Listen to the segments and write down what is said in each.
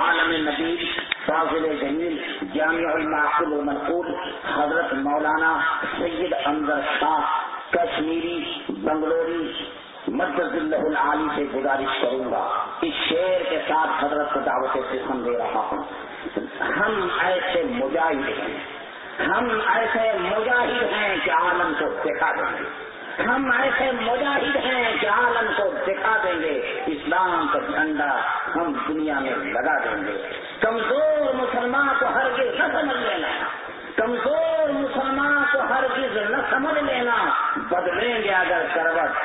عالم نبی فاضل جمیل، جامع المعقل المنقول حضرت مولانا سید انضر شاہ، کشمیری، بنگلوری مدد اللہ العالی سے گزارش کروں گا۔ اس شعر کے ساتھ حضرت کو دعوت سخن دے رہا ہوں۔ ہم ایسے مجاہد ہیں۔ ہم ایسے مجاہد ہیں کہ عالم کو دکھا دیں۔ گے ہم ایسے مجاہد ہیں کہ عالم کو دکھا دیں گے، اسلام کا جھنڈا ہم دنیا میں لگا دیں گے۔ کمزور مسلمان کو ہر نہ سمجھ لینا، کمزور مسلمان کو ہر نہ سمجھ لینا۔ بدلیں گے اگر کروٹ،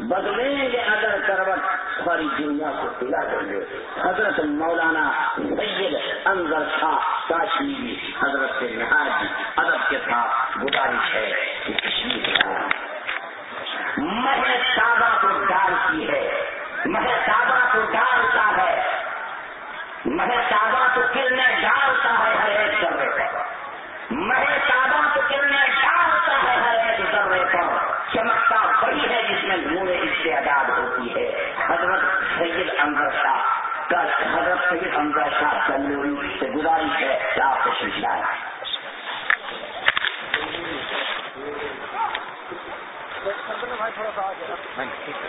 بدلیں گے اگر کروٹ۔ ساری دنیا کو پلا دیں گے۔ حضرت مولانا سید انضر شاہ کاشمیری جی، حضرت سے نہایت ادب کے ساتھ گزارش ہے کہ کشمیر مہ تابا کو ڈالتی ہے۔ مہ تابا کو ڈالتا ہے۔ مہ تابا کو کرنے ڈالتا ہے ہر ایک ذرے پر۔ مہ تابا کو کرنے ڈالتا ہے ہر ایک ذرے پر۔ چمکتا وہی ہے جس میں نور استعداد ہوتی ہے۔ حضرت سید انضر شاہ۔ کا حضرت سید انضر شاہ کمزوری سے گزارش ہے کہ آپ کو سوچنا ہے تھوڑا سا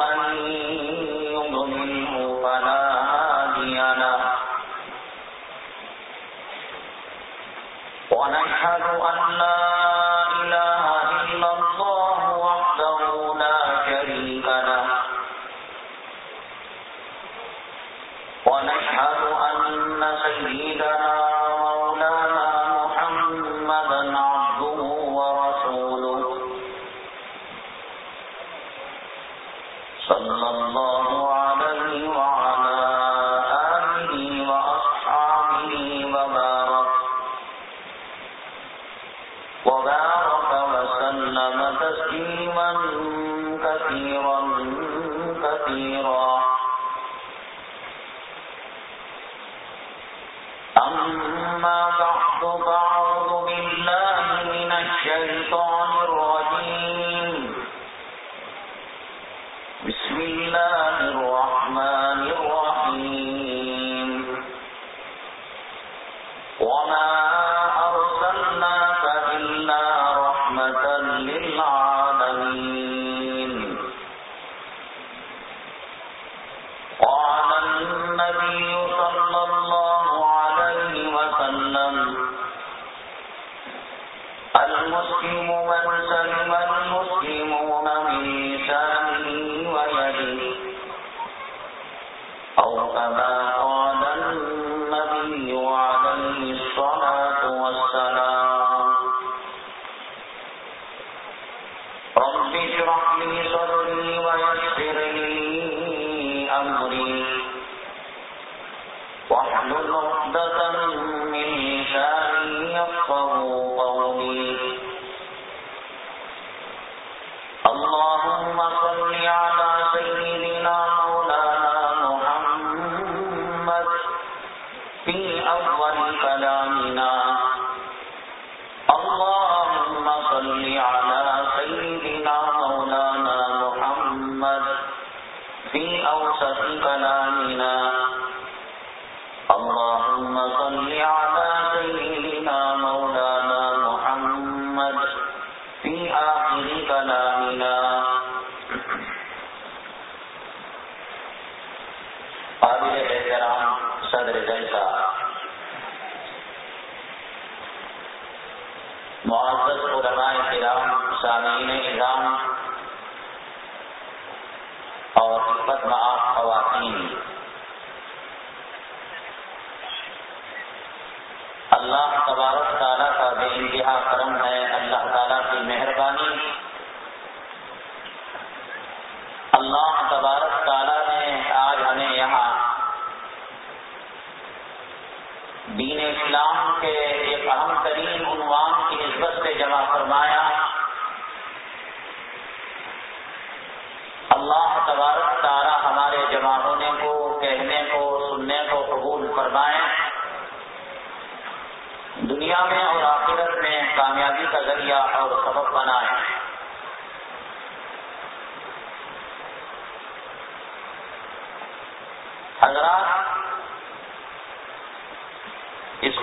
من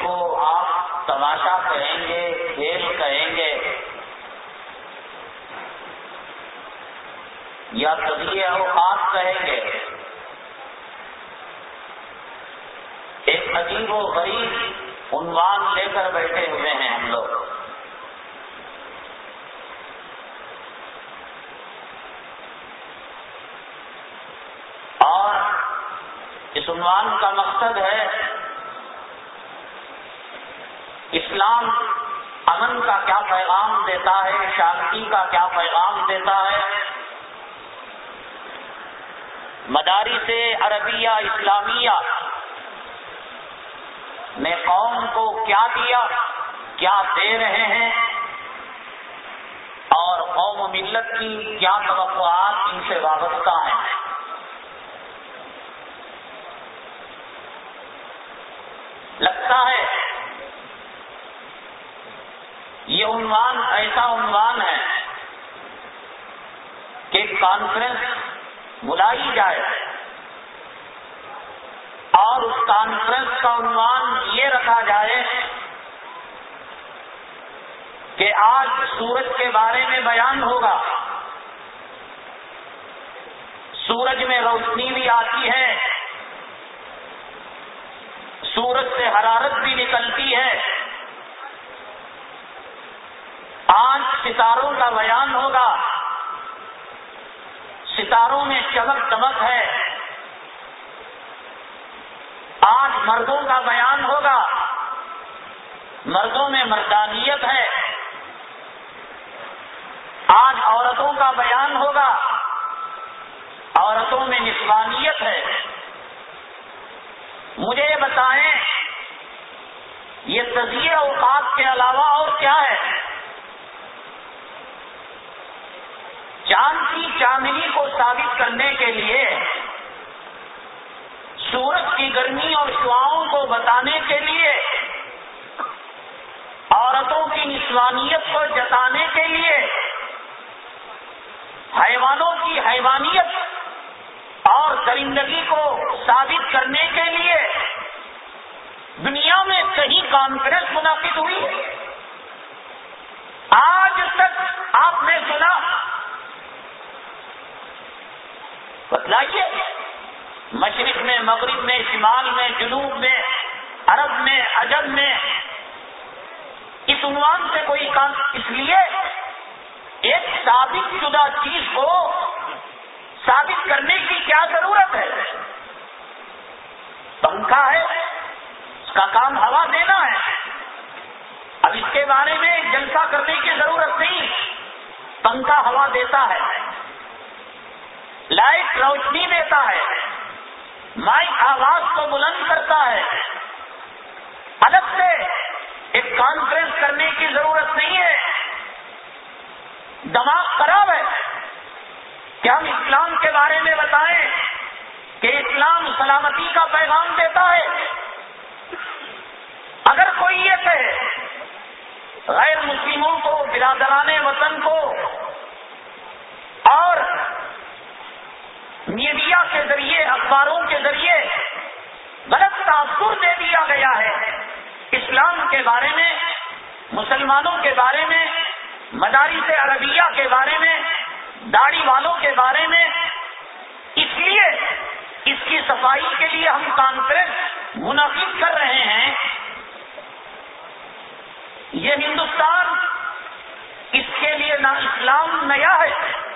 کو آپ تماشا کہیں گے کھیل کہیں گے۔ یا تجیے اوقات کہیں گے۔ ایک عجیب و غریب عنوان لے کر بیٹھے ہوئے ہیں ہم لوگ۔ اور اس عنوان کا مقصد ہے اسلام امن کا کیا پیغام دیتا ہے؟ شانتی کا کیا پیغام دیتا ہے؟ مداری سے عربیہ اسلامیہ نے قوم کو کیا دیا؟ کیا دے رہے ہیں؟ اور قوم و ملت کی کیا توقعات ان سے وابستہ ہیں؟ لگتا ہے یہ عنوان، ایسا عنوان ہے کہ کانفرنس بلائی جائے۔ اور اس کانفرنس کا عنوان یہ رکھا جائے کہ آج سورج کے بارے میں بیان ہوگا۔ سورج میں روشنی بھی آتی ہے۔ سورج سے حرارت بھی نکلتی ہے۔ آج ستاروں کا بیان ہوگا۔ ستاروں میں چمک دمک ہے۔ آج مردوں کا بیان ہوگا۔ مردوں میں مردانیت ہے۔ آج عورتوں کا بیان ہوگا۔ عورتوں میں نسوانیت ہے۔ مجھے یہ بتائیں، یہ تجزیہ اوقات کے علاوہ اور کیا ہے؟ چاند کی چاندنی کو ثابت کرنے کے لیے سورج کی گرمی اور شعاؤں کو بتانے کے لیے، عورتوں کی نسوانیت کو جتانے کے لیے، حیوانوں کی حیوانیت اور درندگی کو ثابت کرنے کے لیے دنیا میں کہیں کانفرنس منعقد ہوئی؟ آج تک آپ نے سنا بتلائیے مشرق میں، مغرب میں، شمال میں، جنوب میں، عرب میں عجب میں۔ اس عنوان سے کوئی کام اس لیے ایک ثابت شدہ چیز کو ثابت کرنے کی کیا ضرورت ہے؟ پنکھا ہے، اس کا کام ہوا دینا ہے۔ اب اس کے بارے میں جلسہ کرنے کی ضرورت نہیں، پنکھا ہوا دیتا ہے۔ لائٹ روشنی دیتا ہے۔ مائک آواز کو بلند کرتا ہے۔ الگ سے ایک کانفرنس کرنے کی ضرورت نہیں ہے۔ دماغ خراب ہے۔ کہ ہم اسلام کے بارے میں بتائیں کہ اسلام سلامتی کا پیغام دیتا ہے؟ اگر کوئی یہ کہے، غیر مسلموں کو برادران وطن کو اور میڈیا کے ذریعے، اخباروں کے ذریعے غلط تاثر دے دیا گیا ہے۔ اسلام کے بارے میں، مسلمانوں کے بارے میں، مدارس عربیہ کے بارے میں، داڑھی والوں کے بارے میں، اس لیے اس کی صفائی کے لیے ہم کانفرنس منعقد کر رہے ہیں۔ یہ ہندوستان اس کے لیے نہ اسلام نیا ہے۔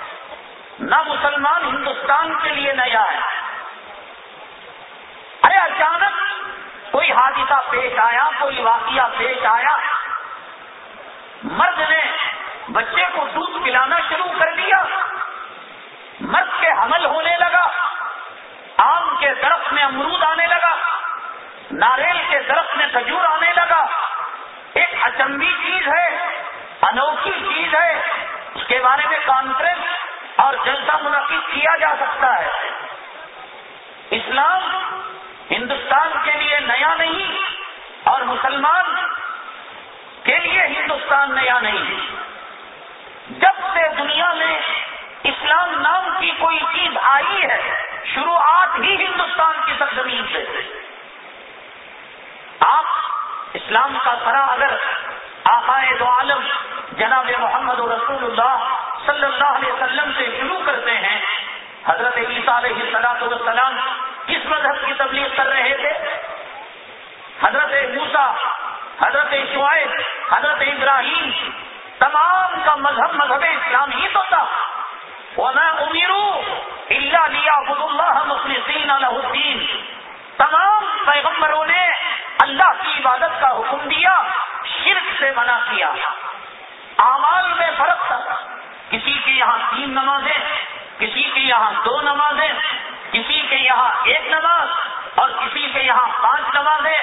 نہ مسلمان ہندوستان کے لیے نیا ہے۔ ارے اچانک کوئی حادثہ پیش آیا، کوئی واقعہ پیش آیا۔ مرد نے بچے کو دودھ پلانا شروع کر دیا۔ مرد کے حمل ہونے لگا۔ آم کے درخت میں امرود آنے لگا۔ ناریل کے درخت میں کھجور آنے لگا۔ ایک اچمبی چیز ہے، انوکھی چیز ہے۔ اس کے بارے میں کانفرنس اور جلسہ منعقد کیا جا سکتا ہے۔ اسلام ہندوستان کے لیے نیا نہیں اور مسلمان کے لیے ہندوستان نیا نہیں۔ جب سے دنیا میں اسلام نام کی کوئی چیز آئی ہے، شروعات ہی ہندوستان کی سرزمین سے۔ آپ اسلام کا سرا اگر آخائے دو عالم جناب محمد رسول اللہ صلی اللہ علیہ وسلم سے شروع کرتے ہیں۔ حضرت عیسیٰ علیہ صلاح والسلام کس مذہب کی تبلیغ کر رہے تھے؟ حضرت موسا حضرت شعیب، حضرت ابراہیم، تمام کا مذہب مذہب اسلام ہی تو تھا۔ وما امروا الا ليعبدوا الله مخلصين له الدين۔ تمام پیغمبروں نے اللہ کی عبادت کا حکم دیا، شرک سے منع کیا۔ اعمال میں فرق تھا۔ کسی کے یہاں تین نمازیں کسی کے یہاں دو نمازیں کسی کے یہاں ایک نماز اور کسی کے یہاں پانچ نمازیں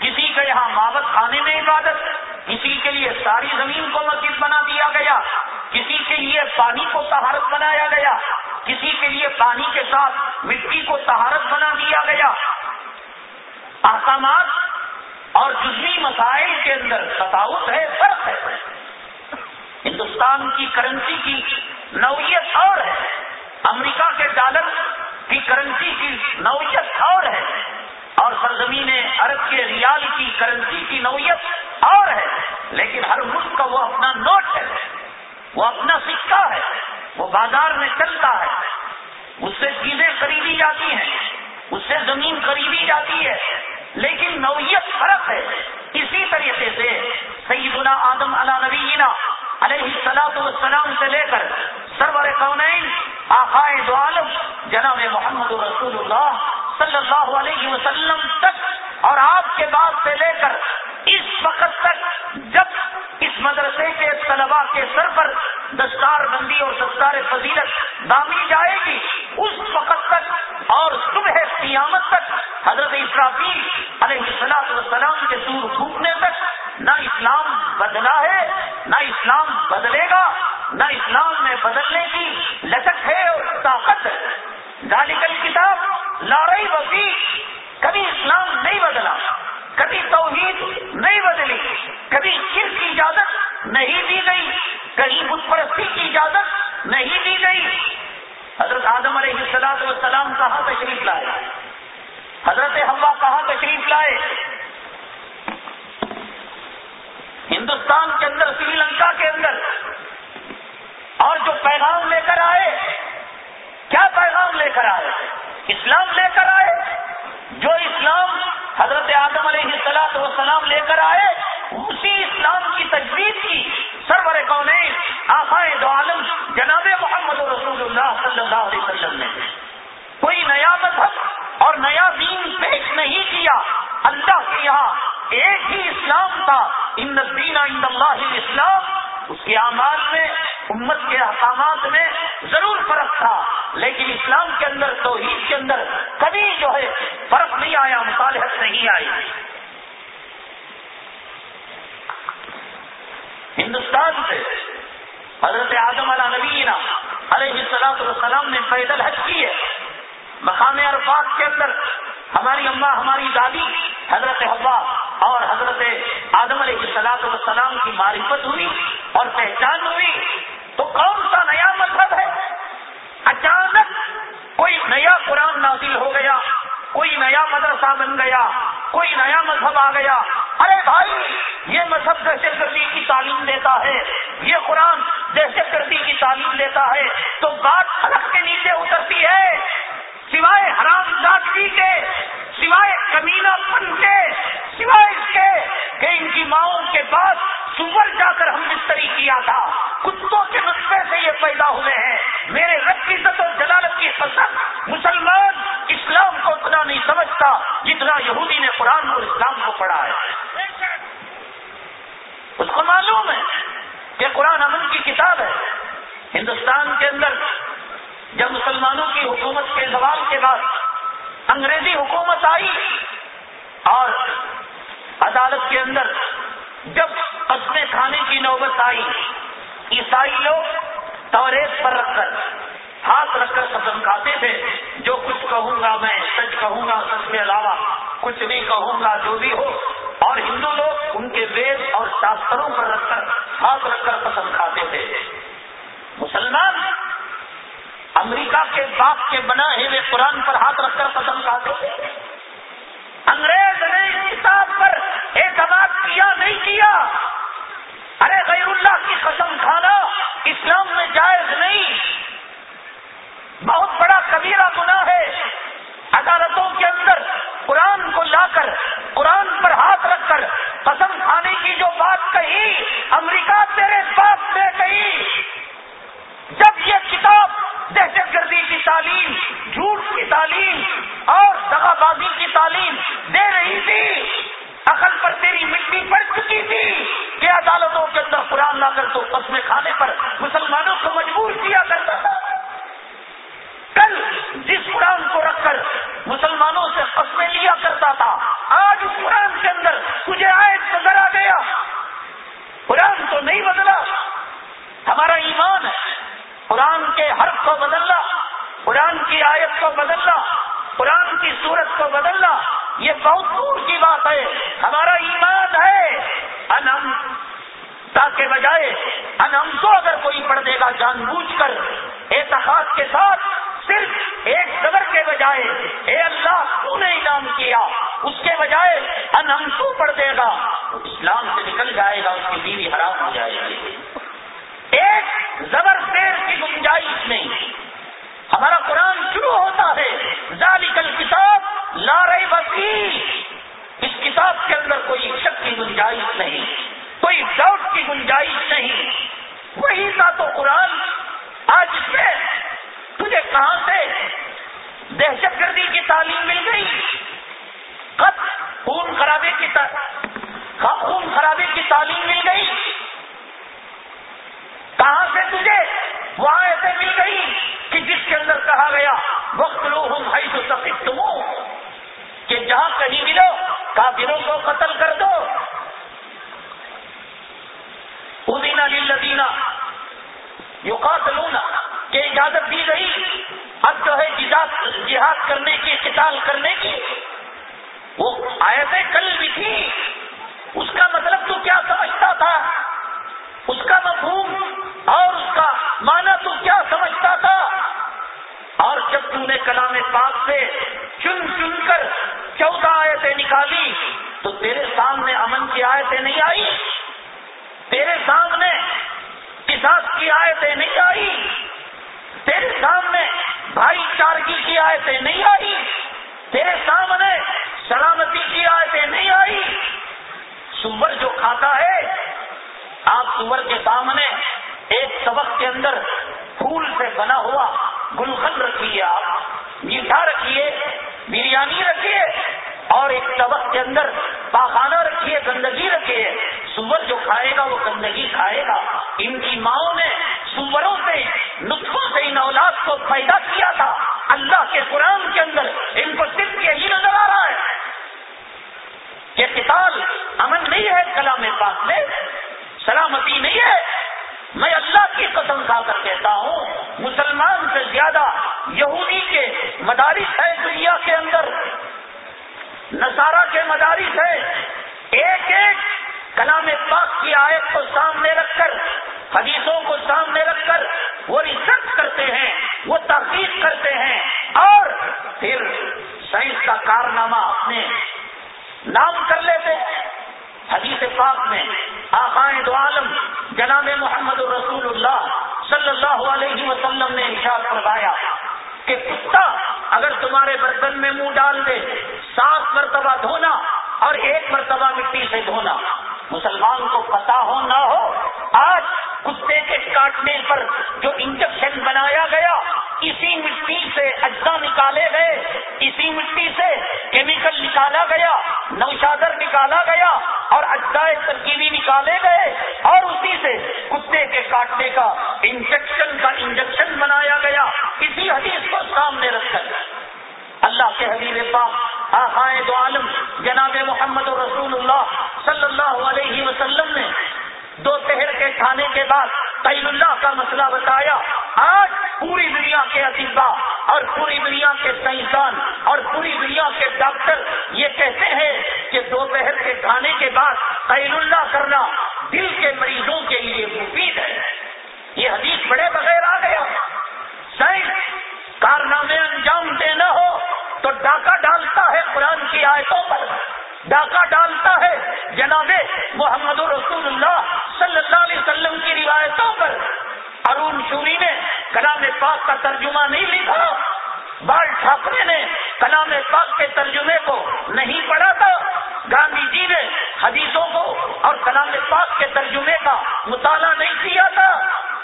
کسی کے یہاں مابت خانے میں عبادت، کسی کے لیے ساری زمین کو مسجد بنا دیا گیا، کسی کے لیے پانی کو تہارت بنایا گیا، کسی کے لیے پانی کے ساتھ مٹی کو تہارت بنا دیا گیا۔ احکامات اور جزوی مسائل کے اندر تفاوت ہے، فرق ہے۔ ہندوستان کی کرنسی کی نوعیت اور ہے۔ امریکہ کے ڈالر کی کرنسی کی نوعیت اور ہے۔ اور سرزمین عرب کے ریال کی کرنسی کی نوعیت اور ہے۔ لیکن ہر ملک کا وہ اپنا نوٹ ہے۔ وہ اپنا سکہ ہے۔ وہ بازار میں چلتا ہے۔ اس سے چیزیں خریدی جاتی ہیں۔ اس سے زمین خریدی جاتی ہے۔ لیکن نوعیت فرق ہے۔ اسی طریقے سے سیدنا آدم علا نبینا علیہ السلاط والسلام سے لے کر سرور کونین آخائے دو عالم، جناب محمد رسول اللہ صلی اللہ علیہ وسلم تک اور آپ کے بعد سے لے کر اس وقت تک جب اس مدرسے کے طلبا کے سر پر دستار بندی اور دستار فضیلت دامی جائے گی، اس وقت تک اور صبح قیامت تک حضرت اسرافیل علیہ السلام کے دور پھونکنے تک نہ اسلام بدلا ہے، نہ اسلام بدلے گا، نہ اسلام میں بدلنے کی لچک ہے اور طاقت ہے۔ ذالکل کتاب لارئی وسیع کبھی اسلام نہیں بدلا، کبھی توحید نہیں بدلی، کبھی کس کی اجازت نہیں دی گئی کہیں بت پرستی کی اجازت نہیں دی گئی۔ حضرت آدم علیہ السلام والسلام کہاں تشریف لائے؟ حضرت ہوا کہاں تشریف لائے؟ ہندوستان کے اندر، سری لنکا کے اندر۔ اور جو پیغام لے کر آئے، کیا پیغام لے کر آئے؟ اسلام لے کر آئے۔ جو اسلام حضرت آدم علیہ السلام وسلام لے کر آئے، اسی اسلام کی تجویز کی سرور کون آخائے دو عالم، جناب محمد رسول اللہ صلی اللہ علیہ وسلم نے۔ کوئی نیا مذہب اور نیا دین پیش نہیں کیا۔ اللہ کے یہاں ایک ہی اسلام تھا۔ ان دین ان اللہ اسلام اس کے اعمال میں، امت کے احکامات میں ضرور فرق تھا۔ لیکن اسلام کے اندر، توحید کے اندر کبھی جو ہے فرق نہیں آیا، مصالحت نہیں آئی۔ ہندوستان سے حضرت آدم علیہ نبینا علیہ السلام السلام نے پیدل حج کی ہے۔ مقام عرفات کے اندر ہماری اماں ہماری دادی حضرت حبا اور حضرت آدم علیہ السلاط والسلام کی معرفت ہوئی اور پہچان ہوئی۔ تو کون سا نیا مذہب ہے؟ اچانک کوئی نیا قرآن نازل ہو گیا، کوئی نیا مدرسہ بن گیا، کوئی نیا مذہب آ گیا۔ ارے بھائی، یہ مذہب دہشت گردی کی تعلیم دیتا ہے، یہ قرآن دہشت گردی کی تعلیم دیتا ہے۔ تو بات حلق کے نیچے اترتی ہے۔ سوائے حرام زادگی کے، سوائے کمینہ پن کے، سوائے اس کے کہ ان کی ماؤں کے بعد سور جا کر ہم بستری کیا تھا۔ کتوں کے نسخے سے یہ پیدا ہوئے ہیں۔ میرے رب کی عزت اور جلالت کی فصل مسلمان اسلام کو اتنا نہیں سمجھتا جتنا یہودی نے قرآن اور اسلام کو پڑھا ہے۔ اس کو معلوم ہے کہ قرآن امن کی کتاب ہے۔ ہندوستان کے اندر جب مسلمانوں کی حکومت کے زوال کے بعد انگریزی حکومت آئی اور عدالت کے اندر جب قسمیں کھانے کی نوبت آئی، عیسائی لوگ توریت پر رکھ کر، ہاتھ رکھ کر قسم کھاتے تھے، جو کچھ کہوں گا میں، سچ کہوں گا، سچ کے علاوہ کچھ نہیں کہوں گا، جو بھی ہو۔ اور ہندو لوگ ان کے وید اور شاستروں پر رکھ کر، ہاتھ رکھ کر قسم کھاتے تھے۔ مسلمان امریکہ کے باپ کے بنائے ہوئے قرآن پر ہاتھ رکھ کر قسم کھاتے تھے انگریز نے اس کتاب پر اعتماد کیا، نہیں کیا۔ ارے غیر اللہ کی قسم کھانا اسلام میں جائز نہیں۔ بہت بڑا کبیرہ گنا ہے۔ عدالتوں کے اندر قرآن کو لا کر، قرآن پر ہاتھ رکھ کر قسم کھانے کی جو بات کہی، امریکہ تیرے باپ نے کہی۔ جب یہ کتاب دہشت گردی کی تعلیم، جھوٹ کی تعلیم اور دغا بازی کی تعلیم دے رہی تھی، عقل پر تیری مٹی پڑ چکی تھی کہ عدالتوں کے اندر قرآن لا کر تو قسمیں کھانے پر مسلمانوں کو مجبور کیا کرتا تھا۔ کل جس قرآن کو رکھ کر مسلمانوں سے قسمیں لیا کرتا تھا آج اس قرآن کے اندر تجھے آئے نظر آ گیا قرآن تو نہیں بدلا ہمارا ایمان ہے قرآن کے حرف کو بدلنا، قرآن کی آیت کو بدلنا، قرآن کی صورت کو بدلنا، یہ بہت دور کی بات ہے، ہمارا ایمان ہے۔ انم تاکہ بجائے انم کو اگر کوئی پڑھ دے گا جان بوجھ کر اعتقاد کے ساتھ صرف ایک صبر کے بجائے، اے اللہ، تو نے انعام کیا، اس کے بجائے انم تو پڑھ دے گا اسلام سے نکل جائے گا، اس کی بیوی حرام ہو جائے گی۔ زبر دیر کی گنجائش نہیں۔ ہمارا قرآن شروع ہوتا ہے ذالکل کتاب لارے وسیع اس کتاب کے اندر کوئی شک کی گنجائش نہیں، کوئی ڈاؤٹ کی گنجائش نہیں۔ وہی کا تو قرآن آج سے تجھے کہاں سے دہشت گردی کی تعلیم مل گئی؟ خط خون خرابے کی خون خرابے کی تعلیم مل گئی؟ کہاں سے تجھے وہاں ایسے مل گئی کہ جس کے اندر کہا گیا وقت لو ہم ہائی تو سفید تم کہ جہاں کہیں ملو، کافروں کو قتل کر دو۔ ادینا لدینہ یو قاتلونا کہ اجازت دی گئی اب جو ہے جہاد کرنے کی، قتال کرنے کی۔ وہ آیتیں کل بھی تھی اس کا مطلب تو کیا سمجھتا تھا؟ اس کا مفہوم اور اس کا معنی تو کیا سمجھتا تھا؟ اور جب تم نے کلام پاک سے چن چن کر چودہ آیتیں نکالی، تو تیرے سامنے امن کی آیتیں نہیں آئی؟ تیرے سامنے کساس کی آیتیں نہیں آئی؟ تیرے سامنے بھائی چارگی کی آیتیں نہیں آئی؟ تیرے سامنے سلامتی کی آیتیں نہیں آئی؟ سور جو کھاتا ہے آپ سور کے سامنے ایک سبق کے اندر پھول سے بنا ہوا گلخن رکھیے آپ، میٹھا رکھیے، بریانی رکھیے، اور ایک سبق کے اندر پاخانہ رکھیے، گندگی رکھیے۔ سور جو کھائے گا وہ گندگی کھائے گا۔ ان کی ماؤں نے سوروں سے نسخوں سے ان اولاد کو پیدا کیا تھا۔ اللہ کے قرآن کے اندر ان کو صرف یہی نظر آ رہا ہے۔ کہ کتاب امن نہیں ہے کلام پاک میں۔ سلامتی نہیں ہے، میں اللہ کی قسم کھا کر کہتا ہوں، مسلمان سے زیادہ یہودی کے مدارس ہے دنیا کے اندر، نصارہ کے مدارس ہے، ایک ایک کلام پاک کی آیت کو سامنے رکھ کر، حدیثوں کو سامنے رکھ کر وہ ریسرچ کرتے ہیں، وہ تحقیق کرتے ہیں، اور پھر سائنس کا کارنامہ اپنے نام کر لیتے ہیں۔ حدیث پاک میں آخائے دو عالم جناب محمد رسول اللہ صلی اللہ علیہ وسلم نے ارشاد فرمایا کہ کتا اگر تمہارے برتن میں منہ ڈال دے، سات مرتبہ دھونا اور ایک مرتبہ مٹی سے دھونا۔ مسلمان کو پتا ہو نہ ہو، آج کتے کے کاٹنے پر جو انجیکشن بنایا گیا، اسی مٹی سے اجزا نکالے گئے، اسی مٹی سے کیمیکل نکالا گیا، نوشادر نکالا گیا اور اجزائے ترکیبی نکالے گئے اور اسی سے کتے کے کاٹنے کا انجیکشن کا انجیکشن بنایا گیا، اسی حدیث کو سامنے رکھ کر اللہ کے حبیب پاک دو عالم، جناب محمد رسول اللہ صلی اللہ علیہ وسلم نے دو پہر کے کھانے کے بعد طیب اللہ کا مسئلہ بتایا۔ آج پوری دنیا کے اطبا اور پوری دنیا کے سائنسدان اور پوری دنیا کے ڈاکٹر یہ کہتے ہیں کہ دوپہر کے کھانے کے بعد طیل اللہ کرنا دل کے مریضوں کے لیے مفید ہے۔ یہ حدیث بڑے بغیر آ گیا۔ سائنس کارنامے انجام دینا ہو تو ڈاکہ ڈالتا ہے قرآن کی آیتوں پر۔ ڈاکہ ڈالتا ہے جناب محمد رسول اللہ صلی اللہ علیہ وسلم کی روایتوں پر۔ ارون شوری نے کلام پاک کا ترجمہ نہیں لکھا۔ بال ٹھاکرے نے کلام پاک کے ترجمے کو نہیں پڑھا تھا۔ گاندھی جی نے حدیثوں کو اور کلام پاک کے ترجمے کا مطالعہ نہیں کیا تھا۔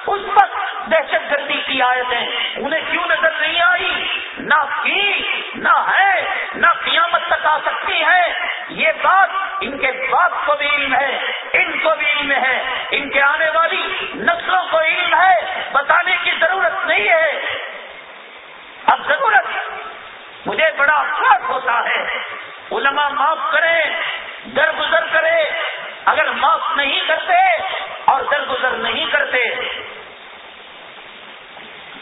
اس وقت دہشت گردی کی آیتیں انہیں کیوں نظر نہیں آئی؟ نہ کی، نہ ہے، نہ قیامت تک آ سکتی ہے۔ یہ بات ان کے باپ کو بھی علم ہے، ان کو بھی علم ہے۔ ان کے آنے والی نسلوں کو علم ہے۔ بتانے کی ضرورت نہیں ہے۔ اب ضرورت مجھے بڑا افسوس ہوتا ہے۔ علماء معاف کریں، درگزر کرے اگر معاف نہیں کرتے اور درگزر نہیں کرتے،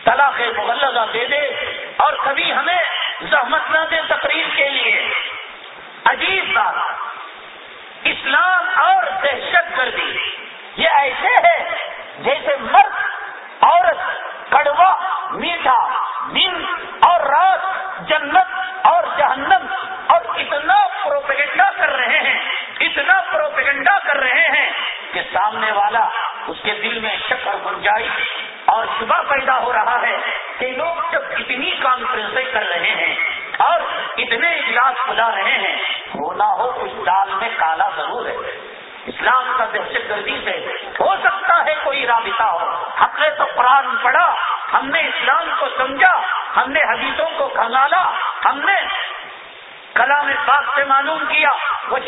طلاق مغلزہ دے دے اور کبھی ہمیں زحمت نہ دے تقریر کے لیے۔ عجیب بات۔ اسلام اور دہشت گردی، یہ ایسے ہے جیسے مرد، عورت کڑوا، میٹھا دن اور رات جنت اور جہنم اور اتنا پروپیگنڈا کر رہے ہیں، اتنا پروپیگنڈا کر رہے ہیں کہ سامنے والا اس کے دل میں شک اور گنجائش اور شبہ پیدا ہو رہا ہے کہ لوگ جب اتنی کانفرنسیں کر رہے ہیں اور اتنے اجلاس بلا رہے ہیں ہونا ہو کچھ دال میں کالا ضرور ہے۔ اسلام کا دہشت گردی سے ہو سکتا ہے کوئی رابطہ ہو ہم نے تو قرآن پڑھا، ہم نے اسلام کو سمجھا، ہم نے حدیثوں کو کھنگالا، ہم نے کلام پاک سے معلوم کیا، وہ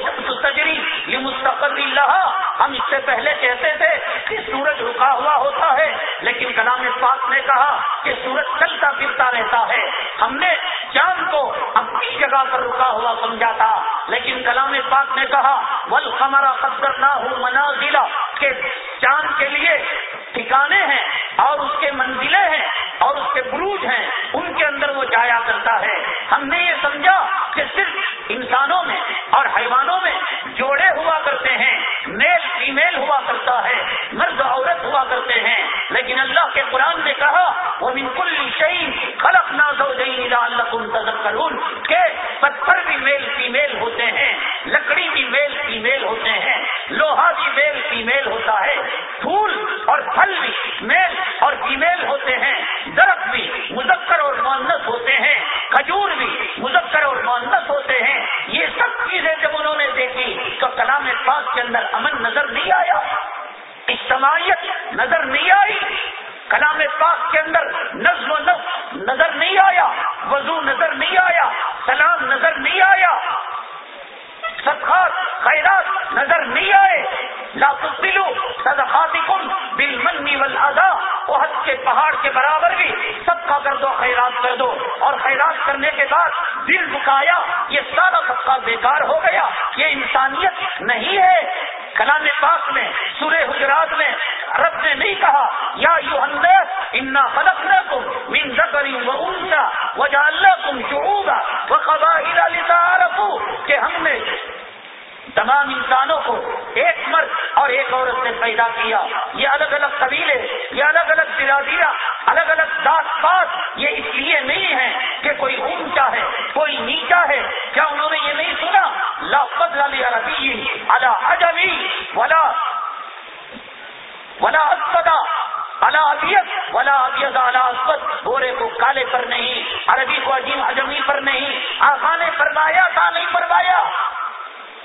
تجری یہ مستقل رہا ہم اس سے پہلے کہتے تھے کہ سورج رکا ہوا ہوتا ہے، لیکن کلام پاک نے کہا کہ سورج چلتا پھرتا رہتا ہے۔ ہم نے چاند کو اپنی جگہ پر رکا ہوا سمجھا تھا، لیکن کلام پاک نے کہا ول ہمارا قدر نہ ہو منا کہ چاند کے لیے ٹھکانے ہیں اور اس کے منزلیں ہیں اور اس کے بروج ہیں، ان کے اندر وہ جایا کرتا ہے۔ ہم نے یہ سمجھا کہ صرف انسانوں میں اور حیوانوں میں جوڑے ہوا کرتے ہیں میل فیمیل ہوا کرتا ہے، مرد عورت ہوا کرتے ہیں۔ لیکن اللہ کے قرآن نے کہا وہ بالکل شعین خلق نہ کرون کہ پتھر بھی میل فیمیل ہوتے ہیں، لکڑی بھی میل فیمیل ہوتے ہیں، لوہا بھی میل فیمیل ہوتا ہے، پھول اور پھل بھی میل اور فیمیل ہوتے ہیں، درخت بھی مذکر اور مونس ہوتے ہیں، کھجور بھی مذکر اور مونس ہوتے ہیں۔ یہ سب چیزیں جب انہوں نے دیکھی تو کلام پاک کے اندر امن نظر نہیں آیا، اجتماعیت نظر نہیں آئی، کلام پاک کے اندر نظم و نف نظر نہیں آیا، وضو نظر نہیں آیا، سلام نظر نہیں آیا، صدقات، خیرات نظر نہیں آئے۔ لا تبدلو صدقاتکم بالمن والاذا احد کے پہاڑ کے برابر بھی سب کا کر دو خیرات کر دو۔ اور خیرات کرنے کے بعد دل دکھایا یہ سارا سب کا بیکار ہو گیا۔ یہ انسانیت نہیں ہے۔ کلام پاک میں، سورہ حجرات میں رب نے نہیں کہا، یا یو انا خلق تم من ذکری و انسا وجہ اللہ تم شعوبا وہ قبا کہ ہم نے تمام انسانوں کو ایک مرد اور ایک عورت نے پیدا کیا۔ یہ الگ الگ قبیلے، یہ الگ الگ برادریاں، الگ الگ ذات پات یہ اس لیے نہیں ہے کہ کوئی اونچا ہے، کوئی نیچا ہے۔ کیا انہوں نے یہ نہیں سنا؟ لا فضل علی عربی علی عجمی ولا ولا اسپدا الا ابیت ولا ابیت الا اسپد گورے کو کالے پر نہیں، عربی کو عجیم عجمی پر نہیں آخا نے فرمایا تھا نہیں فرمایا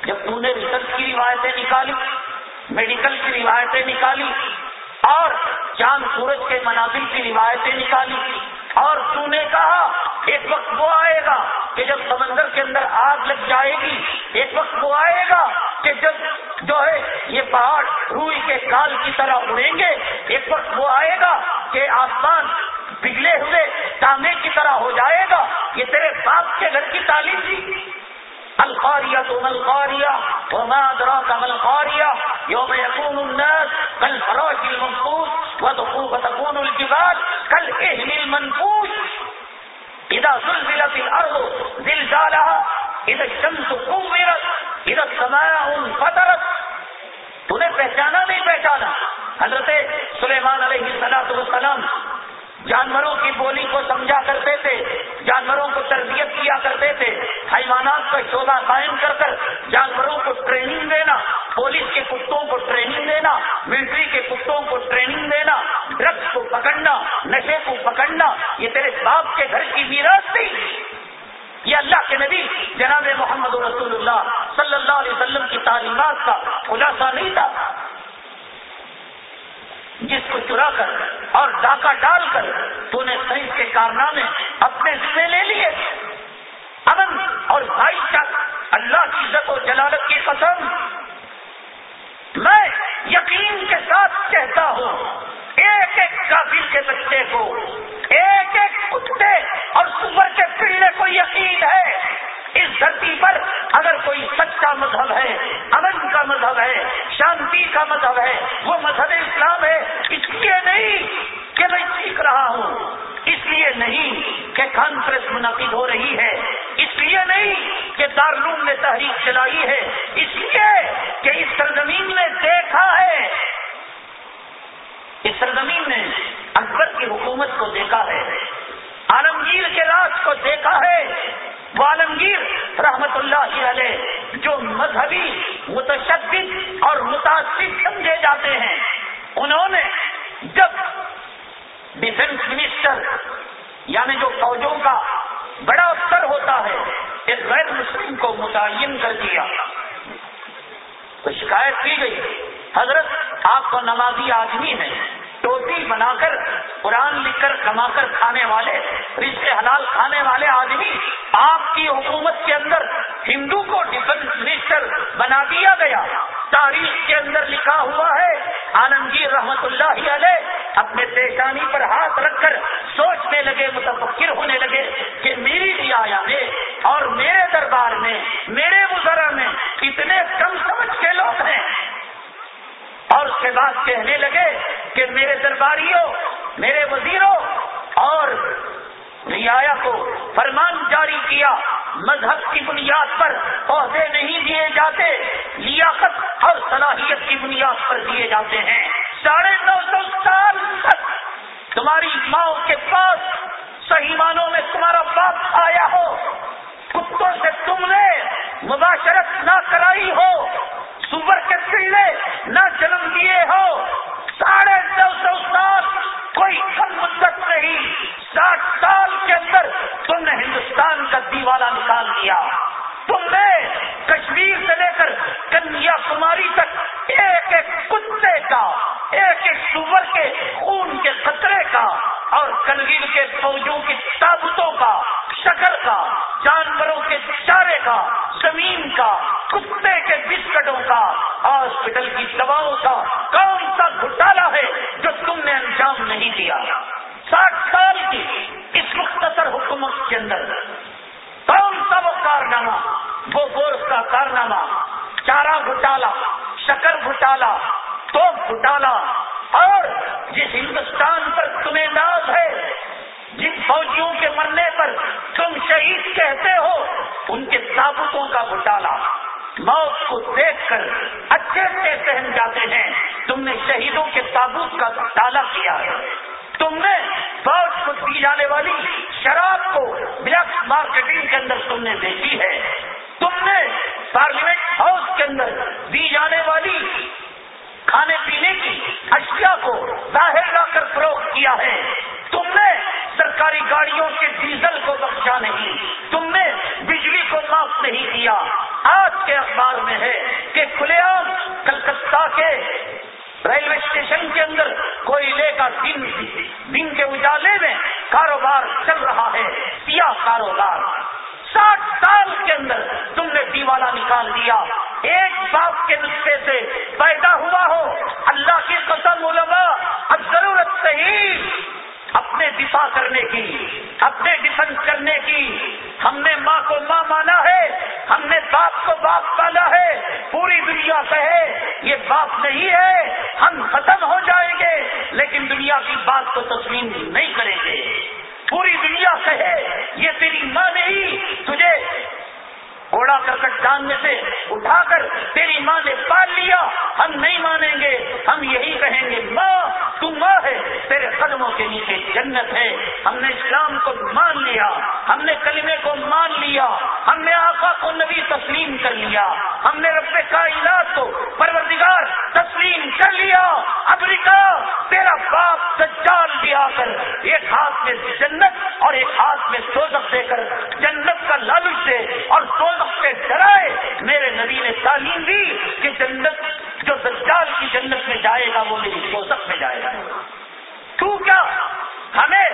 جب تم نے ریسرچ کی روایتیں نکالی، میڈیکل کی روایتیں نکالی، اور چاند سورج کے مناظر کی روایتیں نکالی، اور تو نے کہا، ایک وقت وہ آئے گا کہ جب سمندر کے اندر آگ لگ جائے گی، ایک وقت وہ آئے گا کہ جب جو ہے یہ پہاڑ روئی کے کال کی طرح اڑیں گے، ایک وقت وہ آئے گا کہ آسمان بگلے ہوئے تانبے کی طرح ہو جائے گا، یہ تیرے باپ کے گھر کی تعلیم تھی۔ القارية ما القارية، وما أدراك ما القارية، يوم يكون الناس كالفراش المنفوس وتكون الجبال کل كالإهل المنفوس إذا زلزلت الأرض زلزالها، إذا الشمس كورت، إذا السماء انفطرت. تنہیں پہچانا نہیں پہچانا؟ حضرت سلیمان علیہ السلام جانوروں کی بولی کو سمجھا کرتے تھے، جانوروں کو تربیت کیا کرتے تھے، حیوانات کا شعبہ قائم کر کر جانوروں کو ٹریننگ دینا پولیس کے کتوں کو ٹریننگ دینا ملٹری کے کتوں کو ٹریننگ دینا ڈرگس کو پکڑنا، نشے کو پکڑنا، یہ تیرے باپ کے گھر کی میراث تھی یہ اللہ کے نبی جناب محمد رسول اللہ صلی اللہ علیہ وسلم کی تعلیمات کا خلاصہ نہیں تھا۔ جس کو چرا کر اور ڈاکہ ڈال کر تو نے سائنس کے کارنامے اپنے ذمہ لے لیے۔ امن اور بھائی چارہ، اللہ کی عزت و جلالت کی قسم۔ میں یقین کے ساتھ کہتا ہوں، ایک ایک کافر کے بچے کو، ایک ایک کتے اور سور کے پڑنے کو یقین ہے۔ اس دھرتی پر اگر کوئی سچا مذہب ہے، امن کا مذہب ہے، شانتی کا مذہب ہے، وہ مذہب اسلام ہے، اس لیے نہیں کہ میں سیکھ رہا ہوں، اس لیے نہیں کہ کانفرنس منعقد ہو رہی ہے، اس لیے نہیں کہ دارالعلوم نے تحریک چلائی ہے، اس لیے کہ اس سرزمین نے دیکھا ہے۔ اس سرزمین نے اکبر کی حکومت کو دیکھا ہے، عالمگیر کے راج کو دیکھا ہے۔ عالمگیر رحمت اللہ علیہ، جو مذہبی، متشدد اور متاثر سمجھے جاتے ہیں۔ انہوں نے جب ڈیفینس منسٹر یعنی جو فوجوں کا بڑا افسر ہوتا ہے، ایک غیر مسلم کو متعین کر دیا۔ تو شکایت کی گئی، حضرت، آپ کو نمازی آدمی ہے ٹوپی بنا کر قرآن لکھ کر کما کر کھانے والے رشتے حلال کھانے والے آدمی آپ کی حکومت کے اندر ہندو کو ڈیفنس منسٹر بنا دیا گیا۔ تاریخ کے اندر لکھا ہوا ہے، عالمگیر رحمت اللہ علیہ اپنے پیشانی پر ہاتھ رکھ کر سوچنے لگے، متفکر ہونے لگے کہ میری رعایا میں اور میرے دربار میں، میرے مظرہ میں اتنے کم سمجھ کے لوگ ہیں۔ اور اس کے بعد کہنے لگے کہ میرے درباریوں، میرے وزیروں اور رعایا کو فرمان جاری کیا، مذہب کی بنیاد پر عہدے نہیں دیے جاتے، لیاقت اور صلاحیت کی بنیاد پر دیے جاتے ہیں۔ ساڑھے نو سو سال تک تمہاری ماں کے پاس صحیح معنوں میں تمہارا باپ آیا ہو، کتوں سے تم نے مباشرت نہ کرائی ہو، سور کے پلے نہ جنم دیے ہو ساڑھے نو سو سال کوئی کم مدت نہیں۔ ساٹھ سال کے اندر تم نے ہندوستان کا دیوالا نکال دیا۔ تم نے کشمیر سے لے کر کنیا کماری تک ایک ایک کتے کا، ایک ایک سور کے خون کے خطرے کا اور کنگیر کے فوجوں کی تابوتوں کا، شکر کا، جانوروں کے چارے کا، زمین کا کتے کے بسکٹوں کا ہاسپٹل کی دواؤں کا کون سا گھٹالا ہے جو تم نے انجام نہیں دیا؟ ساٹھ سال کی اس مختصر حکومت کے اندر کون سا وہ کارنامہ، وہ گوشت کا کارنامہ، چارہ گھٹالا، شکر گھٹالا تو گھٹالا، اور جس ہندوستان پر تمہیں ناز ہے، جن فوجیوں کے مرنے پر تم شہید کہتے ہو، ان کے تابوتوں کا گھٹالا۔ موت کو دیکھ کر اچھے سے سہن جاتے ہیں۔ تم نے شہیدوں کے تابوت کا گھٹالا کیا۔ ہے تم نے کو دی جانے والی شراب کو بلیک مارکیٹنگ کے اندر تم نے دیکھی ہے۔ تم نے پارلیمنٹ ہاؤس کے اندر دی جانے والی کھانے پینے کی اشیاء کو ظاہر لا کر فروغ کیا ہے۔ تم نے سرکاری گاڑیوں کے ڈیزل کو بخشا نہیں، تم نے بجلی کو معاف نہیں کیا۔ آج کے اخبار میں ہے کہ کھلے عام کلکتہ کے ریلوے اسٹیشن کے اندر کوئلے کا دن دن کے اجالے میں کاروبار چل رہا ہے سیاہ کاروبار۔ ساٹھ سال کے اندر تم نے دیوالا نکال دیا۔ ایک باپ کے نسخے سے پیدا ہوا ہو۔ اللہ کی قسم علماء، اب ضرورت صحیح اپنے دفاع کرنے کی، اپنے ڈیفنس کرنے کی۔ ہم نے ماں کو ماں مانا ہے، ہم نے باپ کو باپ پالا ہے، پوری دنیا کہے، یہ باپ نہیں ہے، ہم ختم ہو جائیں گے۔ لیکن دنیا کی بات کو تسلیم نہیں کریں گے۔ پوری دنیا کہے، یہ تیری ماں نہیں، تجھے گھوڑا کرکٹ جاننے سے اٹھا کر تیری ماں نے پال لیا۔ ہم نہیں مانیں گے، ہم یہی کہیں گے، ماں، تو ماں ہے، تیرے قدموں کے نیچے جنت ہے۔ ہم نے اسلام کو مان لیا، ہم نے کلمے کو مان لیا، ہم نے آقا کو نبی تسلیم کر لیا، ہم نے رب کائنات کو پروردگار تسلیم کر لیا امریکہ تیرا باپ کر ایک ہاتھ میں جنت اور ایک ہاتھ میں سوزک دے کر جنت کا لالچ دے اور سوزک سے ڈرائے میرے نبی نے تعلیم دی کہ جنت جو سجال کی جنت میں جائے گا وہ میری سوزک میں جائے گا۔ تو کیا ہمیں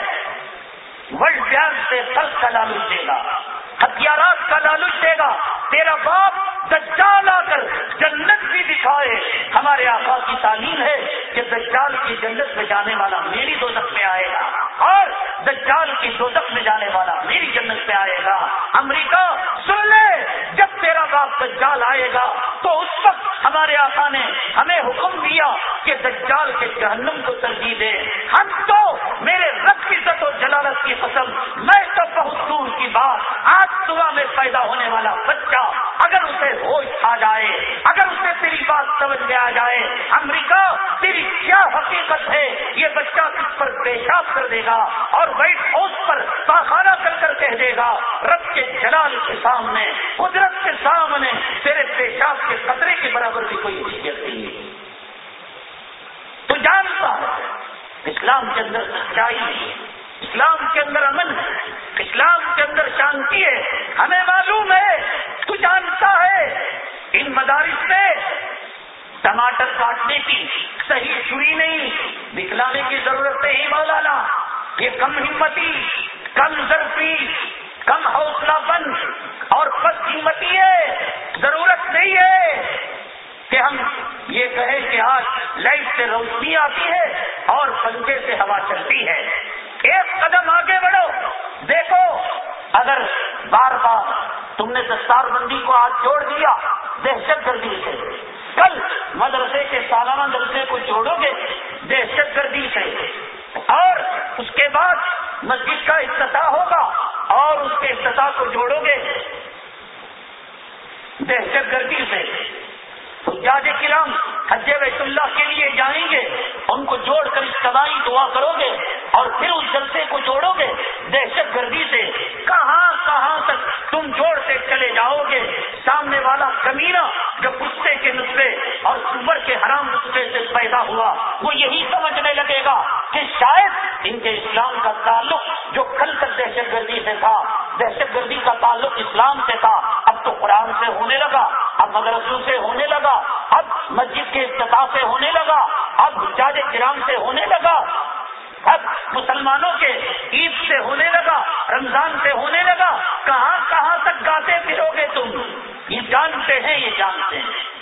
ورلڈ بینک سے فرق کا لالچ دے گا؟ ہتھیارات کا لالچ دے گا؟ تیرا باپ دجال آ کر جنت بھی ہمارے آقا کی تعلیم ہے کہ دجال کی جنت میں جانے والا میری دو میں آئے گا اور دجال کی دو میں جانے والا میری جنت میں آئے گا۔ امریکہ سن لے، جب تیرا باپ دجال آئے گا تو اس وقت ہمارے آقا نے ہمیں حکم دیا کہ دجال کے جہنم کو ترجیح دے۔ ہم تو میرے رب کی عزت و جلالت کی قسم، میں تو بہت دور کی بات، آج صبح میں پیدا ہونے والا بچہ اگر اسے ہوش آ جائے، اگر اسے تیری بات سمجھ میں آ جائے، امریکہ تیری کیا حقیقت ہے؟ یہ بچہ کس پر پیشاب کر دے گا اور وائٹ ہاؤس پر پاخانہ کر کر کہہ دے گا، رب کے جلال کے سامنے، قدرت کے سامنے، تیرے پیشاب کے خطرے کے برابر بھی کوئی حیثیت نہیں ہے۔ تو جانتا اسلام کے اندر سچائی اسلام کے اندر امن ہے، اسلام کے اندر شانتی ہے، ہمیں معلوم ہے، تو جانتا ہے۔ ان مدارس میں ٹماٹر کاٹنے کی صحیح چھری نہیں دکھلانے کی ضرورت نہیں مولانا۔ یہ کم ہمتی، کم ضرفی کم حوصلہ بند اور بد قیمتی ہے۔ ضرورت نہیں ہے کہ ہم یہ کہیں کہ آج لائٹ سے روشنی آتی ہے اور پنکھے سے ہوا چلتی ہے۔ ایک قدم آگے بڑھو۔ دیکھو، اگر بار بار تم نے دستار بندی کو آج جوڑ دیا، دہشت گردی سے۔ کل مدرسے کے سالانہ درسے کو جوڑو گے، دہشت گردی سے۔ اور اس کے بعد مسجد کا افتتاح ہوگا، اور اس کے افتتاح کو جوڑو گے، دہشت گردی سے۔ جاج کرام حج بیت اللہ کے لیے جائیں گے، ان کو جوڑ کر اجتماعی دعا کرو گے، اور پھر اس جلسے کو جوڑو گے۔ دہشت گردی سے کہاں کہاں تک تم جوڑتے چلے جاؤ گے؟ سامنے والا کمینہ جو کتے کے نسخے اور سور کے حرام نسخے سے پیدا ہوا، وہ یہی سمجھنے لگے گا کہ شاید ان کے اسلام کا تعلق جو کل تک دہشت گردی سے تھا، دہشت گردی کا تعلق اسلام سے تھا، اب تو قرآن سے ہونے لگا، اب مدرسوں سے ہونے لگا اب مسجد کے افتتاح سے ہونے لگا، اب جاج کرام سے ہونے لگا، اب مسلمانوں کے عید سے ہونے لگا، رمضان سے ہونے لگا، کہاں کہاں تک گاتے پھرو گے تم؟ یہ جانتے ہیں، یہ جانتے ہیں۔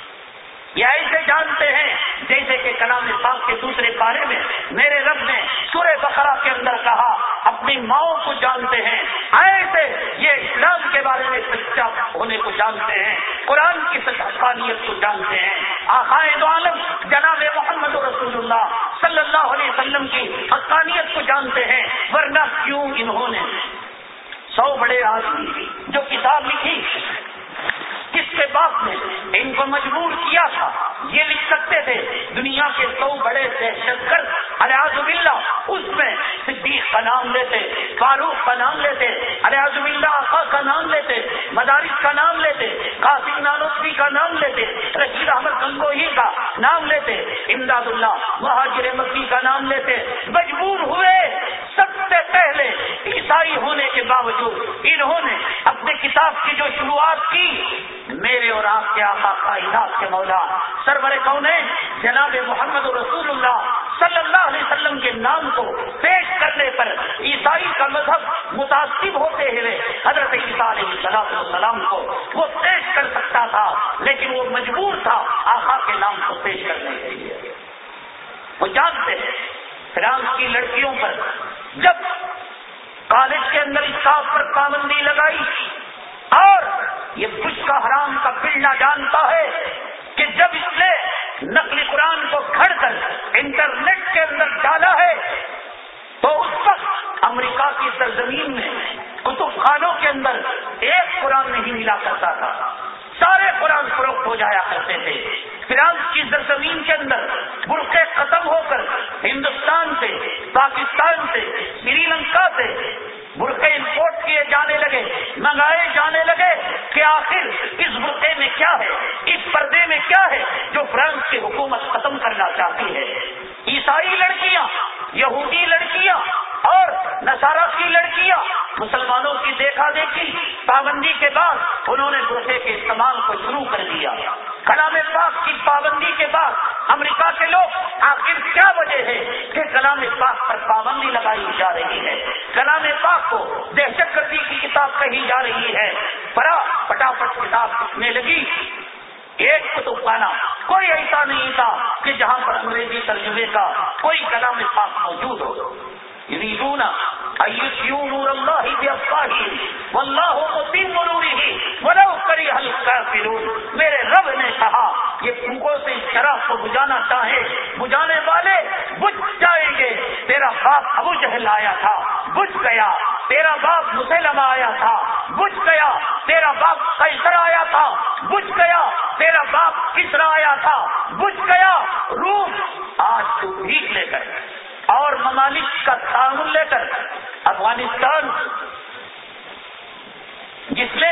یہ ایسے جانتے ہیں، جیسے کہ کلام صاحب کے دوسرے پارے میں میرے رب نے سورہ بقرہ کے اندر کہا، اپنی ماؤں کو جانتے ہیں۔ ایسے یہ اسلام کے بارے میں سچا ہونے کو جانتے ہیں، قرآن کی سچانیت کو جانتے ہیں۔ آخائد عالم جناب محمد رسول اللہ صلی اللہ علیہ وسلم کی حقانیت کو جانتے ہیں، ورنہ کیوں انہوں نے سو بڑے آدمی جو کتاب لکھی کس کے باپ نے ان کو مجبور کیا تھا؟ یہ لکھ سکتے تھے، دنیا کے سو بڑے دہشت گرد الیاز باللہ، اس میں صدیق کا نام لیتے، فاروق کا نام لیتے ارے اعظم اللہ کا نام لیتے، مدارس کا نام لیتے، قاسم نانوی کا نام لیتے، رشید احمد گنگوہی کا نام لیتے، امداد اللہ، مہاجر مکی کا نام لیتے، مجبور ہوئے۔ سب سے پہلے عیسائی ہونے کے باوجود انہوں نے اپنے کتاب کی جو شروعات کی، میرے اور آپ کے آقا کائنات کے مولا، سرور کون جناب محمد رسول اللہ صلی اللہ علیہ وسلم کے نام کو پیش کرنے پر عیسائی کا مذہب متاثر ہوتے ہوئے حضرت عیسیٰ علیہ السلام کو وہ پیش کر سکتا تھا، لیکن وہ مجبور تھا آقا کے نام کو پیش کرنے کے لیے۔ وہ جانتے ہیں، فرانس کی لڑکیوں پر جب کالج کے اندر اسٹاف پر پابندی لگائی اور یہ بش کا حرام کا پلنا جانتا ہے کہ جب اس نے نقل قرآن کو کھڑ کر انٹرنیٹ کے اندر ڈالا ہے، تو اس وقت امریکہ کی سرزمین میں کتب خانوں کے اندر ایک قرآن نہیں ملا کرتا تھا۔ سارے قرآن فروخت ہو جایا کرتے تھے۔ فرانس کی سرزمین کے اندر برقے ختم ہو کر ہندوستان سے، پاکستان سے، سری لنکا سے برقے امپورٹ کیے جانے لگے، منگائے جانے لگے کہ آخر اس برقے میں کیا ہے، اس پردے میں کیا ہے جو فرانس کی حکومت ختم کرنا چاہتی ہے۔ عیسائی لڑکیاں، یہودی لڑکیاں اور نصارہ کی لڑکیاں مسلمانوں کی دیکھا دیکھی، پابندی کے بعد انہوں نے برقے کے استعمال کو شروع کر دیا۔ کلام پاک کی پابندی کے بعد امریکہ کے لوگ آخر کیا وجہ ہے کہ کلام پاک پر پابندی لگائی جا رہی ہے؟ کلام پاک کو دہشت گردی کی کتاب کہی جا رہی ہے۔ بڑا پٹافٹ کتاب لکھنے لگی۔ ایک کتب خانہ، کوئی ایسا نہیں تھا کہ جہاں پر انگریزی ترجمے کا کوئی کلام پاک موجود ہو۔ یریدون ایسیو نور اللہ بافواہی واللہ متم نورہ ولو کرہ الکافرون میرے رب نے کہا، یہ پھوکوں سے شراب کو بجانا چاہے. بجانے والے بجھ جائیں گے. تیرا باپ ابو جہل آیا تھا. بجھ گیا. تیرا باپ مسلم آیا تھا. بجھ گیا. تیرا باپ قیصر آیا تھا. بجھ گیا. تیرا باپ کسرا آیا تھا. بجھ گیا. روح آج تو بھیک لے کر اور ممالک کا تعاون لے کر افغانستان، جس نے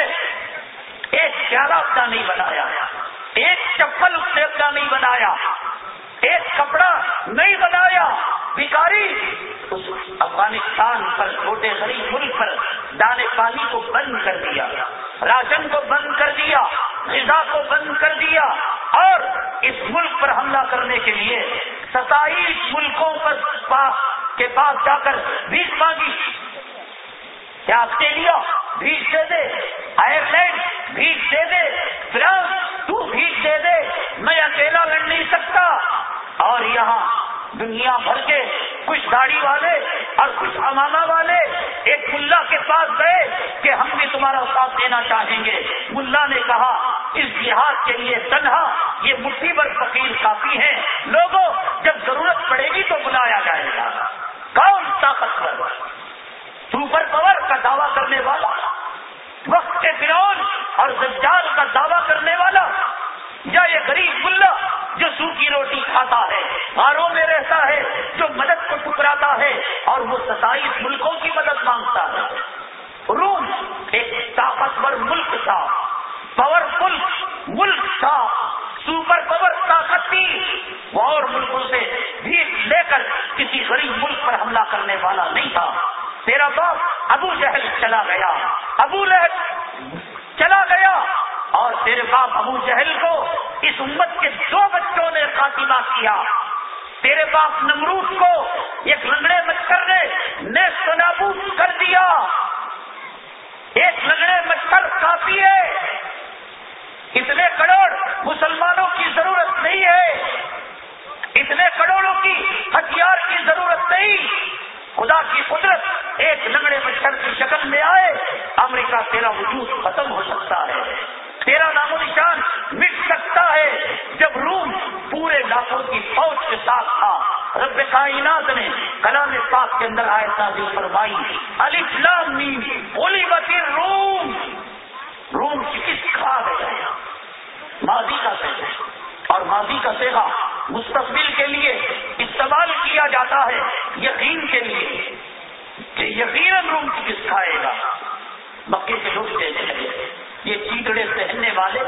ایک پیارا اپنا نہیں بنایا، ایک چپل اس نے اپنا نہیں بنایا، ایک کپڑا نہیں بنایا بیکاری اس افغانستان پر چھوٹے غریب ملک پر دانے پانی کو بند کر دیا راشن کو بند کر دیا، غذا کو بند کر دیا، اور اس ملک پر حملہ کرنے کے لیے ستائیس ملکوں پر پاس کے پاس جا کر بھیک مانگی۔ کیا آسٹریلیا بھیک دے دے، آئرلینڈ بھیک دے دے، فرانس تو بھیک دے دے، میں اکیلا لڑ نہیں سکتا۔ اور یہاں دنیا بھر کے کچھ داڑھی والے اور کچھ اماما والے ایک ملا کے پاس گئے کہ ہم بھی تمہارا ساتھ دینا چاہیں گے۔ ملا نے کہا، اس جہاد کے لیے تنہا، یہ مٹھی فقیر کافی ہے لوگوں، جب ضرورت پڑے گی تو بلایا جائے گا۔ کون طاقتور؟ سپر پاور کا دعویٰ کرنے والا، وقت کے فرون اور زجال کا دعویٰ کرنے والا، یا یہ غریب ملا سوکھی روٹی کھاتا ہے ہاروں میں رہتا ہے، جو مدد کو ٹکراتا ہے اور وہ ستائیس ملکوں کی مدد مانگتا ہے۔ روم ایک طاقتور ملک تھا۔ پاورفل ملک تھا۔ سپر پاور طاقت تھی۔ وہ اور ملکوں سے بھیڑ لے کر کسی غریب ملک پر حملہ کرنے والا نہیں تھا۔ تیرا باپ ابو جہل چلا گیا۔ ابو لہب چلا گیا۔ اور تیرے باپ ابو جہل کو اس امت کے دو بچوں نے خاتمہ کیا۔ تیرے باپ نمرود کو ایک لنگڑے مچھر نے نیس نابود کر دیا۔ ایک لنگڑے مچھر کافی ہے۔ اتنے کروڑ مسلمانوں کی ضرورت نہیں ہے۔ اتنے کروڑوں کی ہتھیار کی ضرورت نہیں۔ خدا کی قدرت ایک لنگڑے مچھر کی شکل میں آئے۔ امریکہ تیرا وجود ختم ہو سکتا ہے۔ تیرا نام و نشان مٹ سکتا ہے جب روم پورے لاکھوں کی فوج کے ساتھ تھا۔ رب کائنات نے کلام پاک کے اندر آئے تازی فرمائی۔ علی فلام بولی بتی روم روم کس کھا گیا ماضی کا سیگا اور ماضی کا سیگا مستقبل کے لیے استعمال کیا جاتا ہے یقین کے لیے کہ یقیناً روم کس کھائے گا۔ مکے کے لوگ دینے لگے یہ چیتڑے پہننے والے،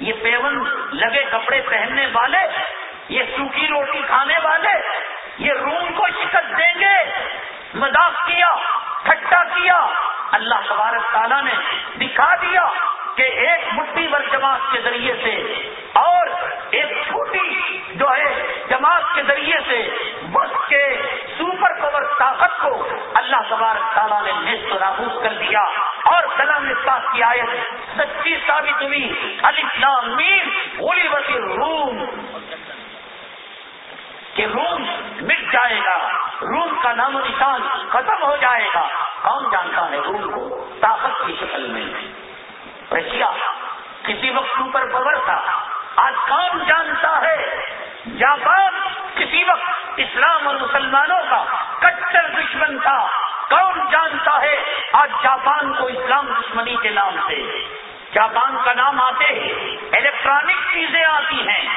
یہ پیون لگے کپڑے پہننے والے، یہ سوکھی روٹی کھانے والے، یہ روم کو شکست دیں گے، مذاق کیا ٹھٹا کیا، اللہ تبارک تعالیٰ نے دکھا دیا۔ کہ ایک مٹھی بھر جماعت کے ذریعے سے اور ایک چھوٹی جو ہے جماعت کے ذریعے سے بس کے سپر پاور طاقت کو اللہ تبارک تعالیٰ نے نیست و نابود کر دیا اور کلام پاک کی آیت سچی ثابت ہوئی الاسلام میر بولی بسی روم کہ روم مٹ جائے گا، روم کا نام و نشان ختم ہو جائے گا۔ کون جانتا ہے روم کو؟ طاقت کی شکل میں۔ رشیا کسی وقت سپر پاور تھا۔ آج کون جانتا ہے؟ جاپان کسی وقت اسلام اور مسلمانوں کا کٹر دشمن تھا۔ کون جانتا ہے آج جاپان کو اسلام دشمنی کے نام سے؟ جاپان کا نام آتے الیکٹرانک چیزیں آتی ہیں۔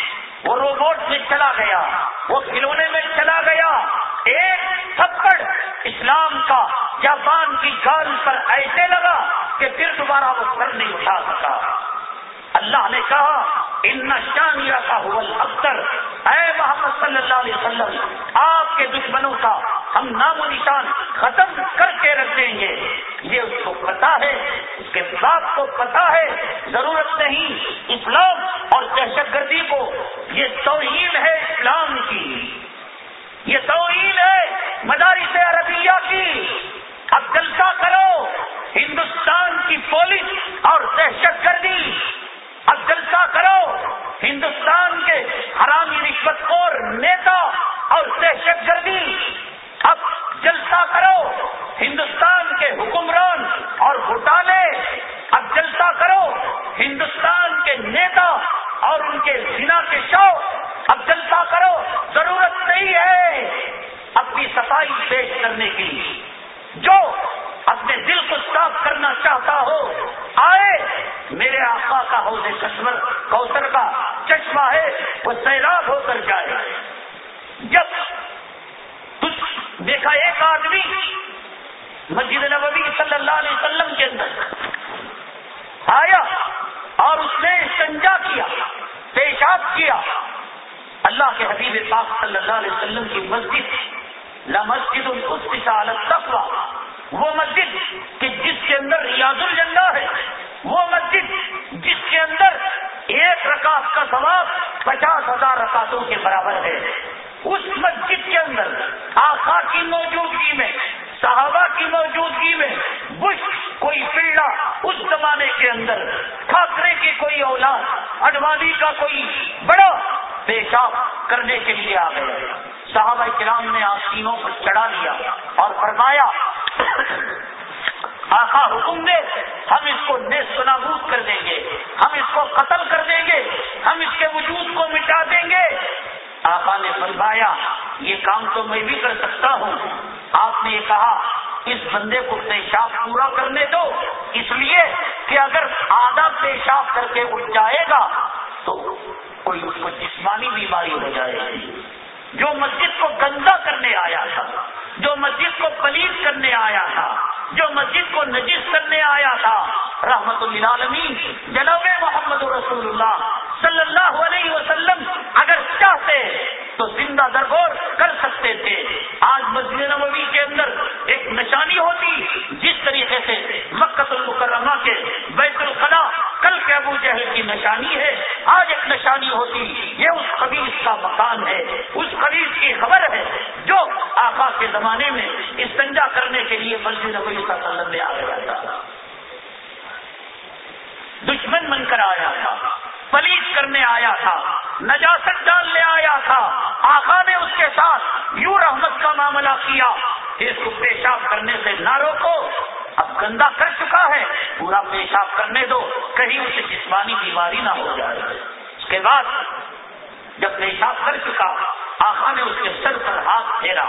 وہ روبوٹ میں چلا گیا۔ وہ کھلونے میں چلا گیا۔ ایک تھپڑ اسلام کا جاپان کی گال پر ایسے لگا کہ پھر دوبارہ وہ سر نہیں اٹھا سکا۔ اللہ نے کہا ان شانیہ کا حول اختر اے محمد صلی اللہ علیہ وسلم، آپ کے دشمنوں کا ہم نام و نشان ختم کر کے رکھ دیں گے۔ یہ اس کو پتا ہے، اس کے باپ کو پتا ہے۔ ضرورت نہیں اسلام اور دہشت گردی کو، یہ توہین ہے اسلام کی۔ یہ توہین ہے مدارس عربیہ کی۔ اب جلسہ کرو، ہندوستان کی پولیس اور دہشت گردی۔ اب جلسہ کرو، ہندوستان کے حرامی رشوت خور نیتا اور دہشت گردی، اب جلسہ کرو، ہندوستان کے حکمران اور گھوٹالے، اب جلسہ کرو، ہندوستان کے نیتا اور ان کے زنا کے شو اب جلسہ کرو، ضرورت نہیں ہے اپنی صفائی پیش کرنے کی۔ جو اپنے دل کو صاف کرنا چاہتا ہو آئے، میرے آقا کا حوض کشمر، کوثر کا چشمہ ہے، وہ سیلاب ہو کر جائے۔ جب دیکھا ایک آدمی مسجد نبوی صلی اللہ علیہ وسلم کے اندر آیا اور اس نے سنجا کیا پیشاب کیا۔ اللہ کے حبیب پاک صلی اللہ علیہ وسلم کی مسجد لا مسجد اس کی سالت وہ مسجد کہ جس کے اندر ریاض الجنہ ہے، وہ مسجد جس کے اندر ایک رکعت کا ثواب پچاس ہزار رکعتوں کے برابر ہے۔ اس مسجد کے اندر آخا کی موجودگی میں، صحابہ کی موجودگی میں بش کوئی پلڑا اس زمانے کے اندر، ٹھاکرے کی کوئی اولاد، اڈوانی کا کوئی بڑا پیشاب کرنے کے لیے آ گئے۔ صحابہ کرام نے آسینوں پر چڑھا لیا اور فرمایا آخا حکم دے، ہم اس کو نیست نابود کر دیں گے، ہم اس کو قتل کر دیں گے، ہم اس کے وجود کو مٹا دیں گے۔ آقا نے فرمایا، یہ کام تو میں بھی کر سکتا ہوں۔ آپ نے یہ کہا، اس بندے کو پیشاب پورا کرنے دو۔ اس لیے کہ اگر آدھا پیشاب کر کے اٹھ جائے گا، تو کوئی اس کو جسمانی بیماری ہو جائے گی۔ جو مسجد کو گندا کرنے آیا تھا، جو مسجد کو پلیز کرنے آیا تھا، جو مسجد کو نجس کرنے آیا تھا۔ رحمت اللہ جناب محمد رسول اللہ صلی اللہ علیہ وسلم اگر چاہتے تو زندہ درگور کر سکتے تھے۔ آج مسجد نبوی کے اندر ایک نشانی ہوتی، جس طریقے سے مکت المکرمہ کے بیت الخلا کل کے ابو جہل کی نشانی ہے۔ آج ایک نشانی ہوتی، یہ اس خبیص کا مکان ہے، اس خبیص کی خبر ہے جو آقا کے زمانے میں استنجا کرنے کے لیے مسجد نبوی کا سلم میں آ گیا تھا۔ دشمن بن کر آیا تھا پلیس کرنے آیا تھا، نجاست ڈالنے آیا تھا۔ آخا نے اس کے ساتھ یوں رحمت کا معاملہ کیا کہ اس کو پیشاب کرنے سے نہ روکو۔ اب گندا کر چکا ہے، پورا پیشاب کرنے دو، کہیں اسے جسمانی بیماری نہ ہو جائے۔ اس کے بعد جب پیشاب کر چکا آخا نے اس کے سر پر ہاتھ پھیرا۔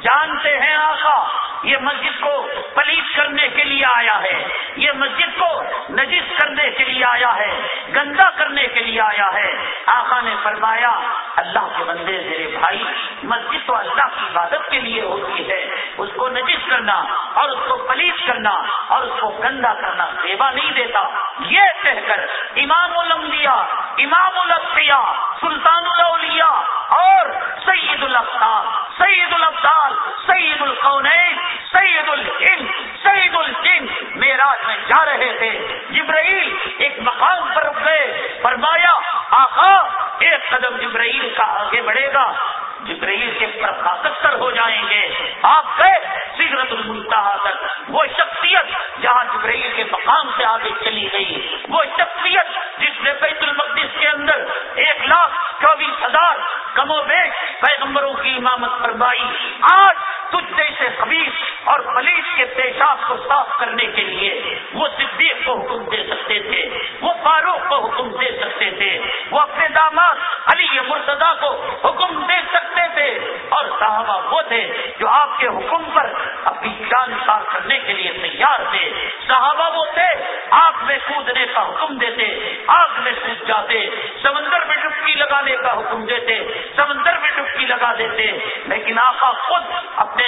جانتے ہیں آخا یہ مسجد کو پلیس کرنے کے لیے آیا ہے۔ یہ مسجد کو نجس کرنے کے لیے آیا ہے، گندا کرنے کے لیے آیا ہے۔ آقا نے فرمایا، اللہ کے بندے، میرے بھائی، مسجد تو اللہ کی عبادت کے لیے ہوتی ہے۔ اس کو نجس کرنا اور اس کو پلیس کرنا اور اس کو گندا کرنا سیوا نہیں دیتا۔ یہ کہہ کر امام الانبیاء، امام الفیا سلطان الاولیاء اور سید الفطار سید الفطال سید القونین، سید الہند، سید الجن۔ میراج میں جا رہے تھے۔ جبرائیل ایک مقام پر رک گئے۔ فرمایا، آقا، ایک قدم جبرائیل کا آگے بڑھے گا۔ جبرائیل کے پرکاستر ہو جائیں گے۔ آپ گئے سگرت الملتا تک۔ وہ شخصیت جہاں جبرائیل کے مقام سے آگے چلی گئی۔ وہ شخصیت جس نے بیت المقدس کے اندر ایک لاکھ چوبیس ہزار کم و بیش پیغمبروں کی امامت فرمائی۔ آج تجھ جیسے خبیص اور پلیس کے پیشاب کو صاف کرنے کے لیے وہ صدیق کو حکم دے سکتے تھے، وہ فاروق کو حکم دے سکتے تھے، وہ اپنے داماد علی مرتدا کو حکم دے سکتے تھے۔ اور صحابہ وہ تھے جو آپ کے حکم پر اپنی جان صاف کرنے کے لیے تیار تھے۔ صحابہ وہ تھے، آگ میں کودنے کا حکم دیتے، آگ میں کود جاتے، سمندر میں ڈبکی لگانے کا حکم دیتے، سمندر میں ڈبکی لگا دیتے، لیکن آقا خود اپنے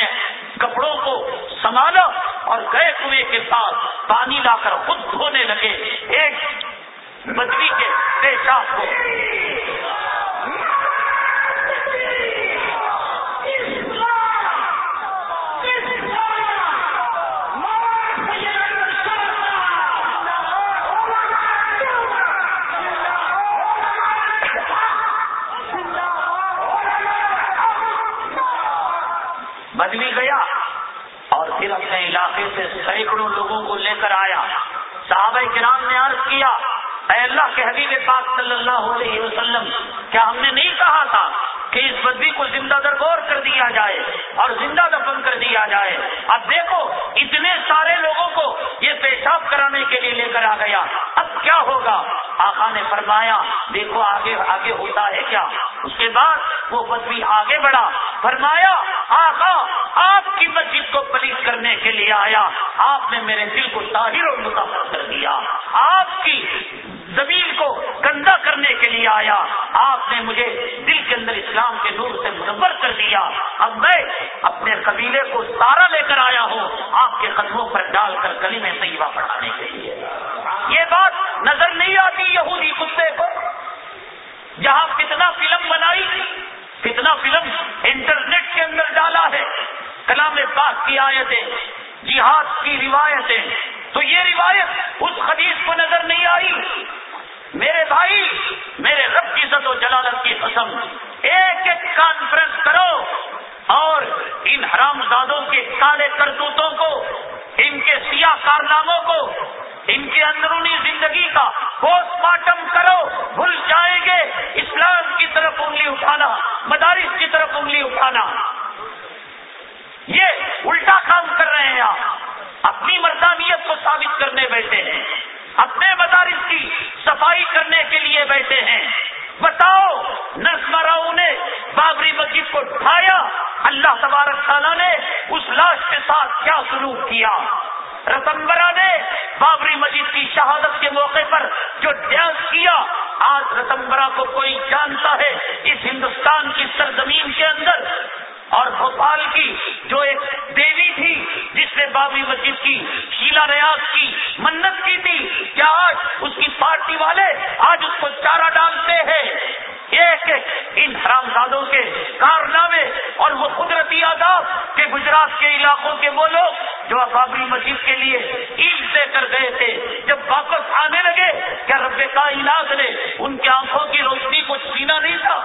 کپڑوں کو سنبھالا اور گئے کنویں کے ساتھ پانی لا کر خود دھونے لگے۔ ایک بدلی کے پیشاب کو سینکڑوں لوگوں کو لے کر آیا۔ صحابہ کرام نے عرض کیا، اے اللہ کے حبیب پاک صلی اللہ علیہ وسلم، کیا ہم نے نہیں کہا تھا کہ اس بدبی کو زندہ درگور کر دیا جائے اور زندہ دفن کر دیا جائے۔ اب دیکھو، اتنے سارے لوگوں کو یہ پیشاب کرانے کے لیے لے کر آ گیا۔ اب کیا ہوگا؟ آقا نے فرمایا، دیکھو آگے آگے ہوتا ہے کیا؟ اس کے بعد وہ بدبی آگے بڑھا۔ فرمایا، آقا، آپ کی مسجد کو پلیس کرنے کے لیے آیا۔ آپ نے میرے دل کو طاہر اور متاثر کر دیا۔ آپ کی زمین کو گندا کرنے کے لیے آیا۔ آپ نے مجھے دل کے اندر اسلام کے نور سے منور کر دیا۔ اب میں اپنے قبیلے کو سارا لے کر آیا ہوں آپ کے قدموں پر ڈال کر گلی میں طیبہ پڑھانے کے لیے۔ یہ بات نظر نہیں آتی یہودی کتے کو جہاں کتنا فلم بنائی، کتنا فلم انٹرنیٹ کے اندر ڈالا ہے۔ کلام پاک کی آیتیں، جہاد کی روایتیں تو یہ روایت اس حدیث کو نظر نہیں آئی۔ میرے بھائی، میرے رب کی عزت و جلالت کی قسم، ایک ایک کانفرنس کرو اور ان حرام زادوں کے کالے کرتوتوں کو، ان کے سیاہ کارناموں کو، ان کی اندرونی زندگی کا پوسٹ مارٹم کرو۔ بھول جائیں گے اسلام کی طرف انگلی اٹھانا، مدارس کی طرف انگلی اٹھانا۔ یہ الٹا کام کر رہے ہیں آپ۔ اپنی مردانیت کو ثابت کرنے بیٹھے ہیں۔ اپنے مدارس کی صفائی کرنے کے لیے بیٹھے ہیں۔ بتاؤ نسمراؤ نے بابری مسجد کو ڈھایا اللہ تبارک تعالیٰ نے اس لاش کے ساتھ کیا سلوک کیا؟ رتمبرا نے بابری مسجد کی شہادت کے موقع پر جو ڈانس کیا، آج رتمبرا کو کوئی جانتا ہے۔ اس ہندوستان کی سرزمین کے اندر اور بھوپال کی، جو ایک دیوی تھی، جس نے بابری مسجد کی، شیلا ریاض کی، منت کی تھی، کیا آج اس کی پارٹی والے آج اس کو چارہ ڈالتے ہیں؟ ایک ان حرام زادوں کے کارنامے اور وہ قدرتی آداب کے گجرات کے علاقوں کے وہ لوگ جو بابری مسجد کے لیے عید دے کر گئے تھے، جب واپس آنے لگے کیا رب کائنات نے ان کی آنکھوں کی روشنی کو چھینا نہیں تھا؟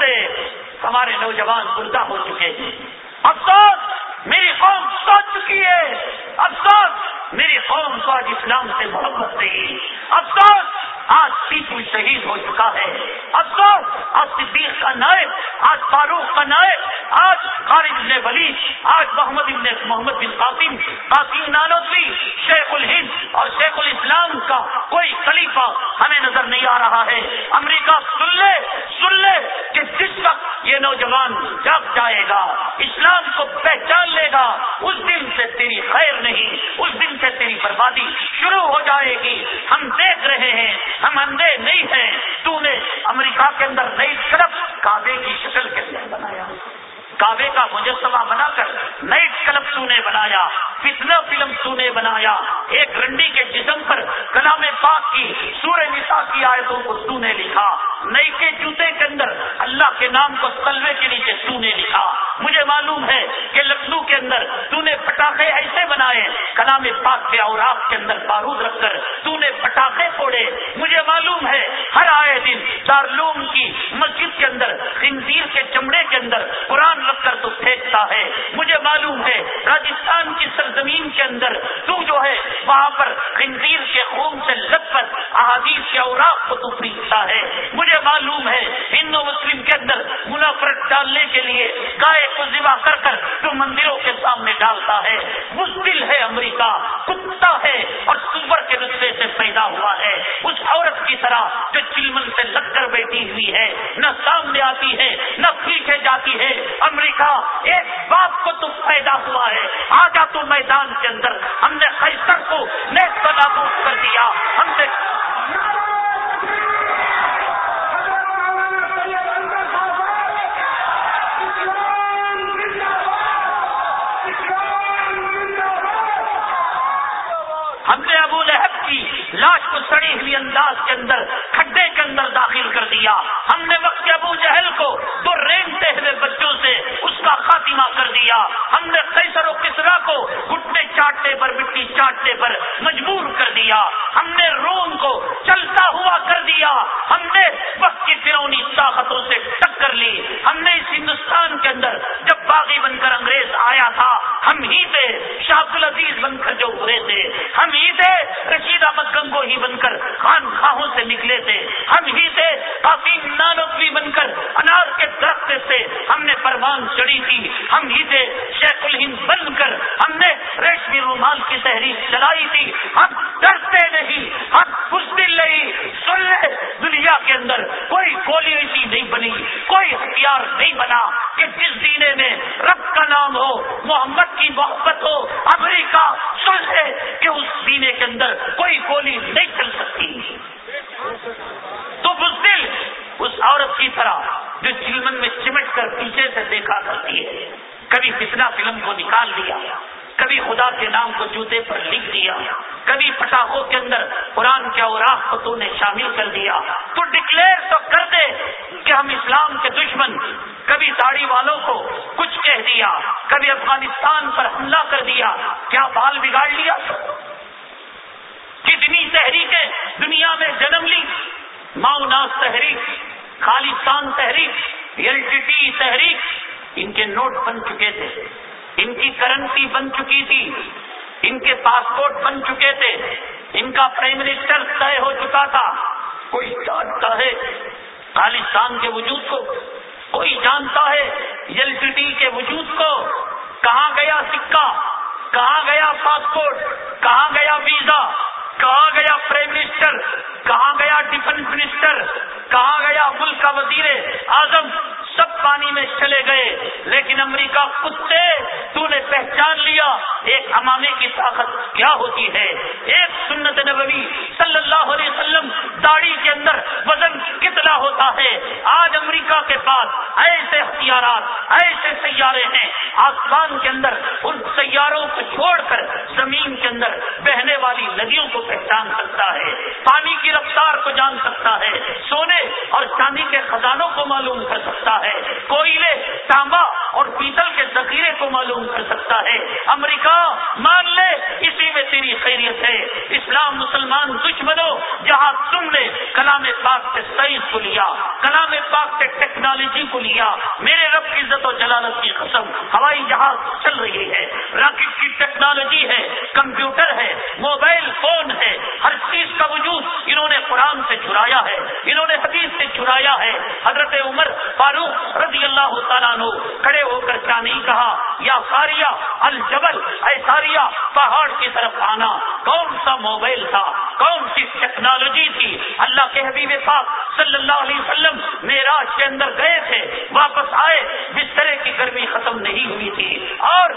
افسوس ہمارے نوجوان مردہ ہو چکے ہیں۔ افسوس! میری قوم سو چکی ہے۔ افسوس! میری قوم کو آج اسلام سے محبت نہیں۔ افسوس! آج پیپل شہید ہو چکا ہے۔ افسوس، آج صدیق کا نائب، آج فاروق کا نائب، آج خالد نے ولی آج محمد ابن محمد بن قاسم قاسم نانوی شیخ الہند اور شیخ الاسلام کا کوئی خلیفہ ہمیں نظر نہیں آ رہا ہے۔ امریکہ سن لے سن لے کہ جس وقت یہ نوجوان جگ جائے گا، اسلام کو پہچان لے گا، اس دن سے تیری خیر نہیں، اس دن سے تیری بربادی شروع ہو جائے گی۔ ہم دیکھ رہے ہیں ہم اندھے نہیں ہیں۔ تو نے امریکہ کے اندر نئی صرف کعبے کی شکل کے اندر بنایا۔ کعبے کا مجسمہ بنا کر نئی کلب تو نے بنایا فتنا فلم تو نے بنایا، ایک رنڈی کے جسم پر کلام پاک کی سورہ نساء کی آیتوں کو تو نے لکھا نئی کے جوتے کے اندر اللہ کے نام کو تلوے کے نیچے تو نے لکھا۔ مجھے معلوم ہے کہ لکھنؤ کے اندر تو نے پٹاخے ایسے بنائے، کلام پاک کے اور آپ کے اندر بارود رکھ کر تو نے پٹاخے پھوڑے۔ مجھے معلوم ہے ہر آئے دن دارلوم کی مسجد کے اندر، خنزیر کے چمڑے کے اندر، قرآن رکھ کر تو پھینکتا ہے۔ مجھے معلوم ہے راجستھان کی سرزمین کے اندر تو جو ہے، وہاں پر خنزیر کے خون سے لگ کر احادیث کے اوراق کو تو پھینکتا ہے۔ مجھے معلوم ہے ہندو مسلم کے اندر منافرت ڈالنے کے لیے گائے کو ذبح کر کر تو مندروں کے سامنے ڈالتا ہے۔ مشکل ہے امریکہ، کتا ہے اور سور کے نسخے سے پیدا ہوا ہے۔ اس عورت کی طرح جو چلمن سے لگ کر بیٹھی ہوئی ہے، نہ سامنے آتی ہے، نہ پیچھے جاتی ہے۔ امریکہ ایک باپ کو تو پیدا ہوا ہے، آجا تو میدان کے اندر ہم نے خیسر کو نیک نابود کر دیا۔ ہم نے ہم نے ابو لہب کی۔ لاش کو سڑی ہوئی انداز کے اندر، کھڈے کے اندر داخل کر دیا۔ ہم نے وقت ابو جہل کو دو رینگتے ہوئے بچوں سے اس کا خاتمہ کر دیا۔ ہم نے قیصر و کسرا کو گٹنے چاٹنے پر، مٹی چاٹنے پر مجبور کر دیا۔ ہم نے روم کو چلتا ہوا کر دیا۔ ہم نے وقت کی فرونی طاقتوں سے ٹکر لی۔ ہم نے اس ہندوستان کے اندر جب باغی بن کر انگریز آیا تھا، ہم ہی تھے شاہد العزیز بن کر جو ہوئے تھے۔ ہم ہی تھے رشید احمد گنگو ہی بن کر خان خواہوں سے نکلے تھے۔ ہم ہی تھے کافی نانوی بن کر۔ انار کے درخت سے ہم نے پروان چڑھی تھی۔ ہم ہی تھے شیخ الہند بن کر۔ ہم نے ریشمی رومال کی تحریر چلائی تھی۔ ہم ڈرتے نہیں۔ ہم دل نہیں۔ سن لے دنیا کے اندر۔ کوئی گولی ایسی نہیں بنی۔ کوئی ہتھیار نہیں بنا کہ جس دینے میں رب کا نام ہو، محمد کی محبت ہو، امریکہ۔ سن لے کہ اس دینے کے اندر کوئی گولی نہیں چل سکتی۔ تو بزدل اس عورت کی طرح جو چیمن میں چمٹ کر پیچھے سے دیکھا کرتی ہے۔ کبھی کتنا فلم کو نکال دیا، کبھی خدا کے نام کو جوتے پر لکھ دیا، کبھی پٹاخوں کے اندر قرآن کے اوراق کو تو نے شامل کر دیا۔ تو ڈکلیئر تو کر دے کہ ہم اسلام کے دشمن، کبھی داڑھی والوں کو کچھ کہہ دیا، کبھی افغانستان پر حملہ کر دیا۔ کیا بال بگاڑ لیا؟ تحریکیں دنیا میں جنم لی ماؤناس تحریک، خالصان تحریک ایل ٹی ٹی تحریک، ان کے نوٹ بن چکے تھے، ان کی کرنسی بن چکی تھی، ان کے پاسپورٹ بن چکے تھے، ان کا پرائم منسٹر طے ہو چکا تھا، کوئی جانتا ہے خالصان کے وجود کو؟ کوئی جانتا ہے ایل سی ڈی کے وجود کو؟ کہاں گیا سکہ؟ کہاں گیا پاسپورٹ؟ کہاں گیا ویزا؟ کہاں گیا پرائم منسٹر کہاں گیا ڈیفنس منسٹر کہاں گیا ملک کا وزیر اعظم۔ سب پانی میں چلے گئے، لیکن امریکہ کتے تو نے پہچان لیا، ایک امامے کی طاقت کیا ہوتی ہے؟ ایک سنت نبوی صلی اللہ علیہ وسلم داڑھی کے اندر وزن کتنا ہوتا ہے؟ آج امریکہ کے پاس ایسے اختیارات، ایسے سیارے ہیں، آسمان کے اندر ان سیاروں کو چھوڑ کر زمین کے اندر بہنے والی ندیوں کو پہچان سکتا ہے، پانی کی رفتار کو جان سکتا ہے، سونے اور چاندی کے خزانوں کو معلوم کر سکتا ہے کوئلے تانبا اور پیتل کے ذخیرے کو معلوم کر سکتا ہے۔ امریکہ، مان لے، اسی میں تیری خیریت ہے۔ اسلام، مسلمان، دشمنوں، جہاں تم نے کلام پاک سے سائنس کو لیا، کلام پاک سے ٹیکنالوجی کو لیا۔ میرے رب کی عزت و جلالت کی قسم، ہوائی جہاز چل رہی ہے۔ راکٹ کی ٹیکنالوجی ہے، کمپیوٹر ہے، موبائل فون ہے۔ ہر چیز کا وجود انہوں نے قرآن سے چرایا ہے، انہوں نے حدیث سے چرایا ہے۔ حضرت عمر فاروق رضی اللہ تعالیٰ کھڑے ہو کر کیا نہیں کہا؟ یا ساریا الجبل، اے ساریا پہاڑ کی طرف آنا۔ کون سا موبائل تھا؟ کون سی ٹیکنالوجی تھی؟ اللہ کے حبیب پاک صلی اللہ علیہ وسلم میراج کے اندر گئے تھے، واپس آئے۔ بسترے کی گرمی ختم نہیں ہوئی تھی۔ اور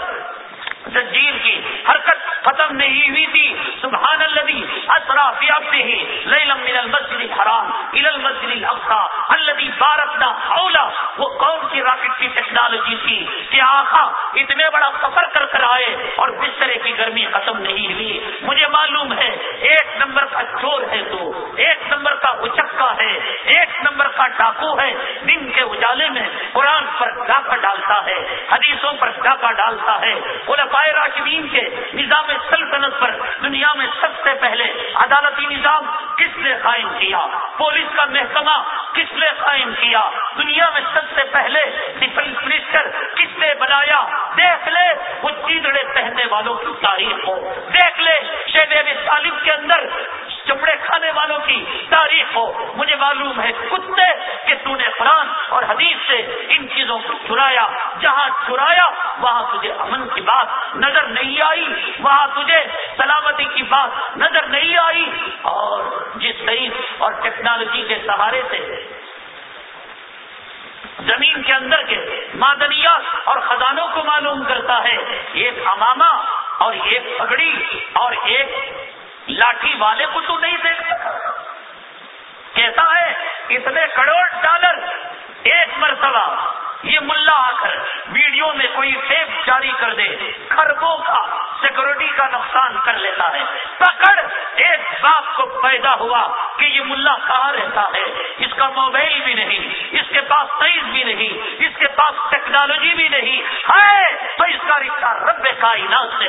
زنجیر کی حرکت ختم نہیں ہوئی تھی سبحان الذي اسرا في عبده ليلا من المسجد الحرام الى المسجد الاقصى الذي باركنا حوله وہ کون سی راکٹ کی ٹیکنالوجی تھی کہ آخا اتنے بڑا سفر کر کر آئے اور بسترے کی گرمی ختم نہیں ہوئی۔ مجھے معلوم ہے، ایک نمبر کا چور ہے تو، ایک نمبر کا اچکا ہے، ایک نمبر کا ڈاکو ہے۔ دن کے اجالے میں قرآن پر ڈاکہ ڈالتا ہے، حدیثوں پر ڈاکہ ڈالتا ہے۔ علماء راشدین کے نظام سلطنت پر دنیا میں سب سے پہلے عدالتی نظام کس نے قائم کیا؟ پولیس کا محکمہ کس نے قائم کیا؟ دنیا میں سب سے پہلے ڈیفینس منسٹر کس نے بنایا؟ دیکھ لے، وہ چیزڑے پہننے والوں کی تاریخ ہو دیکھ لے شہر طالب کے اندر چمڑے کھانے والوں کی تاریخ ہو، مجھے معلوم ہے کتے کہ تو نے قرآن اور حدیث سے ان چیزوں کو چرایا، جہاں چرایا، وہاں تجھے امن کی بات نظر نہیں آئی، وہاں تجھے سلامتی کی بات نظر نہیں آئی۔ اور جس سائنس اور ٹیکنالوجی کے سہارے سے زمین کے اندر کے معدنیات اور خزانوں کو معلوم کرتا ہے، ایک امامہ اور ایک پگڑی اور ایک لاٹھی والے کو تو نہیں دیکھ سکتا کہتا ہے، اتنے کروڑ ڈالر، ایک مرتبہ، یہ ملا آ کر ویڈیو میں کوئی ٹیپ جاری کر دے۔ خربوں کا، سیکورٹی کا نقصان کر لیتا ہے۔ پکڑ، ایک باپ کو پیدا ہوا کہ یہ ملا کہاں رہتا ہے؟ اس کا موبائل بھی نہیں، اس کے پاس سائنس بھی نہیں، اس کے پاس ٹیکنالوجی بھی نہیں۔ ہے تو اس کا رشتہ رب کائنات سے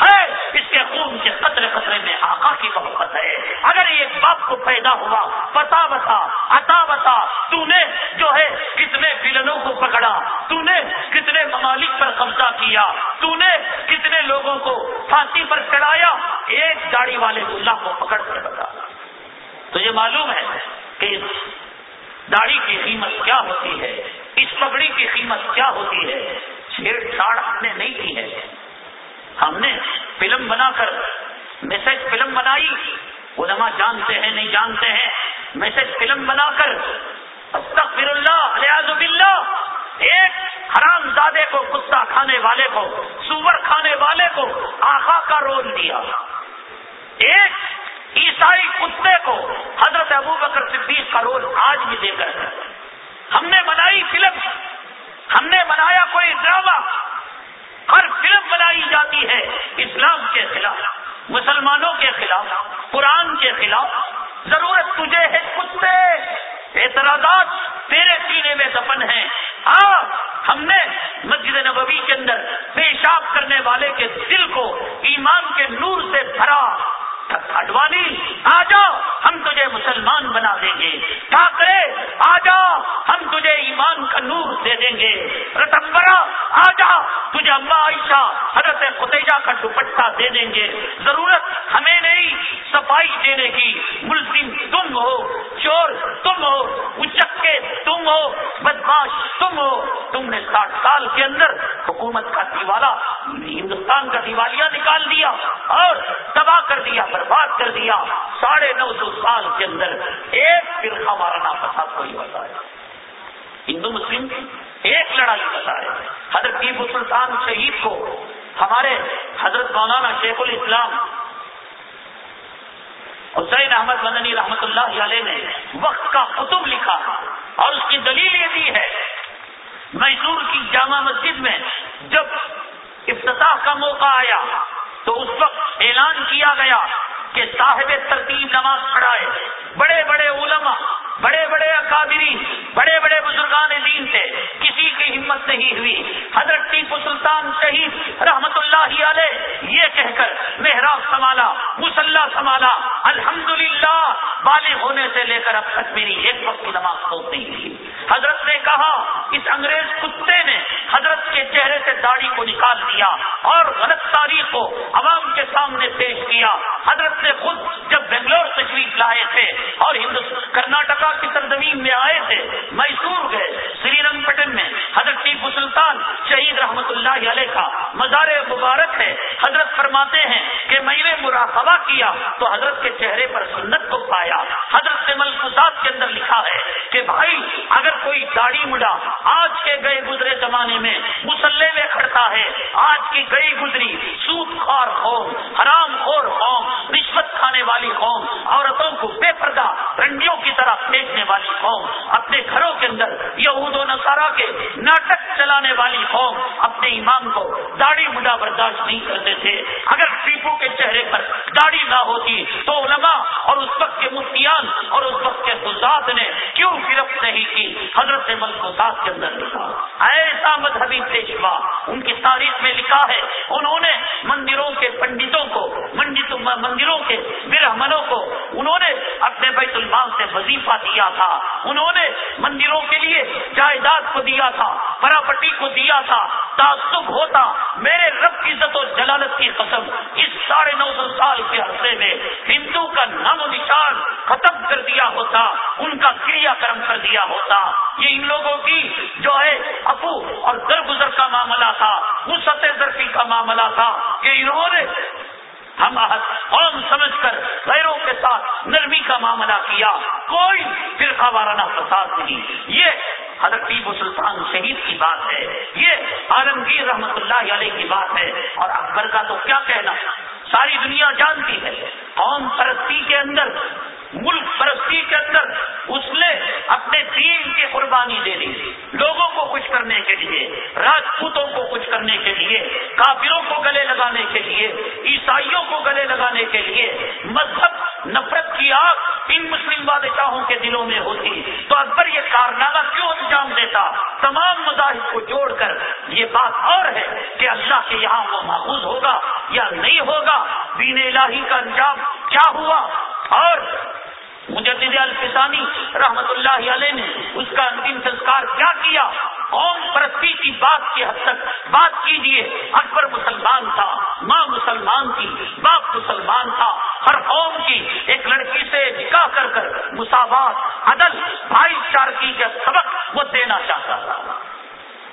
ہے۔ اس کے خون کے قطرے قطرے میں آقا کی محبت ہے۔ اگر ایک باپ کو پیدا ہوا، پتا بتا، عطا بتا تو نے جو ہے کتنے فلنوں کو پکڑا تو نے کتنے ممالک پر قبضہ کیا تو نے کتنے لوگوں کو پھانسی پر چڑھایا، ایک گاڑی والے اللہ کو پکڑ کر بتا۔ تو یہ معلوم ہے کہ اس داڑھی کی قیمت کیا ہوتی ہے، اس پگڑی کی قیمت کیا ہوتی ہے؟ چھیڑ چھاڑ ہم نے نہیں کی ہے۔ ہم نے فلم بنا کر میسج فلم بنائی۔ علماء جانتے ہیں، نہیں جانتے ہیں۔ میسج فلم بنا کر استغفر اللہ ریاض باللہ، ایک حرام زادے کو، کتا کھانے والے کو، سور کھانے والے کو آخا کا رول دیا۔ ایک عیسائی کتے کو حضرت ابو بکر صدیق کا رول آج بھی دے کر ہم نے بنائی فلم، ہم نے بنایا کوئی ڈرامہ۔ ہر فلم بنائی جاتی ہے اسلام کے خلاف، مسلمانوں کے خلاف، قرآن کے خلاف۔ ضرورت تجھے ہے کتے اعتراضات تیرے سینے میں دفن ہیں۔ آ ہم نے مسجد نبوی کے اندر پیشاب کرنے والے کے دل کو ایمان کے نور سے بھرا۔ اڈوانی، آ جا ہم تجھے مسلمان بنا دیں گے۔ ٹھاکرے آ جا ہم تجھے ایمان کا نور دے دیں گے۔ رتمبرا آ جا تجھے اما عائشہ، حضرت خطیجہ کا دوپٹہ دے دیں گے۔ ضرورت ہمیں نہیں، صفائی دینے کی۔ ملزم تم ہو، چور تم ہو، اچکے تم ہو، بدماش تم ہو۔ تم نے ساٹھ سال کے اندر حکومت کا دیوالا، ہندوستان کا دیوالیہ نکال دیا اور تباہ کر دیا۔ برباد کر دیا ساڑھے نو سو سال کے اندر ایک فرقہ مارنا فساد کوئی بتایا ہندو مسلم، ایک لڑائی بتائے حضرت ٹیپو سلطان شہید کو، ہمارے حضرت مولانا شیخ الاسلام حسین احمد مدنی رحمت اللہ علیہ نے وقت کا قطب لکھا اور اس کی دلیل یہ دی ہے، میسور کی جامع مسجد میں جب افتتاح کا موقع آیا تو اس وقت اعلان کیا گیا کہ صاحب ترتیب نماز پڑھائے۔ بڑے بڑے علماء بڑے بڑے اکابری بڑے بڑے بزرگان دین تھے کسی کی ہمت نہیں ہوئی۔ حضرت ٹیپو سلطان شہید رحمت اللہ علیہ یہ کہہ کر محراب سنبھالا، مسلح سنبھالا، الحمدللہ، بالغ ہونے سے لے کر اب تک میری ایک وقت کی نماز ہوتی تھی حضرت نے کہا، اس انگریز کتے نے حضرت کے چہرے سے داڑھی کو نکال دیا اور غلط تاریخ کو عوام کے سامنے پیش کیا۔ حضرت نے خود جب بنگلور تشریف لائے تھے اور کرناٹک کرناٹکا کی سرزمین میں آئے تھے، میسور گئے سری رنگ پٹن میں۔ حضرت ٹیپو سلطان شہید رحمت اللہ علیہ کا مزار مبارک ہے۔ حضرت فرماتے ہیں کہ میں نے مراقبہ کیا تو حضرت کے چہرے پر سنت کو پایا۔ حضرت سے ملکوسات کے اندر لکھا ہے کہ بھائی، اگر کوئی داڑھی مڈا آج کے گئے گزرے زمانے میں مسلح میں کھڑتا ہے، آج کی گئی گزری سوت خور قوم، حرام خور قوم، رشوت کھانے والی قوم، عورتوں کو بے پردہ رنڈیوں کی طرح پھینکنے والی قوم اپنے گھروں کے اندر یہود و نصارہ کے ناٹک چلانے والی قوم اپنے ایمان کو داڑھی مڈا برداشت نہیں کرتے تھے۔ اگر ٹیپو کے چہرے پر داڑھی نہ ہوتی تو علماء اور اس وقت کے مفتیان اور اس وقت کے خزاد نے کیوں گرفت نہیں کی؟ حضرت ملک ملکوسات کے اندر لکھا۔ ایسا مذہبی پیشوا ان کی تاریخ میں لکھا ہے۔ انہوں نے مندروں کے پنڈتوں کو مندروں کے برہمنوں کو، انہوں نے اپنے بیت المال سے وظیفہ دیا تھا۔ انہوں نے مندروں کے لیے جائیداد کو دیا تھا۔ پراپرٹی کو دیا تھا، تعصب ہوتا، میرے رب کی عزت و جلالت کی قسم، اس ساڑھے نو سو سال کے عرصے میں ہندو کا نام و نشان ختم کر دیا ہوتا، ان کا کریا کرم کر دیا ہوتا۔ یہ ان لوگوں کی جو ہے اپو اور درگزر کا معاملہ تھا وسط ظرفی کا معاملہ تھا کہ انہوں نے ہم قوم سمجھ کر غیروں کے ساتھ نرمی کا معاملہ کیا، کوئی فرقہ وارانہ فساد نہیں۔ یہ حضرت و سلطان شہید کی بات ہے۔ یہ عالمگیر رحمت اللہ علیہ کی بات ہے۔ اور اکبر کا تو کیا کہنا؟ ساری دنیا جانتی ہے۔ قوم پرستی کے اندر ملک پرستی کے اندر اس نے اپنے دین کی قربانی دے دی، لوگوں کو کچھ کرنے کے لیے، راجپوتوں کو کچھ کرنے کے لیے، کافروں کو گلے لگانے کے لیے، عیسائیوں کو گلے لگانے کے لیے، مذہب نفرت کی آگ ان مسلم بادشاہوں کے دلوں میں ہوتی۔ تو اکبر یہ کارنامہ کیوں انجام دیتا؟ تمام مذاہب کو جوڑ کر، یہ بات اور ہے کہ اللہ کے یہاں وہ محفوظ ہوگا یا نہیں ہوگا؟ دین الہی کا انجام کیا ہوا؟ اور مجدد الفسانی رحمت اللہ علیہ نے اس کا انتم سنسکار کیا کیا؟ قوم پرستی کی بات کی حد تک بات کیجیے اکبر مسلمان تھا، ماں مسلمان تھی، باپ مسلمان تھا، ہر قوم کی ایک لڑکی سے نکاح کر کر مساوات، عدل، بھائی چارگی کا سبق وہ دینا چاہتا تھا۔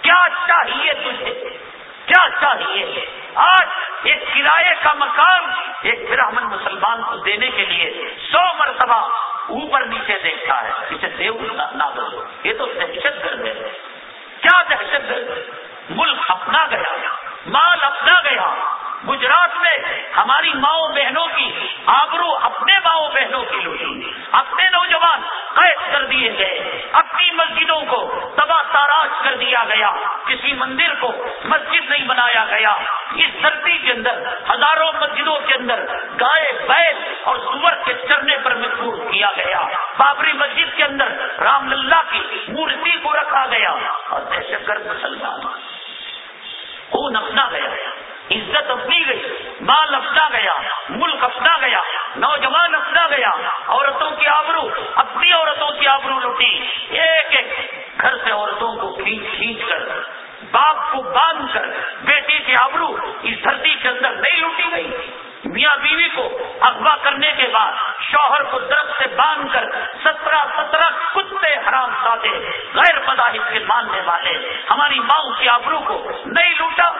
کیا چاہیے تجھے؟ کیا چاہیے؟ آج ایک کرائے کا مکان ایک برہمن مسلمان کو دینے کے لیے سو مرتبہ اوپر نیچے دیکھتا ہے۔ اسے دیو نہ دو یہ تو دہشت گرد ہے۔ کیا دہشت گرد؟ ملک اپنا گیا۔ مال اپنا گیا۔ گجرات میں ہماری ماؤں بہنوں کی آبرو اپنے ماؤں بہنوں کی لوٹی۔ اپنے نوجوان قید کر دیے گئے۔ اپنی مسجدوں کو تباہ تاراج کر دیا گیا۔ کسی مندر کو مسجد نہیں بنایا گیا۔ اس دھرتی کے اندر، ہزاروں مسجدوں کے اندر گائے، بیل اور سور کے چرنے پر مجبور کیا گیا۔ بابری مسجد کے اندر رام للہ کی مورتی کو رکھا گیا۔ اور دہشت گرد مسلمان۔ خون اپنا گیا، عزت اپنی گئی، مال اپنا گیا، ملک اپنا گیا، نوجوان اپنا گیا، عورتوں کی آبرو اپنی عورتوں کی آبرو لوٹی۔ ایک ایک گھر سے عورتوں کو کھینچ کھینچ کر، باپ کو باندھ کر بیٹی کی آبرو اس دھرتی کے اندر نہیں لوٹی گئی۔ میاں بیوی کو اغوا کرنے کے بعد شوہر کو درخت سے باندھ کر سترہ سترہ کتے حرام سادے غیر مذاہب کے ماننے والے، ہماری ماؤں کی آبرو کو نہیں لوٹا۔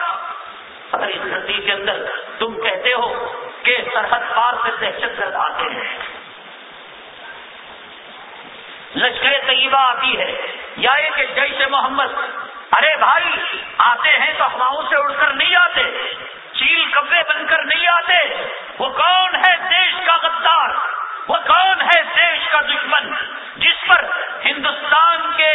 اگر اس دھرتی کے اندر تم کہتے ہو کہ سرحد پار سے دہشت گرد آتے ہیں۔ لشکر طیبہ آتی ہے۔ یا یہ کہ جیش محمد ارے بھائی، آتے ہیں تو ہواؤں سے اڑ کر نہیں آتے، چیل کبے بن کر نہیں آتے۔ وہ کون ہے دیش کا غدار؟ وہ کون ہے دیش کا دشمن؟ جس پر ہندوستان کے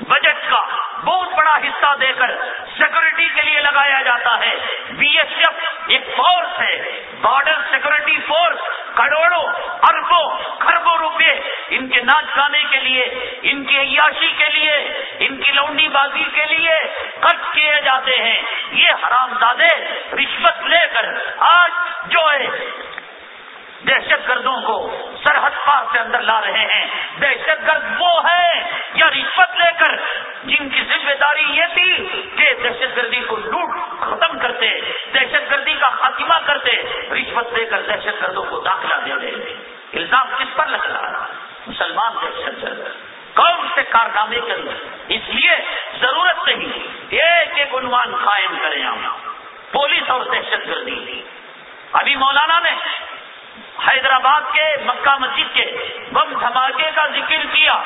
بجٹ کا بہت بڑا حصہ دے کر سیکورٹی کے لیے لگایا جاتا ہے۔ بی ایس ایف ایک فورس ہے۔ بارڈر سیکورٹی فورس کروڑوں، اربوں خربوں روپے ان کے ناچ گانے کے لیے، ان کی عیاشی کے لیے، ان کی لونڈی بازی کے لیے خرچ کیے جاتے ہیں۔ یہ حرام زادے رشوت لے کر آج جو ہے دہشت گردوں کو سرحد پار سے اندر لا رہے ہیں۔ دہشت گرد وہ ہے یعنی یا رشوت لے کر جن کی ذمہ داری یہ تھی کہ دہشت گردی کو لوٹ ختم کرتے، دہشت گردی کا خاتمہ کرتے، رشوت لے کر دہشت گردوں کو داخلہ دے دے الزام کس پر لگ رہا مسلمان دہشت گرد۔ کون سے کارنامے کے اندر؟ اس لیے ضرورت نہیں، ایک ایک عنوان قائم کریں ہم۔ پولیس اور دہشت گردی۔ ابھی مولانا نے حیدرآباد کے، مکہ مسجد کے، بم دھماکے کا ذکر کیا۔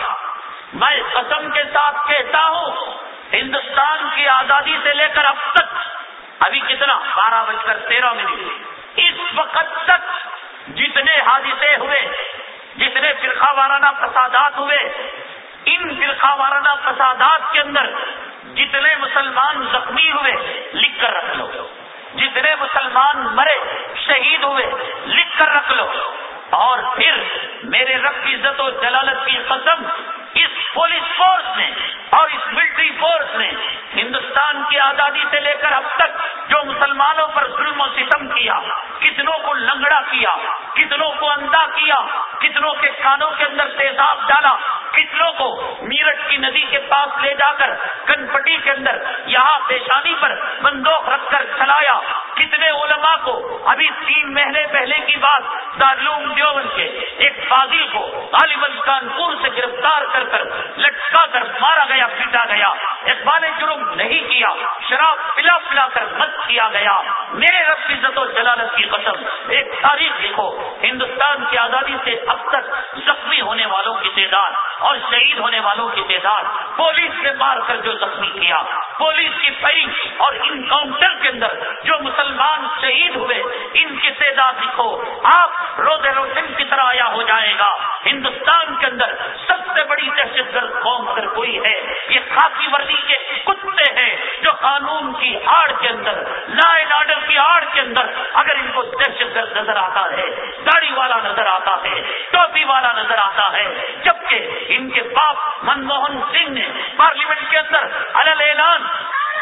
میں قسم کے ساتھ کہتا ہوں، ہندوستان کی آزادی سے لے کر اب تک، ابھی کتنا؟ بارہ بج کر تیرہ منٹ۔ اس وقت تک جتنے حادثے ہوئے، جتنے فرقہ وارانہ فسادات ہوئے، ان فرقہ وارانہ فسادات کے اندر جتنے مسلمان زخمی ہوئے، لکھ کر رکھ لو۔ جتنے مسلمان مرے، شہید ہوئے، لکھ کر رکھ لو۔ اور پھر میرے رب کی عزت و جلالت کی قسم اس پولیس فورس نے اور اس ملٹری فورس نے ہندوستان کی آزادی سے لے کر اب تک جو مسلمانوں پر ظلم و ستم کیا، کتنوں کو لنگڑا کیا، کتنوں کو اندھا کیا، کتنوں کے کانوں کے اندر تیزاب ڈالا، کتنوں کو میرٹ کی ندی کے پاس لے جا کر کنپٹی کے اندر یہاں پیشانی پر بندوق رکھ کر چلایا۔ کتنے علماء کو ابھی تین مہینے پہلے کی بات دارلوم دیوبند کے ایک فاضل کو غالباً کانپور سے گرفتار کر کر کر لٹکا کر مارا گیا پیٹا گیا۔ اقبال جرم نہیں کیا، شراب پلا پلا کر مت کیا گیا۔ میرے رب عزت و جلالت کی قسم، ایک تاریخ لکھو۔ ہندوستان کی آزادی سے اب تک زخمی ہونے والوں کی تعداد اور شہید ہونے والوں کی تعداد، پولیس نے مار کر جو زخمی کیا۔ پولیس کی فائرنگ اور انکاؤنٹر کے اندر جو مسلمان شہید ہوئے، ان کی تعداد لکھو۔ آپ روز روشن کی طرح آیا ہو جائے گا۔ ہندوستان کے اندر سب سے بڑی دہشت گرد قوم پر کوئی ہے، یہ خاکی وردی کے کتے ہیں جو قانون کی آڑ کے اندر، لا آرڈر کی آڑ کے اندر اگر ان کو دہشت گرد نظر آتا ہے، داڑھی والا نظر آتا ہے، ٹوپی والا نظر آتا ہے، جبکہ ان کے باپ منموہن سنگھ نے پارلیمنٹ کے اندر الل اعلان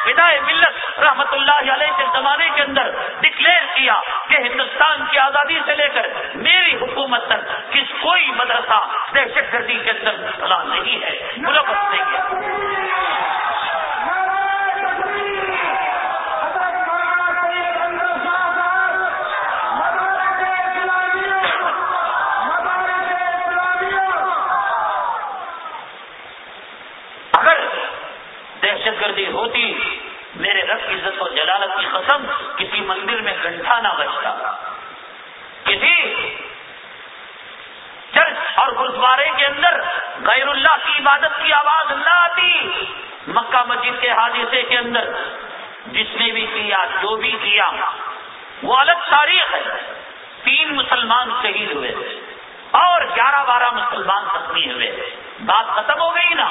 ودائے ملت رحمت اللہ علیہ کے زمانے کے اندر ڈکلیئر کیا کہ ہندوستان کی آزادی سے لے کر میری حکومت تک کس کوئی مدرسہ دہشت گردی کے اندر فلاں نہیں ہے، ملوث نہیں گردی ہوتی، میرے رب عزت و جلالت کی قسم کسی مندر میں گنٹھا نہ بچتا کسی چرچ اور گرودوارے کے اندر غیر اللہ کی عبادت کی آواز نہ آتی۔ مکہ مسجد کے حادثے کے اندر جس نے بھی کیا، جو بھی کیا، وہ الگ تاریخ ہے۔ تین مسلمان شہید ہوئے اور گیارہ بارہ مسلمان زخمی ہوئے۔ بات ختم ہو گئی نا۔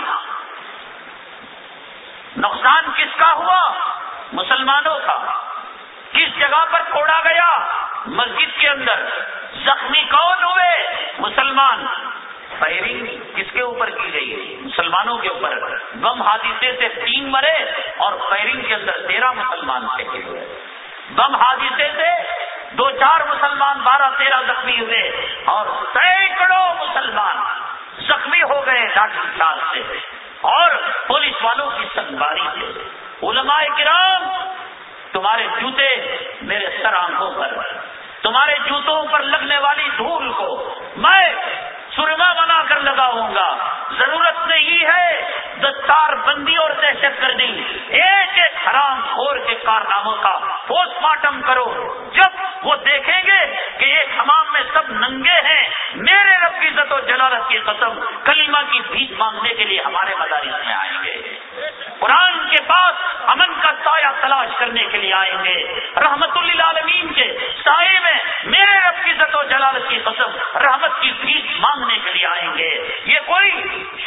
نقصان کس کا ہوا؟ مسلمانوں کا۔ کس جگہ پر توڑا گیا؟ مسجد کے اندر۔ زخمی کون ہوئے؟ مسلمان۔ فائرنگ کس کے اوپر کی گئی؟ مسلمانوں کے اوپر۔ بم حادثے سے تین مرے اور فائرنگ کے اندر تیرہ مسلمان پھینکے ہوئے۔ بم حادثے سے دو چار مسلمان، بارہ تیرہ زخمی ہوئے اور سینکڑوں مسلمان زخمی ہو گئے لاٹھی چال سے۔ اور پولیس والوں کی سنباری سے۔ علماء کرام، تمہارے جوتے میرے سر آنکھوں پر، تمہارے جوتوں پر لگنے والی دھول کو میں سرما بنا کر لگاؤں گا۔ ضرورت نہیں ہے، دستار بندی اور دہشت گردی، ایک ایک حرام خور کے کارناموں کا پوسٹ مارٹم کرو۔ جب وہ دیکھیں گے کہ ایک حمام میں سب ننگے ہیں، میرے رب کی عزت و جلالت کی قسم، کلیمہ کی بھیک مانگنے کے لیے ہمارے مدارس میں آئیں گے۔ قرآن کے پاس امن کا سایہ تلاش کرنے کے لیے آئیں گے۔ رحمت اللہ عالمین کے سائے میں میرے رب کی عزت و جلالت کی قسم، رحمت کی بھیک مانگنے کے لیے آئیں گے۔ یہ کوئی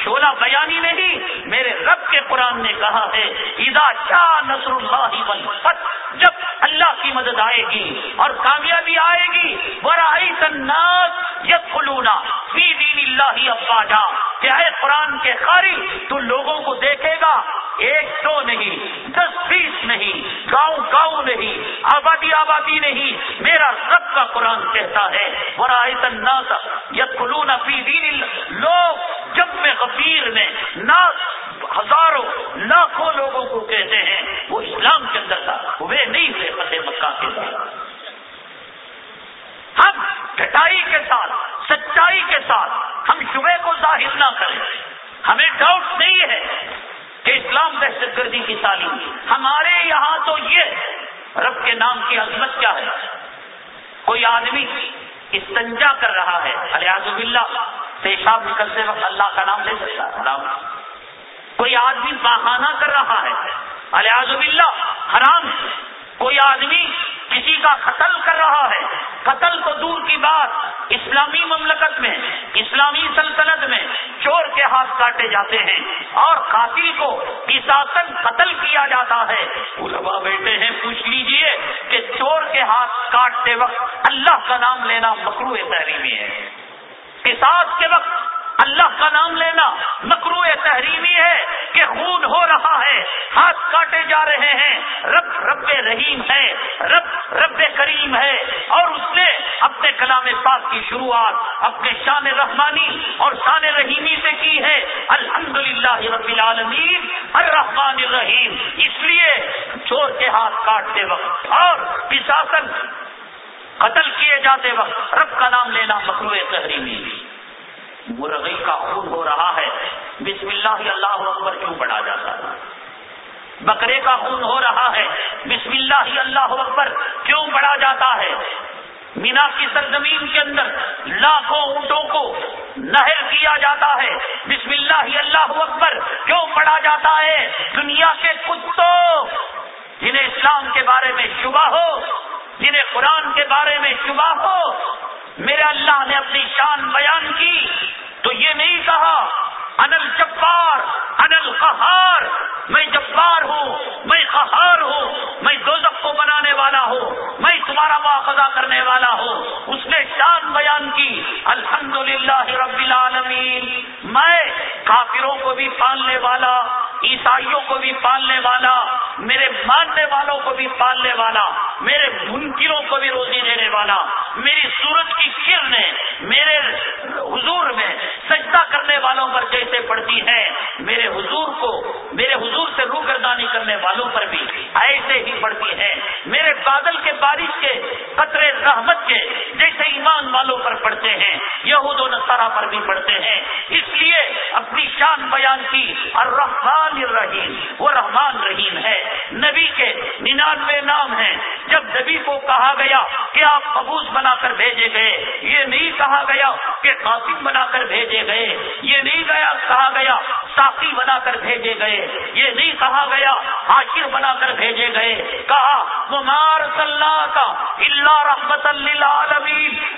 شولہ بیانی نہیں۔ میرے رب کے قرآن نے کہا ہے ادا کیا نصر اللہ فتح جب اللہ کی مدد آئے گی اور کامیابی آئے گی برائی تناس یت فلونا فی دین اللہ ابا جا کیا ہے قرآن کے خاری تو لوگوں کو دیکھے گا۔ ایک سو نہیں، دس بیس نہیں، گاؤں گاؤں نہیں، آبادی آبادی نہیں۔ میرا رب کا قرآن کہتا ہے برائے تناس یت فلونا فی دین لوگ جب میں غفیر میں نہ ہزاروں لاکھوں لوگوں کو کہتے ہیں، وہ اسلام کے اندر تھا، وہ نہیں ہوئے فتح مکہ کے ساتھ ہم ڈٹائی کے ساتھ، سچائی کے ساتھ ہم شبہ کو ظاہر نہ کریں۔ ہمیں ڈاؤٹ نہیں ہے کہ اسلام دہشت گردی کی تعلیم ہمارے یہاں تو یہ رب کے نام کی عظمت کیا ہے؟ کوئی آدمی استنجا کر رہا ہے۔ الیاز بلّہ پیشاب نکلتے وقت اللہ کا نام لے سکتا ہے۔ کوئی آدمی بہانہ کر رہا ہے۔ الیاز اللہ حرام۔ کوئی آدمی کسی کا قتل کر رہا ہے، قتل تو دور کی بات اسلامی مملکت میں، اسلامی سلطنت میں چور کے ہاتھ کاٹے جاتے ہیں اور قاتل کو اساسن قتل کیا جاتا ہے۔ علماء بیٹے ہیں، پوچھ لیجیے کہ چور کے ہاتھ کاٹتے وقت اللہ کا نام لینا مکرو تحریمی ہے۔ قصاص کے وقت اللہ کا نام لینا مکرو تحریمی ہے کہ خون ہو رہا ہے، ہاتھ کاٹے جا رہے ہیں۔ رب رب رحیم ہے، رب رب کریم ہے۔ اور اس نے اپنے کلام پاک کی شروعات اپنے شان رحمانی اور شان رحیمی سے کی ہے۔ الحمد للہ رب العالمین، الرحمن الرحیم۔ اس لیے چور کے ہاتھ کاٹتے وقت اور پساسن قتل کیے جاتے وقت رب کا نام لینا مکرو تحریمی۔ مرغی کا خون ہو رہا ہے، بسم اللہ اللہ اکبر کیوں پڑھا جاتا ہے؟ بکرے کا خون ہو رہا ہے، بسم اللہ اللہ اکبر کیوں پڑھا جاتا ہے؟ مینا کی سرزمین کے اندر لاکھوں اونٹوں کو نہر کیا جاتا ہے، بسم اللہ اللہ اکبر کیوں پڑھا جاتا ہے؟ دنیا کے کتوں، جنہیں اسلام کے بارے میں شبہ ہو، جنہیں قرآن کے بارے میں شبہ ہو، میرے اللہ نے اپنی شان بیان کی۔ تو یہ نہیں کہا انل جبار انل قہار میں جبار ہوں، میں قہار ہوں، میں دوزخ کو بنانے والا ہوں، میں تمہارا ادا کرنے والا ہو اس نے شان بیان کی الحمد رب العالمین، میں کافروں کو بھی پالنے والا، عیسائیوں کو بھی پالنے والا، میرے ماننے والوں کو بھی پالنے والا، میرے منکروں کو بھی روزی دینے والا، میری سورج کی کرنیں میرے حضور میں سجدہ کرنے والوں پر جیسے پڑتی ہے، میرے حضور کو، میرے حضور سے روگردانی کرنے والوں پر بھی ایسے ہی پڑتی ہے۔ میرے بادل کے بارش کے، قطرے رحمت کے جیسے ایمان والوں پر پڑتے ہیں، یہود و نصارہ پر بھی پڑتے ہیں۔ اس لیے اپنی شان بیان کی اور رحمان الرحیم، وہ رحمان رحیم ہے۔ نبی کے ننانوے نام ہیں۔ جب نبی کو کہا گیا کہ آپ قبوض بنا کر بھیجے گئے، یہ نہیں کہا کہا گیا کہ قاسم بنا کر بھیجے گئے۔ یہ نہیں گیا، کہا گیا ساقی بنا کر بھیجے گئے۔ یہ نہیں کہا گیا، حاشر بنا کر بھیجے گئے۔ کہا ممار صلی اللہ کا اللہ رحمت اللہ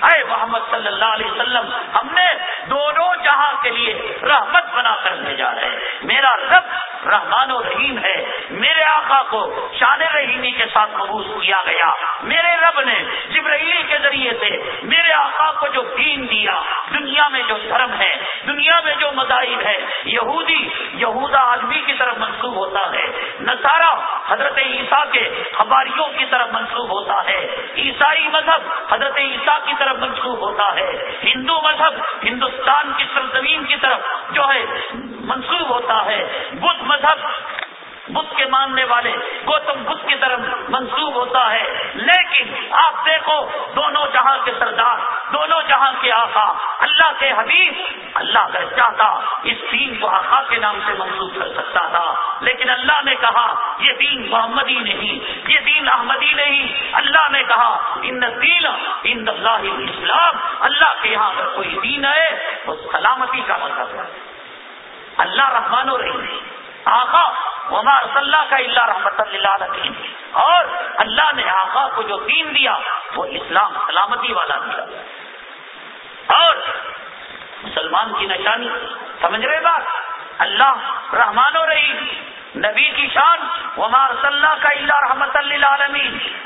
اے محمد صلی اللہ علیہ وسلم، ہم نے دونوں جہاں کے لیے رحمت بنا کر بھیجا ہے۔ میرا رب رحمان و رحیم ہے۔ میرے آقا کو شان رحیمی کے ساتھ مبوس کیا گیا۔ میرے رب نے جبرائیلی کے ذریعے سے میرے آقا کو جو دین دیا۔ دنیا میں جو دھرم ہے، دنیا میں جو مذاہب ہے، یہودی، یہودا آدمی کی طرف منسوخ ہوتا ہے۔ نصارہ حضرت عیسیٰ کے خباریوں کی طرف منسوخ ہوتا ہے۔ عیسائی مذہب حضرت عیسیٰ کی طرف منسوخ ہوتا ہے۔ ہندو مذہب ہندوستان کی سرزمین کی طرف جو ہے منسوخ ہوتا ہے۔ بدھ مذہب بدھ کے ماننے والے گوتم بدھ کی طرف منسوخ ہوتا ہے۔ لیکن آپ دیکھو دونوں جہاں کے سردار، دونوں جہاں کے آقا، اللہ کے حبیب، اللہ کر چاہتا اس دین کو آقا کے نام سے منسوخ کر سکتا تھا۔ لیکن اللہ نے کہا، یہ دین محمدی نہیں، یہ دین احمدی نہیں۔ اللہ نے کہا، ان دین ان اللہ اسلام اللہ کے یہاں اگر کوئی دین ہے تو سلامتی کا مطلب ہے۔ اللہ رحمان و رحیم آقا وما صلاح کا اللہ رحمت اللہ رکھیں اور اللہ نے آقا کو جو دین دیا، وہ اسلام سلامتی والا دیا. اور مسلمان کی نشانی، سمجھ رہے بات؟ اللہ رحمان و رحیم. نبی کی شان ومار صلاح کا اللہ رحمت اللہ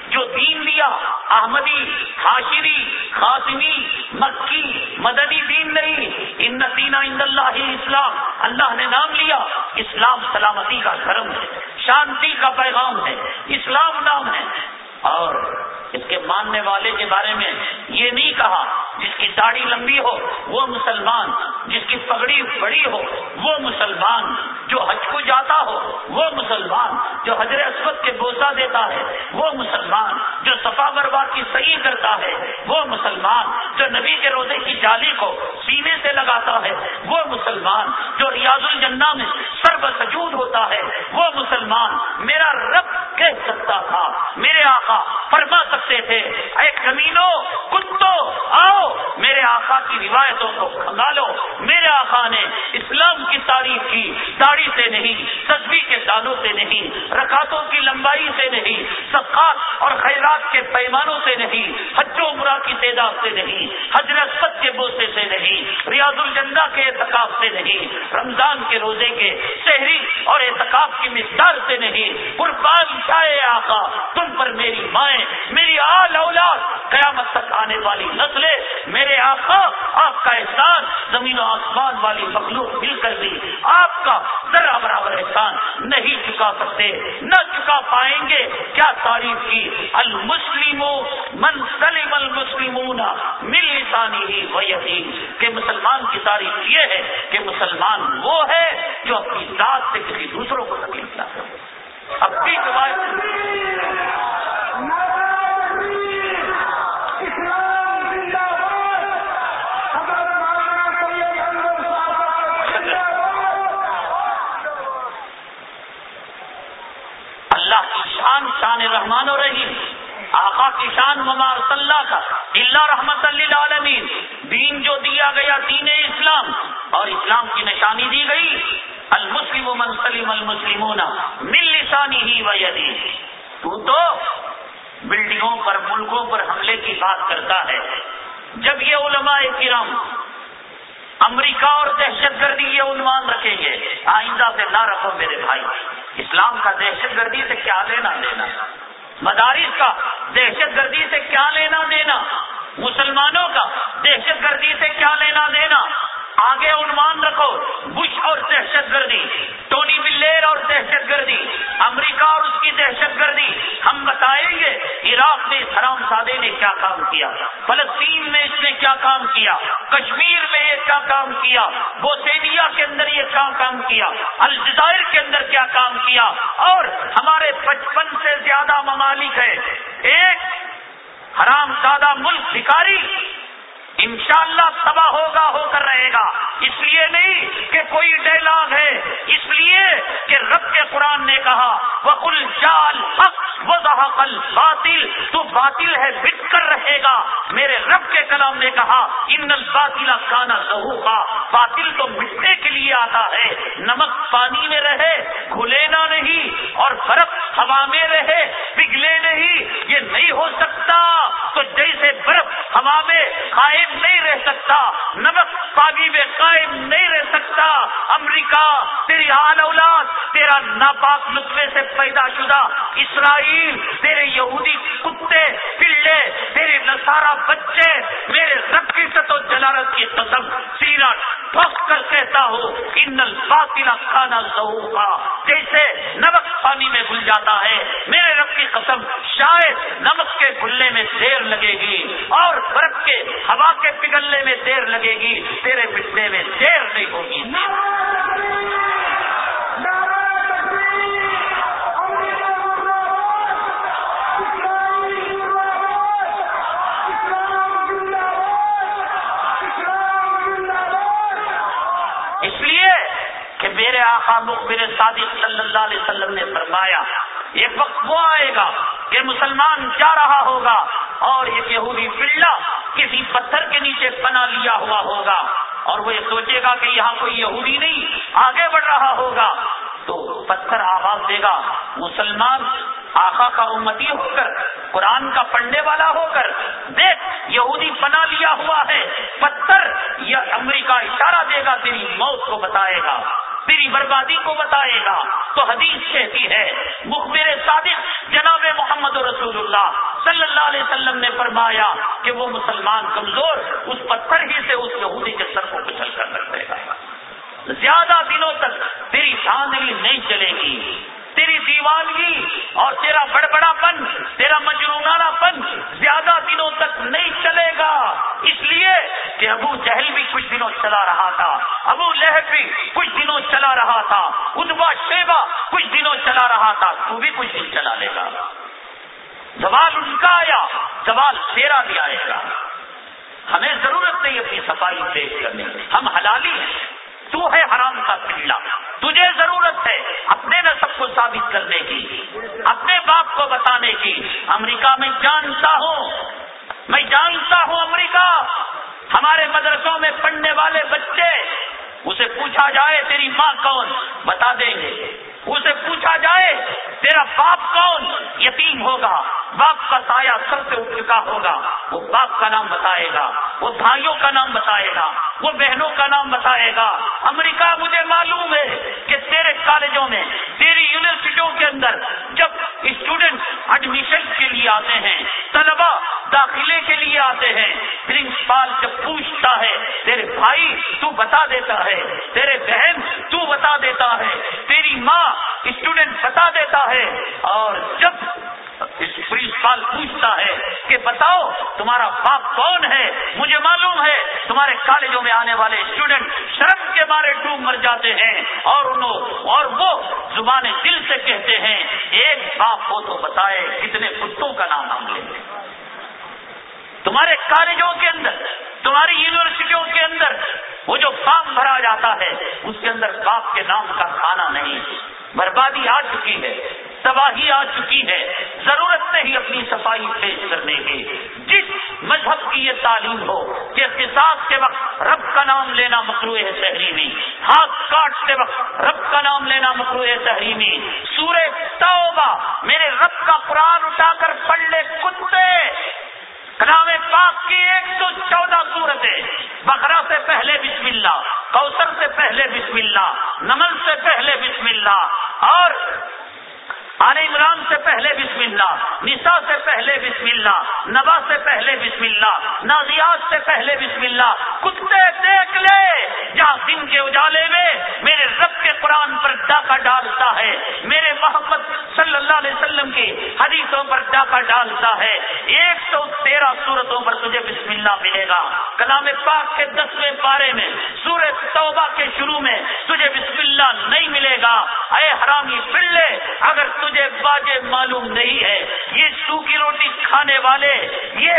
جو دین دیا احمدی خاشری خاصمی مکی، مدنی دین نہیں. ان دین ان اللہ اسلام اللہ نے نام لیا، اسلام سلامتی کا دھرم ہے، شانتی کا پیغام ہے، اسلام نام ہے. اور اس کے ماننے والے کے بارے میں یہ نہیں کہا، جس کی داڑھی لمبی ہو، وہ مسلمان، جس کی پگڑی بڑی ہو، وہ مسلمان جو حج کو جاتا ہو وہ مسلمان جو حضر اسود کے بوسا ہے۔ وہ مسلمان صفا مروا کی صحیح کرتا ہے، وہ مسلمان جو نبی کے روزے کی جالی کو سینے سے لگاتا ہے، وہ مسلمان جو ریاض الجنہ میں سرب سجود ہوتا ہے، وہ مسلمان میرا رب کہہ سکتا تھا۔ میرے آقا فرما سکتے تھے، اے کمینو کتو آؤ، میرے آقا کی روایتوں کو کھنگالو۔ میرے آقا نے اسلام کی تعریف کی، داڑھی سے نہیں تصویر کے دانوں سے نہیں رکاتوں کی لمبائی سے نہیں سقات اور خیرات کے پیمانوں سے نہیں حج و مرا کی تعداد سے نہیں حضرت سب کے بوسے سے نہیں، ریاض الجنہ کے اعتکاف سے نہیں، رمضان کے روزے کے شہری اور اعتکاف کی مقدار سے نہیں، قربان شاہ آقا، تم پر میری مائیں، میری آل اولاد، قیامت تک آنے والی نسلیں، میرے آقا، آپ کا احسان، زمین و آسمان والی مخلوق مل کر بھی آپ کا ذرا برابر احسان نہیں چکا سکتے، نہ چکا پائیں گے، کیا تعریف کی؟ المسلم من سلم المسلمون مل لسانی ہی وہی کہ مسلمان کی تعریف یہ ہے کہ مسلمان وہ ہے جو اپنی ذات سے کسی دوسروں کو تکلیف نہ کرے اپنی روایت شان شان رحمان و رحیم۔ آقا کی شان ممار صلاح کا اللہ رحمت اللہ عالمین دین جو دیا گیا دین اسلام، اور اسلام کی نشانی دی گئی، المسلم من سلیم المسلمون مل لسانی ہی و تو تو بلڈنگوں پر، ملکوں پر حملے کی بات کرتا ہے۔ جب یہ علماء کرام امریکہ اور دہشت گردی یہ عنوان رکھیں گے، آئندہ سے نہ رکھو میرے بھائی، اسلام کا دہشت گردی سے کیا لینا دینا؟ مدارس کا، دہشت گردی سے کیا لینا دینا؟ مسلمانوں کا، دہشت گردی سے کیا لینا دینا؟ آگے عنوان رکھو، بش اور دہشت گردی، ٹونی بلیر اور دہشت گردی، امریکہ اور اس کی دہشت گردی، ہم بتائیں گے عراق میں حرام سادے نے کیا کام کیا، فلسطین میں اس نے کیا کام کیا، کشمیر میں یہ کیا کام کیا بوسینیا کے اندر یہ کیا کام کیا، الجزائر کے اندر کیا کام کیا، اور ہمارے پچپن سے زیادہ ممالک ہے ایک حرام زادہ ملک بھکاری انشاءاللہ تباہ ہوگا ہو کر رہے گا۔ اس لیے نہیں کہ کوئی ڈائلاگ ہے، اس لیے کہ رب کے قرآن نے کہا وہ کل جال حق وہ باطل تو باطل ہے بٹ کر رہے گا۔ میرے رب کے کلام نے کہا ان الباطلا کانا لہو کا باطل تو مٹنے کے لیے آتا ہے۔ نمک پانی میں رہے، کھلے نہ نہیں، اور برف ہوا میں رہے، پگھلے نہیں، یہ نہیں ہو سکتا۔ تو جیسے برف ہوا میں قائم نہیں رہ سکتا، نمک پانی میں قائم نہیں رہ سکتا۔ امریکہ، تیری آل اولاد، تیرا ناپاک نسخے سے پیدا شدہ اسرائیل، تیرے یہودی کتے، پلے، تیرے نسارا بچے، میرے رب کی ستو جلالت کی قسم سیرا ٹھوک کر کہتا ہوں، ان الفاطلہ کھانا کا جیسے نمک پانی میں گل جاتا ہے، میرے رب کی قسم، شاید نمک کے گلنے میں دیر لگے گی اور برف کے ہوا کے پگھلنے میں دیر لگے گی، تیرے مٹنے میں دیر نہیں ہوگی۔ اس لیے کہ میرے آقا میرے صادق صلی اللہ علیہ وسلم نے فرمایا ایک وقت وہ آئے گا کہ مسلمان جا رہا ہوگا اور ایک یہودی پلڈا کسی پتھر کے نیچے پنا لیا ہوا ہوگا اور وہ یہ سوچے گا کہ یہاں کوئی یہودی نہیں، آگے بڑھ رہا ہوگا۔ تو پتھر آواز دے گا، مسلمان آخا کا امتی ہو کر، قرآن کا پڑھنے والا ہو کر، دیکھ، یہودی پنا لیا ہوا ہے، پتھر یا امریکہ اشارہ دے گا، تیری موت کو بتائے گا۔ میری بربادی کو بتائے گا۔ تو حدیث کہتی ہے، مخبر صادق جناب محمد رسول اللہ صلی اللہ علیہ وسلم نے فرمایا کہ وہ مسلمان کمزور اس پتھر ہی سے اس یہودی کے سر کو کچل کر رکھ دے گا۔ زیادہ دنوں تک تیری دھاندلی نہیں چلے گی۔ تیری دیوانگی اور تیرا بڑبڑا پن، تیرا مجرونہ پن زیادہ دنوں تک نہیں چلے گا۔ اس لیے کہ ابو جہل بھی کچھ دنوں چلا رہا تھا، ابو لہب بھی کچھ دنوں چلا رہا تھا، ادبا شیبا کچھ دنوں چلا رہا تھا، تو بھی کچھ دن چلا لے گا۔ زوال ان کا آیا، زوال تیرا بھی آئے گا۔ ہمیں ضرورت نہیں اپنی صفائی پیش کرنے ہم حلالی ہیں۔ تو ہے حرام کا پلڑا تجھے ضرورت ہے اپنے نصب کو ثابت کرنے کی، اپنے باپ کو بتانے کی۔ امریکہ میں جانتا ہوں، میں جانتا ہوں امریکہ۔ ہمارے مدرسوں میں پڑھنے والے بچے، اسے پوچھا جائے تیری ماں کون؟ بتا دیں گے۔ اسے پوچھا جائے تیرا باپ کون؟ یتیم ہوگا۔ باپ کا سایہ سر سے اٹھ چکا ہوگا، وہ باپ کا نام بتائے گا، وہ بھائیوں کا نام بتائے گا، وہ بہنوں کا نام بتائے گا۔ امریکہ مجھے معلوم ہے کہ تیرے کالجوں میں، تیری یونیورسٹیوں کے اندر جب اسٹوڈینٹ ایڈمیشن کے لیے آتے ہیں طلبا داخلے کے لیے آتے ہیں پرنسپال جب پوچھتا ہے، تیرے بھائی تو بتا دیتا ہے، تیرے بہن تو بتا دیتا ہے، تیری ماں اسٹوڈینٹ بتا دیتا ہے، اور جب پرنسپال پوچھتا ہے کہ بتاؤ تمہارا باپ کون ہے؟ مجھے معلوم ہے تمہارے کالجوں میں آنے والے اسٹوڈنٹ شرم کے مارے ڈوب مر جاتے ہیں اور انہوں اور وہ زبان دل سے کہتے ہیں، ایک باپ ہو تو بتائے کتنے کتوں کا نام ہم لیں گے تمہارے کالجوں کے اندر، تمہاری یونیورسٹیوں کے اندر وہ جو فارم بھرا جاتا ہے، اس کے اندر باپ کے نام کا کھانا نہیں، بربادی آ چکی ہے۔ تباہی آ چکی ہے۔ ضرورت نہیں اپنی صفائی پیش کرنے کی جس مذہب کی یہ تعلیم ہو کہ احتساب کے وقت رب کا نام لینا مکرو ہے تحریمی، ہاتھ کاٹتے وقت رب کا نام لینا مکرو ہے تحریمی، سورہ توبہ، میرے رب کا قرآن اٹھا کر پڑھ لے کتے۔ کلام پاک کی ایک سو چودہ صورتیں۔ بکرا سے پہلے بسم اللہ، کوثر سے پہلے بسم اللہ، نمل سے پہلے بسم اللہ، اور آل عمران سے پہلے بسم اللہ نسا سے پہلے بسم اللہ، نبا سے پہلے بسم اللہ، نازیات سے پہلے بسم اللہ، کتے دن کے اجالے میں میرے رب کے قرآن پر ڈاکہ ڈالتا ہے، میرے محمد صلی اللہ علیہ وسلم کی حدیثوں پر ڈاکہ ڈالتا ہے۔ ایک سو تیرہ صورتوں پر تجھے بسم اللہ ملے گا۔ کلام پاک کے دسویں پارے میں سورج توبہ کے شروع میں تجھے بسم اللہ نہیں ملے گا۔ اے حرامی پلے اگر تجھے باجے معلوم نہیں ہے، یہ سوکھی روٹی کھانے والے، یہ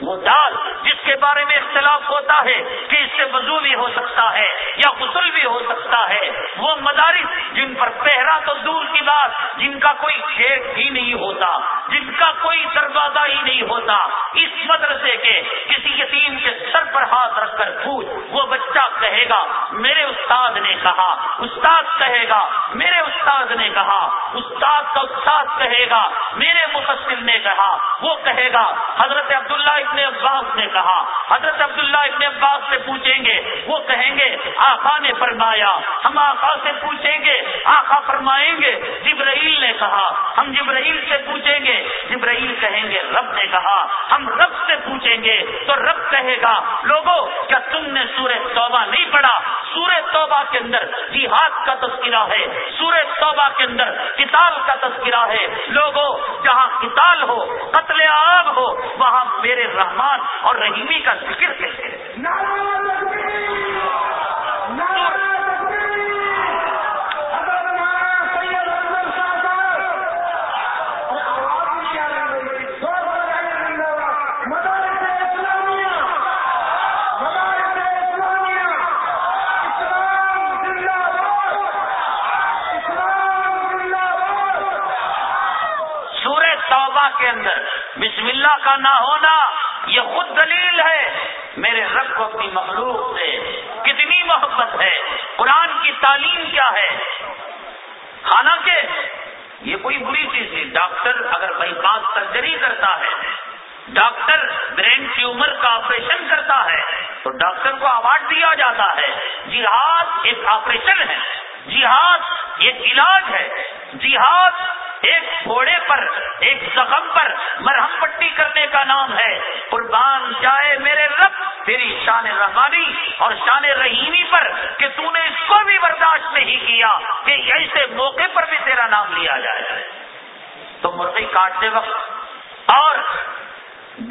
وہ دال جس کے بارے میں اختلاف ہوتا ہے کہ اس سے وضو بھی ہو سکتا ہے یا غسل بھی ہو سکتا ہے، وہ مدارس جن پر پہرا تو دور کی بات، جن کا کوئی کھیت ہی نہیں ہوتا۔ جن کا کوئی دروازہ ہی نہیں ہوتا۔ اس مدرسے کے کسی یتیم کے سر پر ہاتھ رکھ کر پوچھ، وہ بچہ کہے گا، میرے استاد نے کہا۔ استاد کہے گا، میرے استاد نے کہا۔ استاد کا استاد کہے گا، میرے مفسر نے کہا۔ وہ کہے گا، حضرت عبداللہ ابن عباس نے کہا۔ حضرت عبداللہ ابن عباس سے پوچھیں گے، وہ کہیں گے، آقا نے فرمایا۔ ہم آقا سے پوچھیں گے، آقا فرمائیں گے۔ جبرائیل نے کہا۔ ہم جبرائیل سے پوچھیں گے جبرائیل کہیں گے، رب نے کہا، ہم رب سے پوچھیں گے، تو رب کہے گا لوگوں کیا تم نے سورہ توبہ نہیں پڑھا؟ سورہ توبہ کے اندر جہاد کا تذکرہ ہے، سورہ توبہ کے اندر کتاب کا تذکرہ ہے۔ لوگوں جہاں کتاب ہو، قتل عام ہو، وہاں میرے رحمان اور رحیمی کا ذکر کیسے اندر بسم اللہ کا نہ ہونا، یہ خود دلیل ہے، میرے رب کو اپنی مخلوق سے کتنی محبت ہے، قرآن کی تعلیم کیا ہے؟ حالانکہ یہ کوئی بری چیز نہیں، ڈاکٹر اگر بائی پاس سرجری کرتا ہے، ڈاکٹر برین ٹیومر کا آپریشن کرتا ہے، تو ڈاکٹر کو اوارڈ دیا جاتا ہے۔ جہاد ایک آپریشن ہے، جہاد ایک علاج ہے، جہاد ایک گھوڑے پر، ایک زخم پر مرہم پٹی کرنے کا نام ہے۔ قربان جائے میرے رب، تیری شان رحمانی اور شان رحیمی پر کہ تو نے اس کو بھی برداشت نہیں کیا کہ ایسے موقع پر بھی تیرا نام لیا جائے۔ تو مرغی کاٹتے وقت اور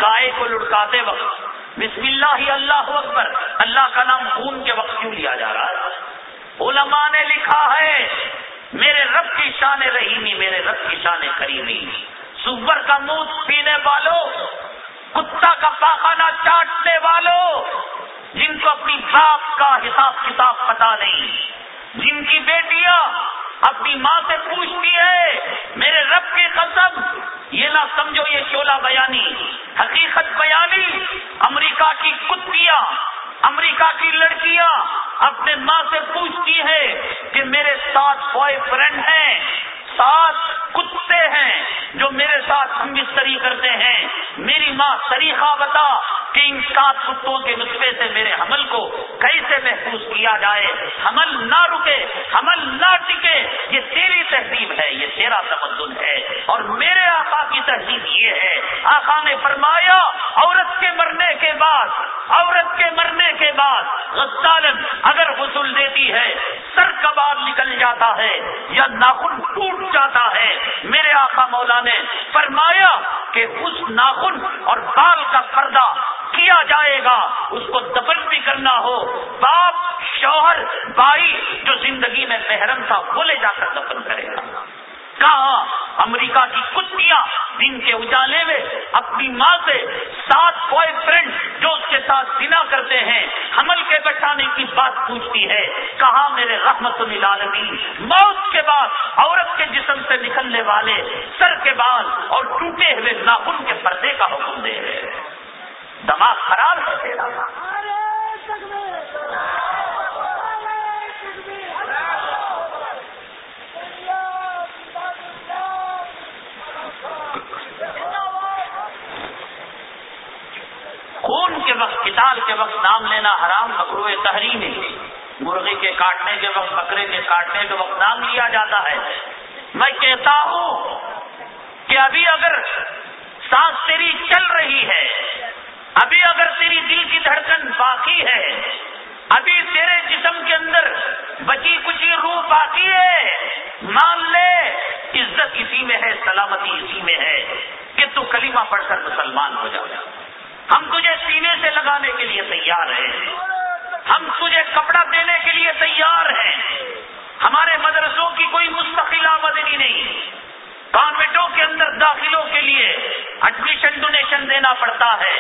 گائے کو لڑکاتے وقت بسم اللہ ہی اللہ اکبر، اللہ کا نام خون کے وقت کیوں لیا جا رہا ہے؟ علماء نے لکھا ہے میرے رب کی شان رحیمی، میرے رب کی شان کریمی۔ سور کا منہ پینے والوں کتا کا پاخانہ چاٹنے والوں جن کو اپنی باپ کا حساب کتاب پتا نہیں۔ جن کی بیٹیاں اپنی ماں سے پوچھتی ہے، میرے رب کی قسم، یہ نہ سمجھو یہ شولہ بیانی، حقیقت بیانی، امریکہ کی کتیاں امریکہ کی لڑکیاں اپنے ماں سے پوچھتی ہے کہ میرے ساتھ بوائے فرینڈ ہیں سات کتے ہیں جو میرے ساتھ ہم بستری کرتے ہیں۔ میری ماں طریقہ بتا کہ ان سات کتوں کے نسخے سے میرے حمل کو کیسے محفوظ کیا جائے۔ حمل نہ رکے، حمل نہ ٹکے، یہ تیری تہذیب ہے، یہ تیرا تمدن ہے۔ اور میرے آقا کی تہذیب یہ ہے۔ آقا نے فرمایا، عورت کے مرنے کے بعد عورت کے مرنے کے بعد غالب اگر غسل دیتی ہے، سر کباب نکل جاتا ہے یا ناخن ٹوٹ جاتا ہے۔ میرے آقا مولا نے فرمایا کہ اس ناخن اور بال کا پردہ کیا جائے گا، اس کو دفن بھی کرنا ہو۔ باپ شوہر بھائی جو زندگی میں محرم تھا، وہ لے جا کر دفن کرے گا۔ کہا امریکہ کی کتیاں دن کے اجالے میں اپنی ماں سے سات بوائے فرینڈ جو اس کے ساتھ سنا کرتے ہیں، حمل کے بچانے کی بات پوچھتی ہے۔ کہا میرے رحمت العالمین؟ موت کے بعد عورت کے جسم سے نکلنے والے سر کے بال اور ٹوٹے ہوئے ناخن کے پردے کا حکم دے رہے دماغ خراب ہے تیرا۔ خون کے وقت، کتاب کے وقت نام لینا حرام مکرو تحریم ہے۔ مرغی کے کاٹنے کے وقت، بکرے کے کاٹنے کے وقت نام لیا جاتا ہے۔ میں کہتا ہوں کہ ابھی اگر سانس تیری چل رہی ہے، ابھی اگر تیری دل کی دھڑکن باقی ہے، ابھی تیرے جسم کے اندر بچی کچی روح باقی ہے۔ مان لے، عزت اسی میں ہے، سلامتی اسی میں ہے کہ تو کلمہ پڑھ کر مسلمان ہو جاؤ ہم تجھے سینے سے لگانے کے لیے تیار ہیں۔ ہم تجھے کپڑا دینے کے لیے تیار ہیں۔ ہمارے مدرسوں کی کوئی مستقل آمدنی نہیں۔ کانوینٹوں کے اندر داخلوں کے لیے ایڈمیشن ڈونیشن دینا پڑتا ہے۔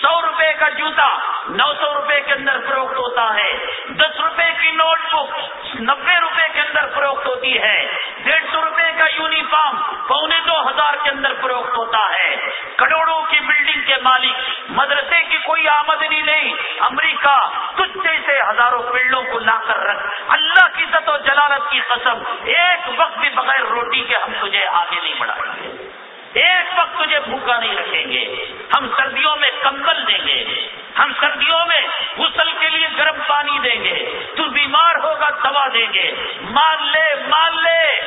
سو روپے کا جوتا نو سو روپے کے اندر فروخت ہوتا ہے۔ دس روپے کی نوٹ بک نبے روپے کے اندر فروخت ہوتی ہے۔ ڈیڑھ سو روپے کا یونیفارم پونے دو ہزار کے اندر فروخت ہوتا ہے۔ کروڑوں کی بلڈنگ کے مالک، مدرسے کی کوئی آمدنی نہیں امریکہ تجھ جیسے ہزاروں پیڑوں کو لا کر رکھ۔ اللہ کی ست و جلالت کی قسم، ایک وقت بھی بغیر روٹی کے ہم تجھے آگے نہیں بڑھائیں گے۔ ایک وقت تجھے بھوکا نہیں رکھیں گے۔ ہم سردیوں میں کمبل دیں گے۔ ہم سردیوں میں غسل کے لیے گرم پانی دیں گے۔ تو بیمار ہوگا دوا دیں گے۔ مان لے مان لے۔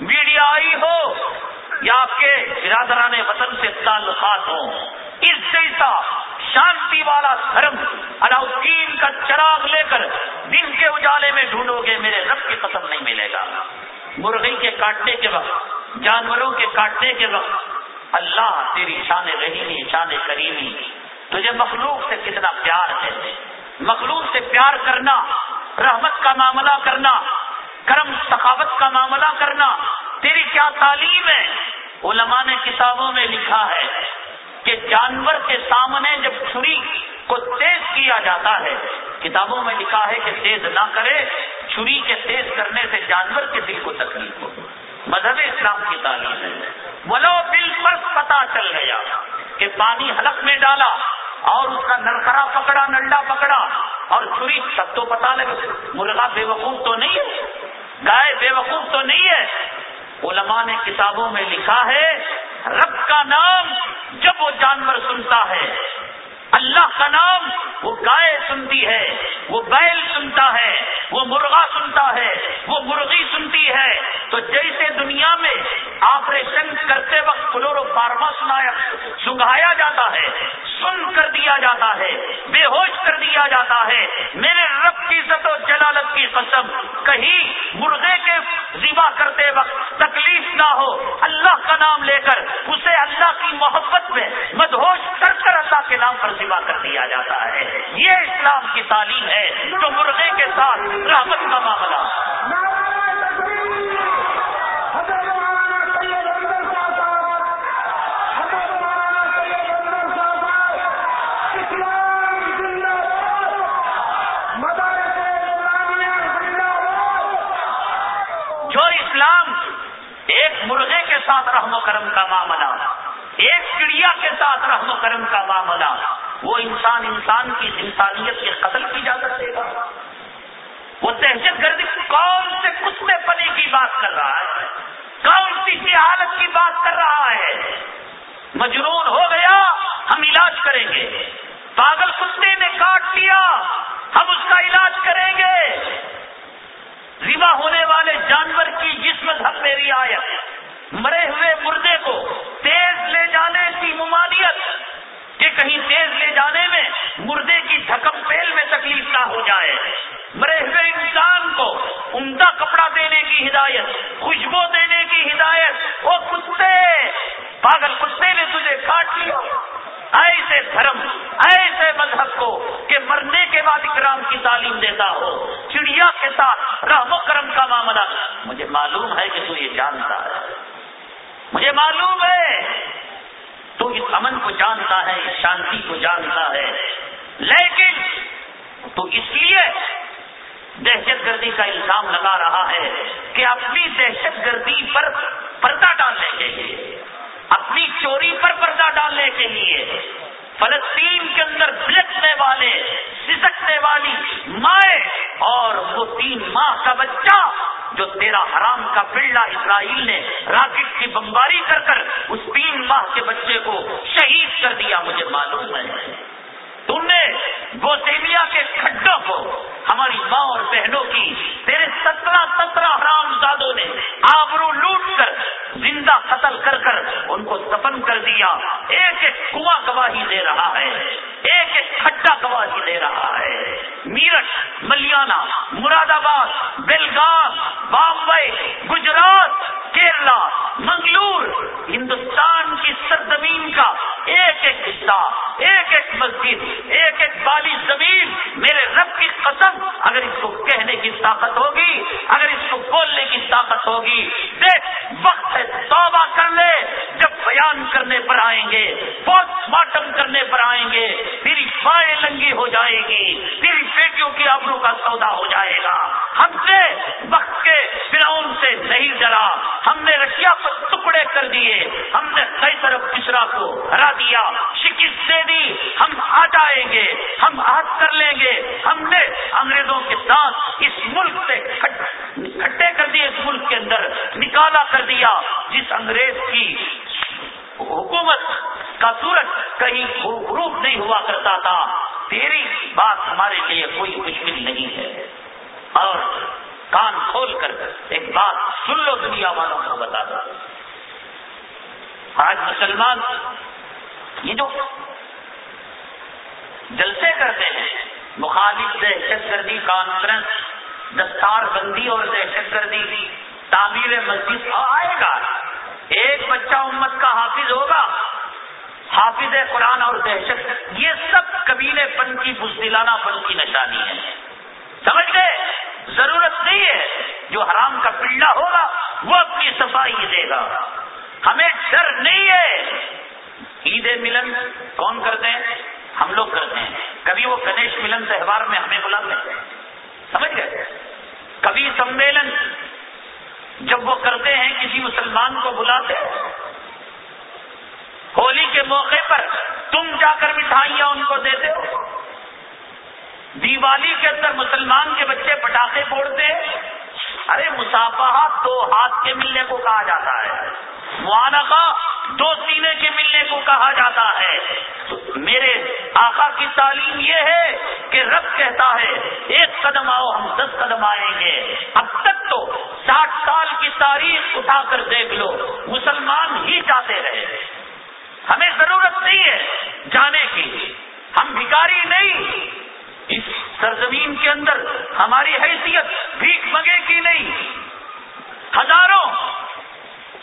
میڈیا آئی ہو۔ یا آپ کے برادران وطن سے تعلقات ہوں۔ اس جیسا شانتی والا دھرم الاؤدین کا چراغ لے کر دن کے اجالے میں ڈھونڈو گے، میرے رب کی قسم نہیں ملے گا۔ مرغی کے کاٹنے کے وقت جانوروں کے کاٹنے کے وقت اللہ تیری شان رحیمی شان کریمی، تجھے مخلوق سے کتنا پیار ہے۔ مخلوق سے پیار کرنا، رحمت کا معاملہ کرنا، کرم ثقافت کا معاملہ کرنا، تیری کیا تعلیم ہے؟ علماء نے کتابوں میں لکھا ہے کہ جانور کے سامنے جب چھری کو تیز کیا جاتا ہے، کتابوں میں لکھا ہے کہ تیز نہ کرے، چھری کے تیز کرنے سے جانور کے دل کو تکلیف ہو۔ مذہب اسلام کی تعلیم ہے۔ ولو دل پر پتا چل گیا کہ پانی حلق میں ڈالا اور اس کا نرکرا پکڑا ننڈا پکڑا اور چھری سب تو پتا لگے مرغا بے وقوف تو نہیں ہے، گائے بے وقوف تو نہیں ہے۔ علماء نے کتابوں میں لکھا ہے، رب کا نام جب وہ جانور سنتا ہے اللہ کا نام وہ گائے سنتی ہے، وہ بیل سنتا ہے، وہ مرغا سنتا ہے، وہ مرغی سنتی ہے۔ تو جیسے دنیا میں آپریشن کرتے وقت فلورو فارما سنایا سنگایا جاتا ہے، سن کر دیا جاتا ہے، بے ہوش کر دیا جاتا ہے۔ میرے رب کی عزت و جلالت کی قسم کہیں مرغے کے ذبح کرتے وقت تکلیف نہ ہو، اللہ کا نام لے کر اسے اللہ کی محبت میں مدہوش کر کر اللہ کے نام پر ذبح کر دیا جاتا ہے۔ یہ اسلام کی تعلیم ہے جو مرغے کے ساتھ رحمت کا معاملہ۔ ساتھ رحم و کرم کا معاملہ، ایک چڑیا کے ساتھ رحم و کرم کا معاملہ، وہ انسان انسان کی انسانیت کے قتل کی جا سکے گا۔ وہ دہشت گردی کون سے کتنے پنے کی بات کر رہا ہے؟ کون سی حالت کی بات کر رہا ہے؟ مجرور ہو گیا، ہم علاج کریں گے۔ پاگل کتے نے کاٹ لیا، ہم اس کا علاج کریں گے۔ ذبح ہونے والے جانور کی جسم حق میری آیت۔ مرے ہوئے مردے کو تیز لے جانے کی ممانعت کہ کہیں تیز لے جانے میں مردے کی تھکم پیل میں تکلیف نہ ہو جائے۔ مرے ہوئے انسان کو عمدہ کپڑا دینے کی ہدایت، خوشبو دینے کی ہدایت۔ وہ کتے، پاگل کتے نے تجھے کاٹ لیا۔ ایسے دھرم، ایسے مذہب کو کہ مرنے کے بعد اکرام کی تعلیم دیتا ہو۔ چڑیا کے ساتھ رحم و کرم کا معاملہ۔ مجھے معلوم ہے کہ تو یہ جانتا ہے۔ مجھے معلوم ہے۔ تو اس امن کو جانتا ہے، اس شانتی کو جانتا ہے۔ لیکن تو اس لیے دہشت گردی کا الزام لگا رہا ہے کہ اپنی دہشت گردی پر پردہ ڈالنے کے لیے، اپنی چوری پر پردہ ڈالنے کے لیے فلسطین کے اندر بلکنے والے سسکنے والی مائیں اور وہ تین ماہ کا بچہ جو تیرا حرام کا پلڈا اسرائیل نے راکٹ کی بمباری کر کر اس تین ماہ کے بچے کو شہید کر دیا، مجھے معلوم ہے۔ تم نے گوسیمیا کے کھڈوں کو ہماری ماں اور بہنوں کی، تیرے سترہ سترہ حرام زادوں نے آبرو لوٹ کر زندہ قتل کر کر ان کو دفن کر دیا۔ ایک ایک کنواں گواہی دے رہا ہے۔ ایک ایک کھٹا گواہی دے رہا ہے۔ میرٹھ، ملیانہ، مراد آباد بیلگام بامبئی گجرات، کیرلا، منگلور، ہندوستان کی سرزمین کا ایک ایک حصہ، ایک ایک مسجد ایک ایک بالی زمین میرے رب کی قسم، اگر اس کو کہنے کی طاقت ہوگی، اگر اس کو بولنے کی طاقت ہوگی، دیکھ، وقت ہے، توبہ کر لے، جب بیان کرنے پر آئیں گے پوسٹ مارٹم کرنے پر آئیں گے تیری فائیں لنگی ہو جائے گی تیری بیٹیوں کی آبرو کا سودا ہو جائے گا۔ ہم سے، وقت کے فرعون سے نہیں ڈرا۔ ہم نے رشیا کو ٹکڑے کر دیے، ہم نے کئی طرف پچرا کو ہرا دیا، شکست دے دی گے، ہم ہاتھ کر لیں گے۔ ہم نے انگریزوں کے ساتھ اس ملک سے کھٹے کر دیے اس ملک کے اندر نکالا کر دیا۔ جس انگریز کی حکومت کا سورج کہیں روپ نہیں ہوا کرتا تھا، تیری بات ہمارے لیے کوئی مشکل نہیں ہے۔ اور کان کھول کر ایک بات سن لو، دنیا والوں کو بتا دو۔ آج مسلمان، یہ جو جلسے کرتے ہیں۔ مخالف دہشت گردی کانفرنس، دستار بندی اور دہشت گردی، تعمیر مسجد۔ آئے گا۔ ایک بچہ امت کا حافظ ہوگا۔ حافظ قرآن اور دہشت۔ یہ سب قبیلے پن کی بزدلانہ پن کی نشانی ہے سمجھ گئے؟ ضرورت نہیں ہے۔ جو حرام کا پلڈا ہوگا، وہ اپنی صفائی دے گا۔ ہمیں ڈر نہیں ہے۔ عید ملن کون کرتے ہیں؟ ہم لوگ کرتے ہیں۔ کبھی وہ گنیش ملن تہوار میں ہمیں بلاتے ہیں۔ سمجھ گئے؟ کبھی سمیلن جب وہ کرتے ہیں، کسی مسلمان کو بلاتے ہولی کے موقع پر تم جا کر مٹھائیاں ان کو دیتے ہو۔ دیوالی کے اندر مسلمان کے بچے پٹاخے پھوڑتے ارے مسافہ دو ہاتھ کے ملنے کو کہا جاتا ہے۔ معانقہ دو سینے کے ملنے کو کہا جاتا ہے۔ میرے آقا کی تعلیم یہ ہے کہ رب کہتا ہے، ایک قدم آؤ، ہم دس قدم آئیں گے۔ اب تک تو ساٹھ سال کی تاریخ اٹھا کر دیکھ لو، مسلمان ہی جاتے رہے۔ ہمیں ضرورت نہیں ہے جانے کی۔ ہم بھکاری نہیں۔ اس سرزمین کے اندر ہماری حیثیت بھیک مگے کی نہیں؟ ہزاروں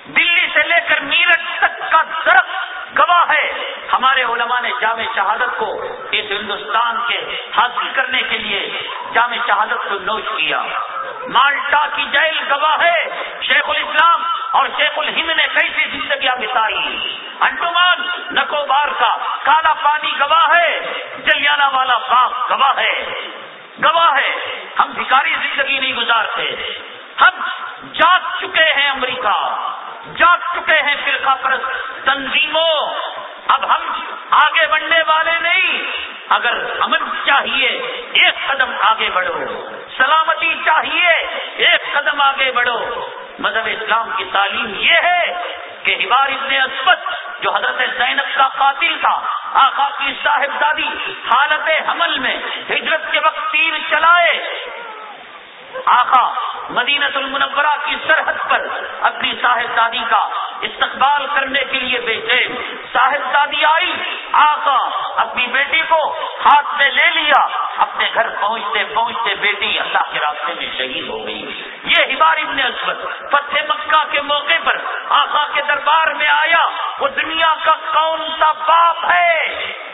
دلی سے لے کر میرٹ تک کا درخت گواہ ہے۔ ہمارے علماء نے جامع شہادت کو اس ہندوستان کے حاصل کرنے کے لیے جامع شہادت کو نوش کیا۔ مالٹا کی جیل گواہ ہے۔ شیخ الاسلام اور شیخ الہند نے کیسی زندگیاں بتائی۔ انڈومان نکوبار کا کالا پانی گواہ ہے۔ جلیانہ والا باغ گواہ ہے۔ گواہ ہے۔ ہم بھکاری زندگی نہیں گزارتے۔ ہم جاگ چکے ہیں امریکہ۔ جاگ چکے ہیں فرقہ پرست تنظیموں۔ اب ہم آگے بڑھنے والے نہیں، اگر امن چاہیے، ایک قدم آگے بڑھو۔ سلامتی چاہیے، ایک قدم آگے بڑھو۔ مذہب اسلام کی تعلیم یہ ہے کہ ہبار ابن اسپت جو حضرت زینب کا قاتل تھا، آقا کی صاحبزادی حالت حمل میں ہجرت کے وقت تیر چلائے آقا مدینت المنورہ کی سرحد پر اپنی صاحبزادی کا استقبال کرنے کے لیے بیٹھے صاحبزادی آئی، آقا اپنی بیٹی کو ہاتھ میں لے لیا۔ اپنے گھر پہنچتے پہنچتے بیٹی اللہ کے راستے میں شہید ہو گئی۔ یہ ہبار ابن اسود فتح مکہ کے موقع پر آقا کے دربار میں آیا۔ وہ دنیا کا کون سا باپ ہے؟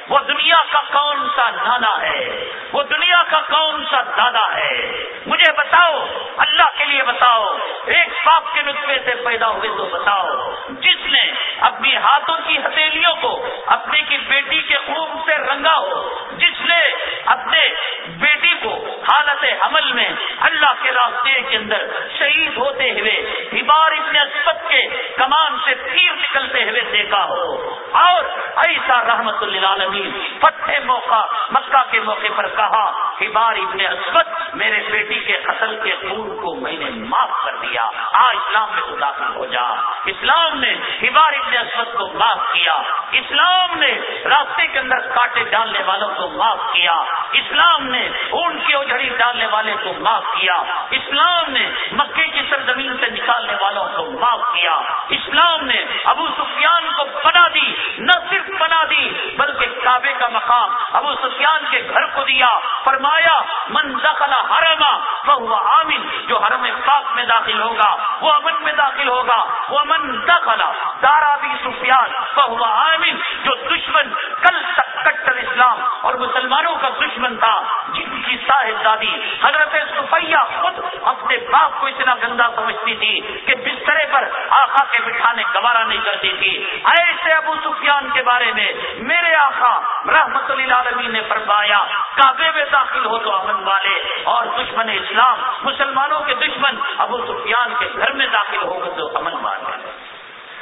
وہ دنیا کا کون سا نانا ہے؟ وہ دنیا کا کون سا دادا ہے؟ مجھے بتاؤ، اللہ کے لیے بتاؤ، ایک باپ کے نسبے سے پیدا ہوئے تو بتاؤ، جس نے اپنی ہاتھوں کی ہتھیلیوں کو اپنے کی بیٹی کے خون سے رنگا ہو، جس نے اپنے بیٹی کو حالت حمل میں اللہ کے راستے کے اندر شہید ہوتے ہوئے ہبار ابن اسپت کے کمان سے تیر نکلتے ہوئے دیکھا ہو۔ اور ایسا رحمت اللہ فتح موقع، مکہ کے موقع پر کہا ہبار ابن اسود میرے بیٹی کے قتل کے خون کو میں نے معاف کر دیا۔ آ، اسلام میں تو داخل ہو جا۔ اسلام نے ہبار ابن اسود کو معاف کیا۔ اسلام نے راستے کے اندر کاٹے ڈالنے والوں کو معاف کیا۔ اسلام نے اون کی اوجھڑی ڈالنے والے کو معاف کیا۔ اسلام نے مکے کی سرزمین سے نکالنے والوں کو معاف کیا۔ اسلام نے ابو سفیان کو بنا دی، نہ صرف بنا دی، بلکہ کعبے کا مقام ابو سفیان کے گھر کو دیا۔ فرمایا، من دخل حرما وہ عامن جو حرم پاک میں داخل ہوگا، وہ امن میں داخل ہوگا۔ وہ امن دخلا دارا بھی سفیان وہ عامن جو دشمن کل تک کٹر اسلام اور مسلمانوں کا دشمن تھا۔ جن کی صاحب دادی حضرت صفیہ خود اپنے باپ کو اتنا گندا سمجھتی تھی کہ بسترے پر آخا کے بٹھانے گوارا نہیں کرتی تھی۔ ایسے ابو سفیان کے بارے میں میرے آخا رحمت اللہ عالمی نے فرمایا، کعبے میں داخل ہو تو امن والے اور دشمن اسلام، مسلمانوں کے دشمن ابو سفیان کے گھر میں داخل ہو گئے تو امن والے۔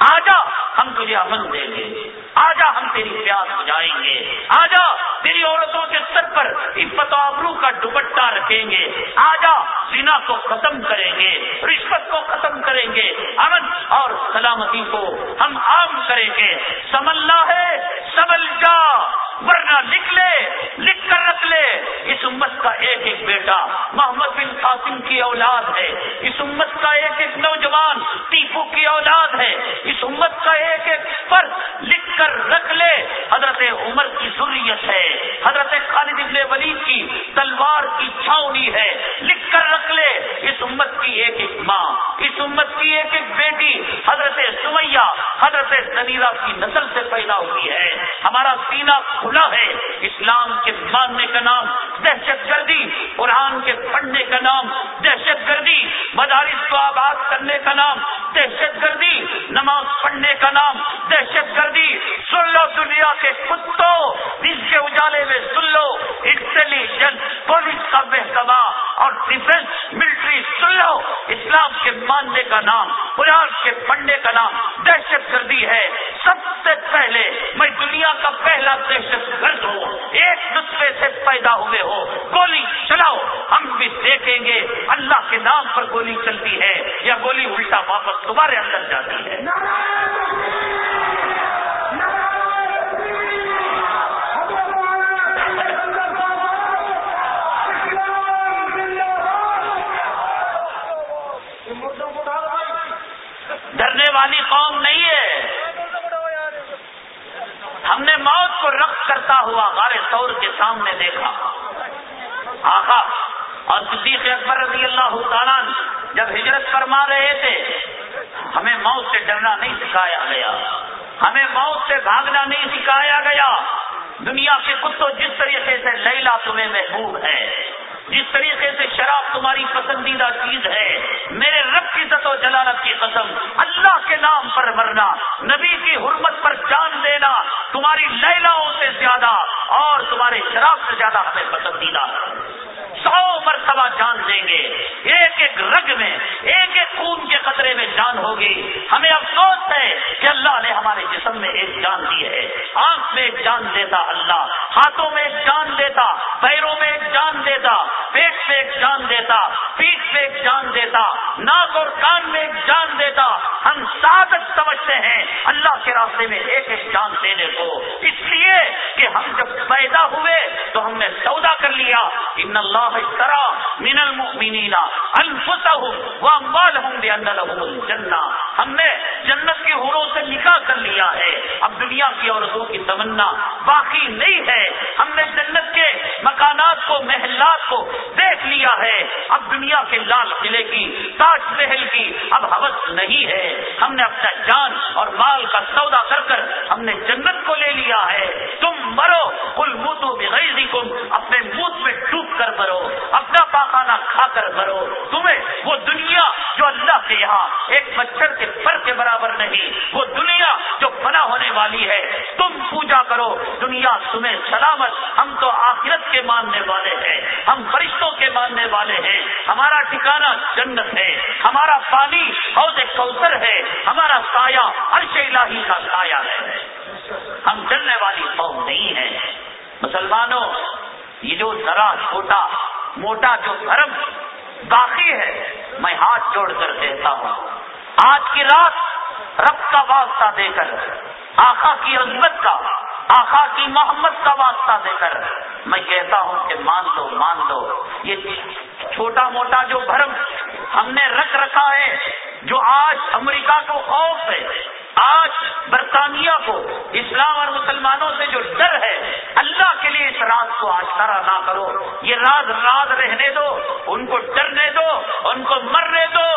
آجا، ہم تجھے امن دیں گے۔ آجا، ہم تیری پیاس بجائیں گے۔ آجا، تیری عورتوں کے سر پر عفت آبرو کا دوپٹہ رکھیں گے۔ آجا سینا کو ختم کریں گے، رشوت کو ختم کریں گے۔ امن اور سلامتی کو ہم عام کریں گے۔ سملنا ہے سمل جا ورنہ لکھ لے، لکھ کر رکھ لے۔ اس امت کا ایک ایک بیٹا محمد بن قاسم کی اولاد ہے۔ اس امت کا ایک ایک نوجوان ٹیپو کی اولاد ہے۔ اس امت کا ایک ایک پر لکھ کر رکھ لے۔ حضرت عمر کی ضروریت ہے۔ حضرت خالد ابن ولید کی تلوار کی چھاؤنی ہے۔ لکھ کر رکھ لے۔ اس امت کی ایک ایک ماں، اس امت کی ایک ایک بیٹی حضرت سمیہ، حضرت ننیرا کی نسل سے پیدا ہوئی ہے۔ ہمارا سینہ کھلا ہے۔ اسلام کے ماننے کا نام دہشت گردی، قرآن کے پڑھنے کا نام دہشت گردی، مدارس کو آباد کرنے کا نام دہشت گردی، نماز پڑھنے کا نام دہشت گردی۔ سن لو دنیا کے کتوں جس کے اجالے میں سن لو۔ انٹیلیجنس پولیس کا محکمہ اور ڈیفینس ملٹری سن لو۔ اسلام کے ماننے کا نام، قرآن کے پڑھنے کا نام دہشت گردی ہے۔ سب سے پہلے، میں دنیا کا پہلا دہشت گرد ہوں ایک نسخے سے پیدا ہوئے ہو۔ گولی چلاؤ، ہم بھی دیکھیں گے۔ اللہ کے نام پر گولی چلتی ہے، یا گولی الٹا واپس تمہارے اندر جاتی ہے۔ ڈرنے والی قوم نہیں ہے۔ ہم نے موت کو رقص کرتا ہوا غار طور کے سامنے دیکھا۔ آقا، اور صدیق اکبر رضی اللہ تعالیٰ جب ہجرت فرما رہے تھے، ہمیں موت سے ڈرنا نہیں سکھایا گیا۔ ہمیں موت سے بھاگنا نہیں سکھایا گیا۔ دنیا کے کتوں جس طریقے سے لیلا تمہیں محبوب ہے، جس طریقے سے شراب تمہاری پسندیدہ چیز ہے، میرے رب کی عزت و جلالت کی قسم، اللہ کے نام پر مرنا، نبی کی حرمت تمہاری لیلاؤں سے زیادہ اور تمہارے شراب سے زیادہ ہمیں پسندیدہ۔ سو مرتبہ جان دیں گے۔ ایک ایک رگ میں، ایک ایک خون کے قطرے میں جان ہوگی۔ ہمیں افسوس ہے کہ اللہ نے ہمارے جسم میں ایک جان دی ہے۔ آنکھ میں ایک جان دیتا اللہ، ہاتھوں میں ایک جان دیتا، پیروں میں ایک جان دیتا، پیٹ میں ایک جان دیتا پیٹ میں ایک جان دیتا ناک اور کان میں ایک جان دیتا، ہم سعادت سمجھتے ہیں۔ اللہ کے راستے میں ایک ایک جان دینے کو۔ اس لیے کہ ہم جب پیدا ہوئے تو ہم نے سودا کر لیا۔ ان اللہ من المؤمنین انفسهم واموالهم بان لهم الجنہ۔ ہم نے جنت کے حوروں سے نکاح کر لیا ہے۔ اب دنیا کی عورتوں کی تمنا باقی نہیں ہے۔ ہم نے جنت کے مکانات کو، محلات کو دیکھ لیا ہے۔ اب دنیا کے لال قلعے کی، تاج محل کی اب حوث نہیں ہے۔ ہم نے اپنا جان اور مال کا سودا کر کر ہم نے جنت کو لے لیا ہے۔ تم مرو کل موتو بغیزی کم اپنے منہ میں ڈوب کر مرو، اپنا پاخانہ کھا کر مرو۔ تمہیں وہ دنیا جو اللہ کے یہاں ایک مچھر کے پر کے برابر نہیں، وہ دنیا جو بنا ہونے والی ہے۔ تم پوجا کرو، دنیا تمہیں سلامت، ہم تو آخرت کے ماننے والے ہیں، ہم فرشتوں کے ماننے والے ہیں۔ ہمارا ٹھکانا جنت ہے۔ ہمارا پانی حوض کوثر ہے۔ ہمارا سایہ عرش الہی کا سایہ ہے۔ ہم چلنے والی قوم نہیں ہے مسلمانوں، یہ جو ذرا چھوٹا، موٹا جو دھرم باقی ہے، میں ہاتھ جوڑ کر کہتا ہوں، آج کی رات رب کا واسطہ دے کر آخا کی عظمت کا آخا کی محمد کا واسطہ دے کر میں کہتا ہوں کہ مان لو مان لو۔ یہ چھوٹا موٹا جو بھرم ہم نے رکھ رکھا ہے، جو آج امریکہ کو خوف ہے، آج برطانیہ کو، اسلام اور مسلمانوں سے جو ڈر ہے، اللہ کے لیے اس راز کو آشکارا نہ کرو۔ یہ راز راز رہنے دو، ان کو ڈرنے دو، ان کو مرنے دو۔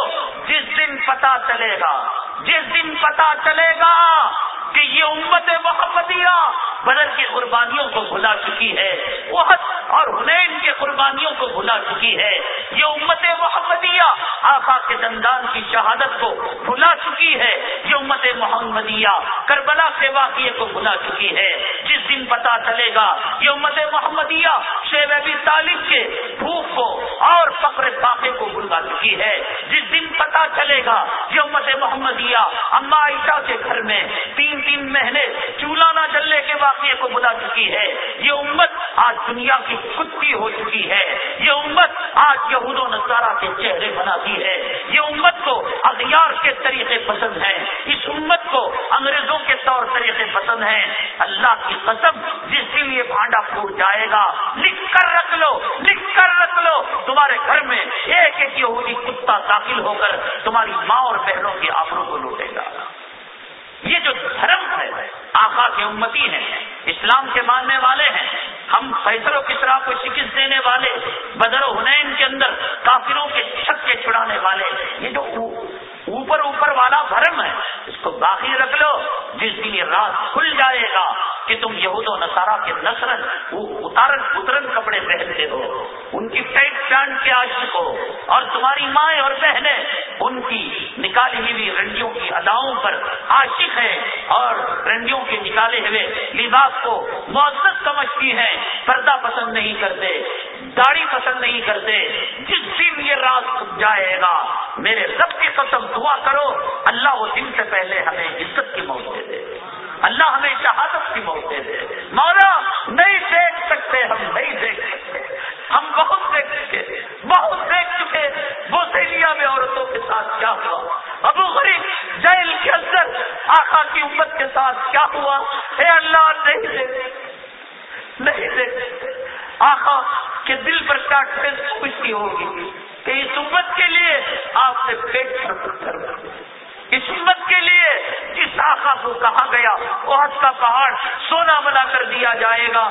جس دن پتا چلے گا، جس دن پتا چلے گا کہ یہ امت محمدیہ بدر کی قربانیوں کو بھلا چکی ہے وہ اور حنین کے قربانیوں کو بھلا چکی ہے۔ یہ امت محمدیہ آقا کے دندان کی شہادت کو بھلا چکی ہے۔ یہ امت محمدیہ کربلا کے واقعے کو بھلا چکی ہے۔ جس دن پتا چلے گا، یہ امت محمدیہ شیب ابی طالب کے بھوک کو اور فقر پاپے کو بھلا چکی ہے۔ جس دن پتا چلے گا، یہ امت محمدیہ اما عائشہ کے گھر میں تین تین مہینے چولہا نہ چلنے کے واقعے کو بلا چکی ہے۔ یہ امت آج دنیا کی کتی ہو چکی ہے۔ یہ امت آج یہود و نصارہ کے چہرے بناتی ہے۔ یہ امت کو اغیار کے طریقے پسند ہیں۔ اس امت کو انگریزوں کے طور طریقے پسند ہیں۔ اللہ کی قسم، جس دن یہ بھانڈا پھوٹ جائے گا، لکھ کر رکھ لو، لکھ کر رکھ لو۔ تمہارے گھر میں ایک ایک یہودی کتا داخل ہو کر تمہاری ماں اور بہنوں کے آبروں کو لوٹے گا۔ یہ جو دھرم ہے، آقا کے امتی ہیں، اسلام کے ماننے والے ہیں، ہم فیصل و کسرا کو شکست دینے والے، بدر و حنین کے اندر کافروں کے چھکے چھڑانے والے، یہ جو اوپر اوپر والا بھرم ہے، اس کو باقی رکھ لو، جس دن یہ رات کھل جائے گا۔ کہ تم یہود و نصارہ کے نسرن اتارن، اترن کپڑے پہنتے ہو۔ ان کی پیٹ پینٹ کے عاشق ہو۔ اور تمہاری مائیں اور بہنیں، ان کی نکالی ہوئی رنڈیوں کی اداؤں پر عاشق ہے اور رنڈیوں کے نکالے ہوئے لباس کو معزز سمجھتی ہیں۔ پردہ پسند نہیں کرتے، داڑھی پسند نہیں کرتے۔ جس دن یہ رات جائے گا، میرے رب کی قسم دعا کرو، اللہ وہ دن سے پہلے ہمیں عزت کی موت دے دے۔ اللہ ہمیں شہادت کی موت دے مولا، نہیں دیکھ سکتے ہم، نہیں دیکھ سکتے۔ ہم بہت دیکھ چکے بہت دیکھ چکے وہ سیلیا میں عورتوں کے ساتھ کیا ہوا؟ ابو غریب جیل کے اندر آقا کی امت کے ساتھ کیا ہوا؟ اے اللہ، نہیں دیکھ نہیں دیکھ آقا کے دل پر کیا خوشی ہوگی کہ اس امت کے لیے آپ نے پیٹ پر پتھر اس کے لیے جس آخا کو کہا گیا وہ کا پہاڑ سونا بنا کر دیا جائے گا۔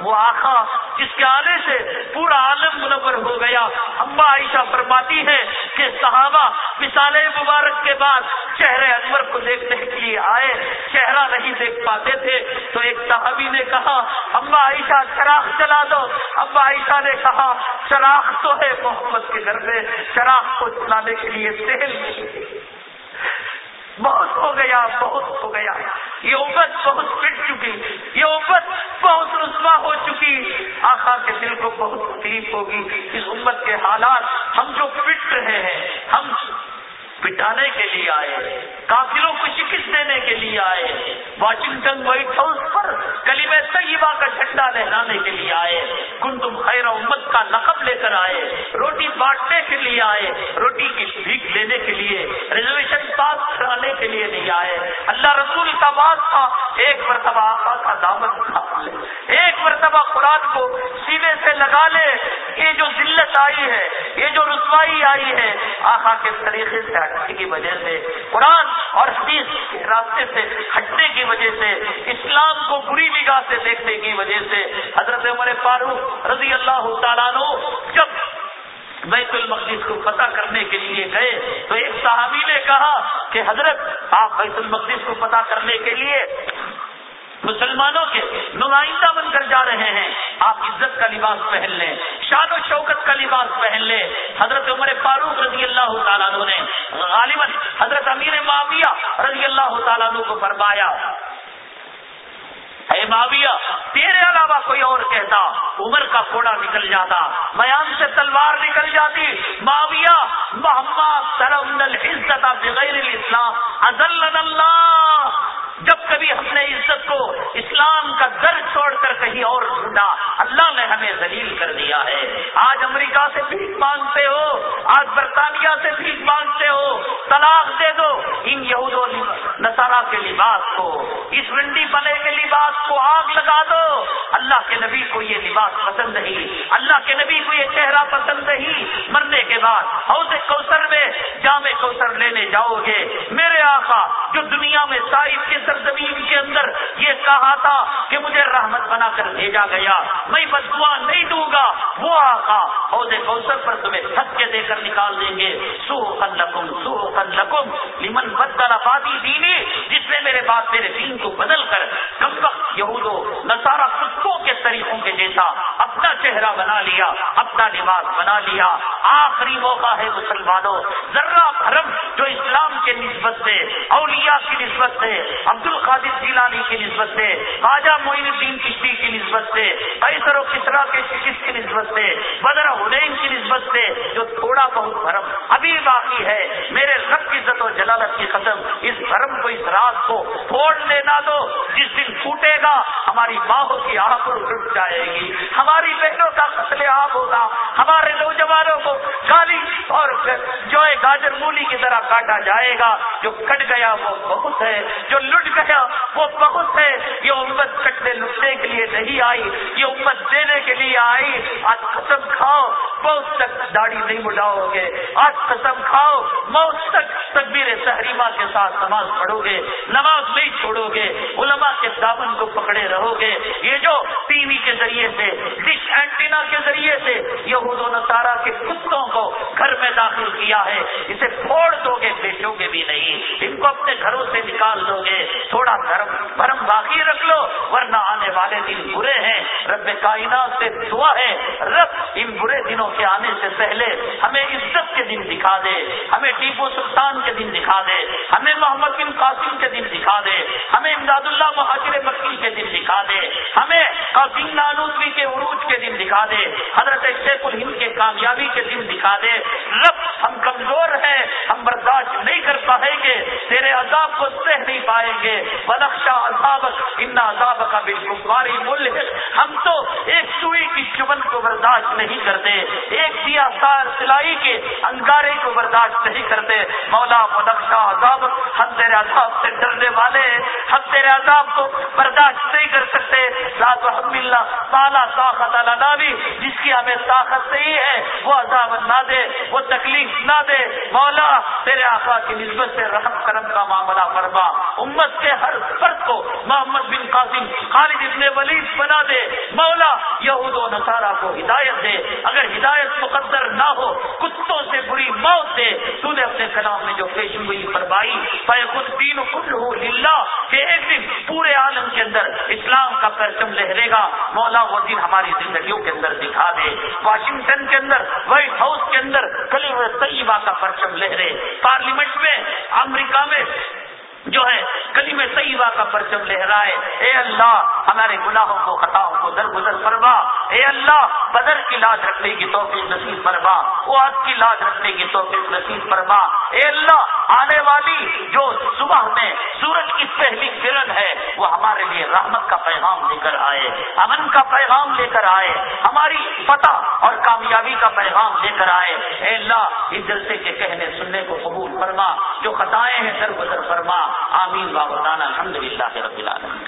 وہ آخا جس کے آنے سے پورا عالم منور ہو گیا۔ امبا عائشہ فرماتی ہے کہ صحابہ مثال مبارک کے بعد چہرے انور کو دیکھنے کے لیے آئے، چہرہ نہیں دیکھ پاتے تھے۔ تو ایک صحابی نے کہا، امبا عائشہ، چراغ چلا دو۔ امبا عائشہ نے کہا، چراغ تو ہے محمد کے گھر میں، چراغ کو چلانے کے لیے تیل بہت ہو گیا، بہت ہو گیا۔ یہ امت بہت پٹ چکی، یہ امت بہت رسوا ہو چکی۔ آخا کے دل کو بہت تکلیف ہوگی۔ اس امت کے حالات ہم جو پٹ رہے ہیں، ہم پٹانے کے لیے آئے، کافروں کو شکست دینے کے لیے آئے، واشنگٹن وائٹ ہاؤس پر کلیم طیبہ کا جھنڈا لہرانے کے لیے آئے کن تم خیر امت کا نقب لے کر آئے، روٹی بانٹنے کے لیے آئے، روٹی کی بھیک لینے کے لیے ریزرویشن پاس کرانے کے لیے نہیں آئے۔ اللہ رسول کا بات تھا، ایک مرتبہ آقا کا دامن تھا۔ ایک مرتبہ قرآن کو سینے سے لگا لے، یہ جو ذلت آئی ہے، یہ جو رسوائی آئی ہے، آقا کے طریقے سے ہٹنے کی وجہ سے، قرآن اور حدیث کے راستے سے ہٹنے کی وجہ سے، اسلام کو بری نگاہ سے دیکھنے کی وجہ سے، حضرت عمر فاروق رضی اللہ تعالیٰ جب بیت المقدس کو فتح کرنے کے لیے گئے، تو ایک صحابی نے کہا کہ حضرت، آپ بیت المقدس کو فتح کرنے کے لیے مسلمانوں کے نمائندہ بن کر جا رہے ہیں۔ آپ عزت کا لباس پہن لیں، شان و شوکت کا لباس پہن لیں۔ حضرت عمر فاروق رضی اللہ تعالیٰ نے غالباً حضرت امیر معاویہ رضی اللہ تعالیٰ کو فرمایا، اے معاویہ، تیرے علاوہ کوئی اور کہتا، عمر کا کوڑا نکل جاتا، میان سے تلوار نکل جاتی۔ معاویہ، محمد بغیر الاسلام اللہ جب کبھی ہم نے عزت کو اسلام کا در چھوڑ کر کہیں اور ڈھونڈا، اللہ نے ہمیں ذلیل کر دیا ہے۔ آج امریکہ سے بھیک مانگتے ہو، آج برطانیہ سے بھیک مانگتے ہو، طلاق دے دو۔ ان یہود و نسارا کے لباس کو، اس رنڈی پنے کے لباس کو آگ لگا دو۔ اللہ کے نبی کو یہ لباس پسند نہیں، اللہ کے نبی کو یہ چہرہ پسند نہیں۔ مرنے کے بعد حوض کوثر میں، جامع کوثر لے دینے جاؤ گے۔ میرے آقا، جو دنیا میں سائز کے سرزمین کے اندر یہ کہا تھا کہ مجھے رحمت بنا کر بھیجا گیا، میں بدوا نہیں دوں گا، وہ آقا عہدے کوثر پر تمہیں تھک کے دے کر نکال دیں گے۔ سو لکم سو لکم، لمن بدل آبادی دینی، جس نے میرے بات میرے دین کو بدل کر کم وقت یہودو نسارا کتوں کے طریقوں کے جیسا اپنا چہرہ بنا لیا، اپنا لباس بنا لیا۔ آخری موقع ہے مسلمانوں ذرا بھرم جو اسلام کے نسبت سے، اولیاء کی نسبت سے عبد القادر جیلانی کی نسبت سے، خواجہ معین الدین کشتی کی نسبت سے، قیصر و کسرا کے شکست کی نسبت سے، بدر حدین کی نسبت سے، جو تھوڑا بہت بھرم ابھی باقی ہے، میرے رب عزت و جلالت کی قسم، اس بھرم کو، اس رات کو پھوڑ دینا دو، جس دن پھوٹے گا ہماری ماہوں کی آنکھوں ٹوٹ جائے گی۔ ہماری بہنوں کا قتل عام ہوگا۔ ہمارے نوجوانوں کو گالی اور جو ہے گاجر مولی کی طرح کاٹا جائے گا۔ جو کٹ گیا وہ بہت ہے۔ جو لٹ گیا وہ بہت ہے۔ یہ امت کٹنے لٹنے کے لیے نہیں آئی۔ یہ امت دینے کے لیے آئی۔ آج قسم کھاؤ بہت تک داڑھی نہیں بڑھاؤ گے۔ آج قسم کھاؤ بہت تک تقبیر تحریمہ کے ساتھ نماز پڑھو گے۔ نماز نہیں چھوڑو گے۔ علماء کے دامن کو پکڑے رہو گے یہ جو ٹی وی کے ذریعے سے، ڈش اینٹینا کے ذریعے سے یہ نصارہ کے کتوں کو گھر میں داخل کیا ہے، اسے پھوڑ دو گے بیچو گے بھی نہیں۔ ان کو اپنے گھروں سے نکال دو گے۔ تھوڑا دھرم بھرم باقی رکھ لو، ورنہ آنے والے دن برے ہیں۔ رب کائنات سے دعا ہے، رب ان برے دنوں کے آنے سے پہلے ہمیں عزت کے دن دکھا دے، ہمیں ٹیپو سلطان کے دن دکھا دے، ہمیں محمد بن قاسم کے دن دکھا دے، ہمیں امداد اللہ مہاجر مکی کے دن دکھا دے۔ ہمیں قاسم نانوی کے عروج کے دن دکھا دے۔ حضرت شیخ الہند کے کامیابی کے دن دکھا دے۔ رب ہم کمزور ہیں، ہم برداشت نہیں کر پائیں گے، تیرے عذاب کو سہ نہیں پائیں گے۔ بدخشا عذاب ان عذاب کا بالکل مل ہم تو ایک سوئی کی چبن کو برداشت نہیں کرتے، ایک دیا سار سلائی کے انگارے کو برداشت نہیں کرتے۔ مولا بدخشا عذاب ہم تیرے عذاب سے ڈرنے والے ہم تیرے عذاب کو برداشت نہیں کر سکتے ذات الحمد اللہ تالا طاقت نبی جس کی ہمیں طاقت نہیں ہے، وہ عذاب نہ دے، وہ تکلیف نہ دے۔ مولا، تیرے آقا کی نسبت سے رحم کرم کا معاملہ فرما۔ امت کے ہر فرد کو محمد بن قاسم، خالد ابن ولید بنا دے۔ مولا، یہود و نصارہ کو ہدایت دے۔ اگر ہدایت مقدر نہ ہو، کتوں سے بری موت دے۔ تو نے اپنے کلام میں جو پیش ہوئی فرمائی خود دین کل ہو للہ کہ ایک دن پورے عالم کے اندر اسلام کا پرچم لہرے گا، مولا وہ دن ہماری زندگیوں کے اندر دکھا دے۔ واشنگٹن کے اندر، وائٹ ہاؤس کے اندر کلی طیبہ کا پرچم لہرے۔ پارلیمنٹ میں، امریکہ میں جو ہے کلی میں طیبہ کا پرچم لہرائے، اے اللہ، ہمارے گناہوں کو، خطاؤں کو در گزر فرما۔ اے اللہ، بدر کی لاج رکھنے کی توفیق نصیب فرما۔ وہ آج کی لاج رکھنے کی توفیق نصیب فرما۔ اے اللہ، آنے والی جو صبح میں سورج کی پہلی کرن ہے، وہ ہمارے لیے رحمت کا پیغام لے کر آئے، امن کا پیغام لے کر آئے، ہماری فتح اور کامیابی کا پیغام لے کر آئے۔ اے اللہ، اس جلسے کے کہنے سننے کو قبول فرما، جو خطائیں ہیں در گزر فرما۔ آمین. بابتان الحمد للہ رب العالمین.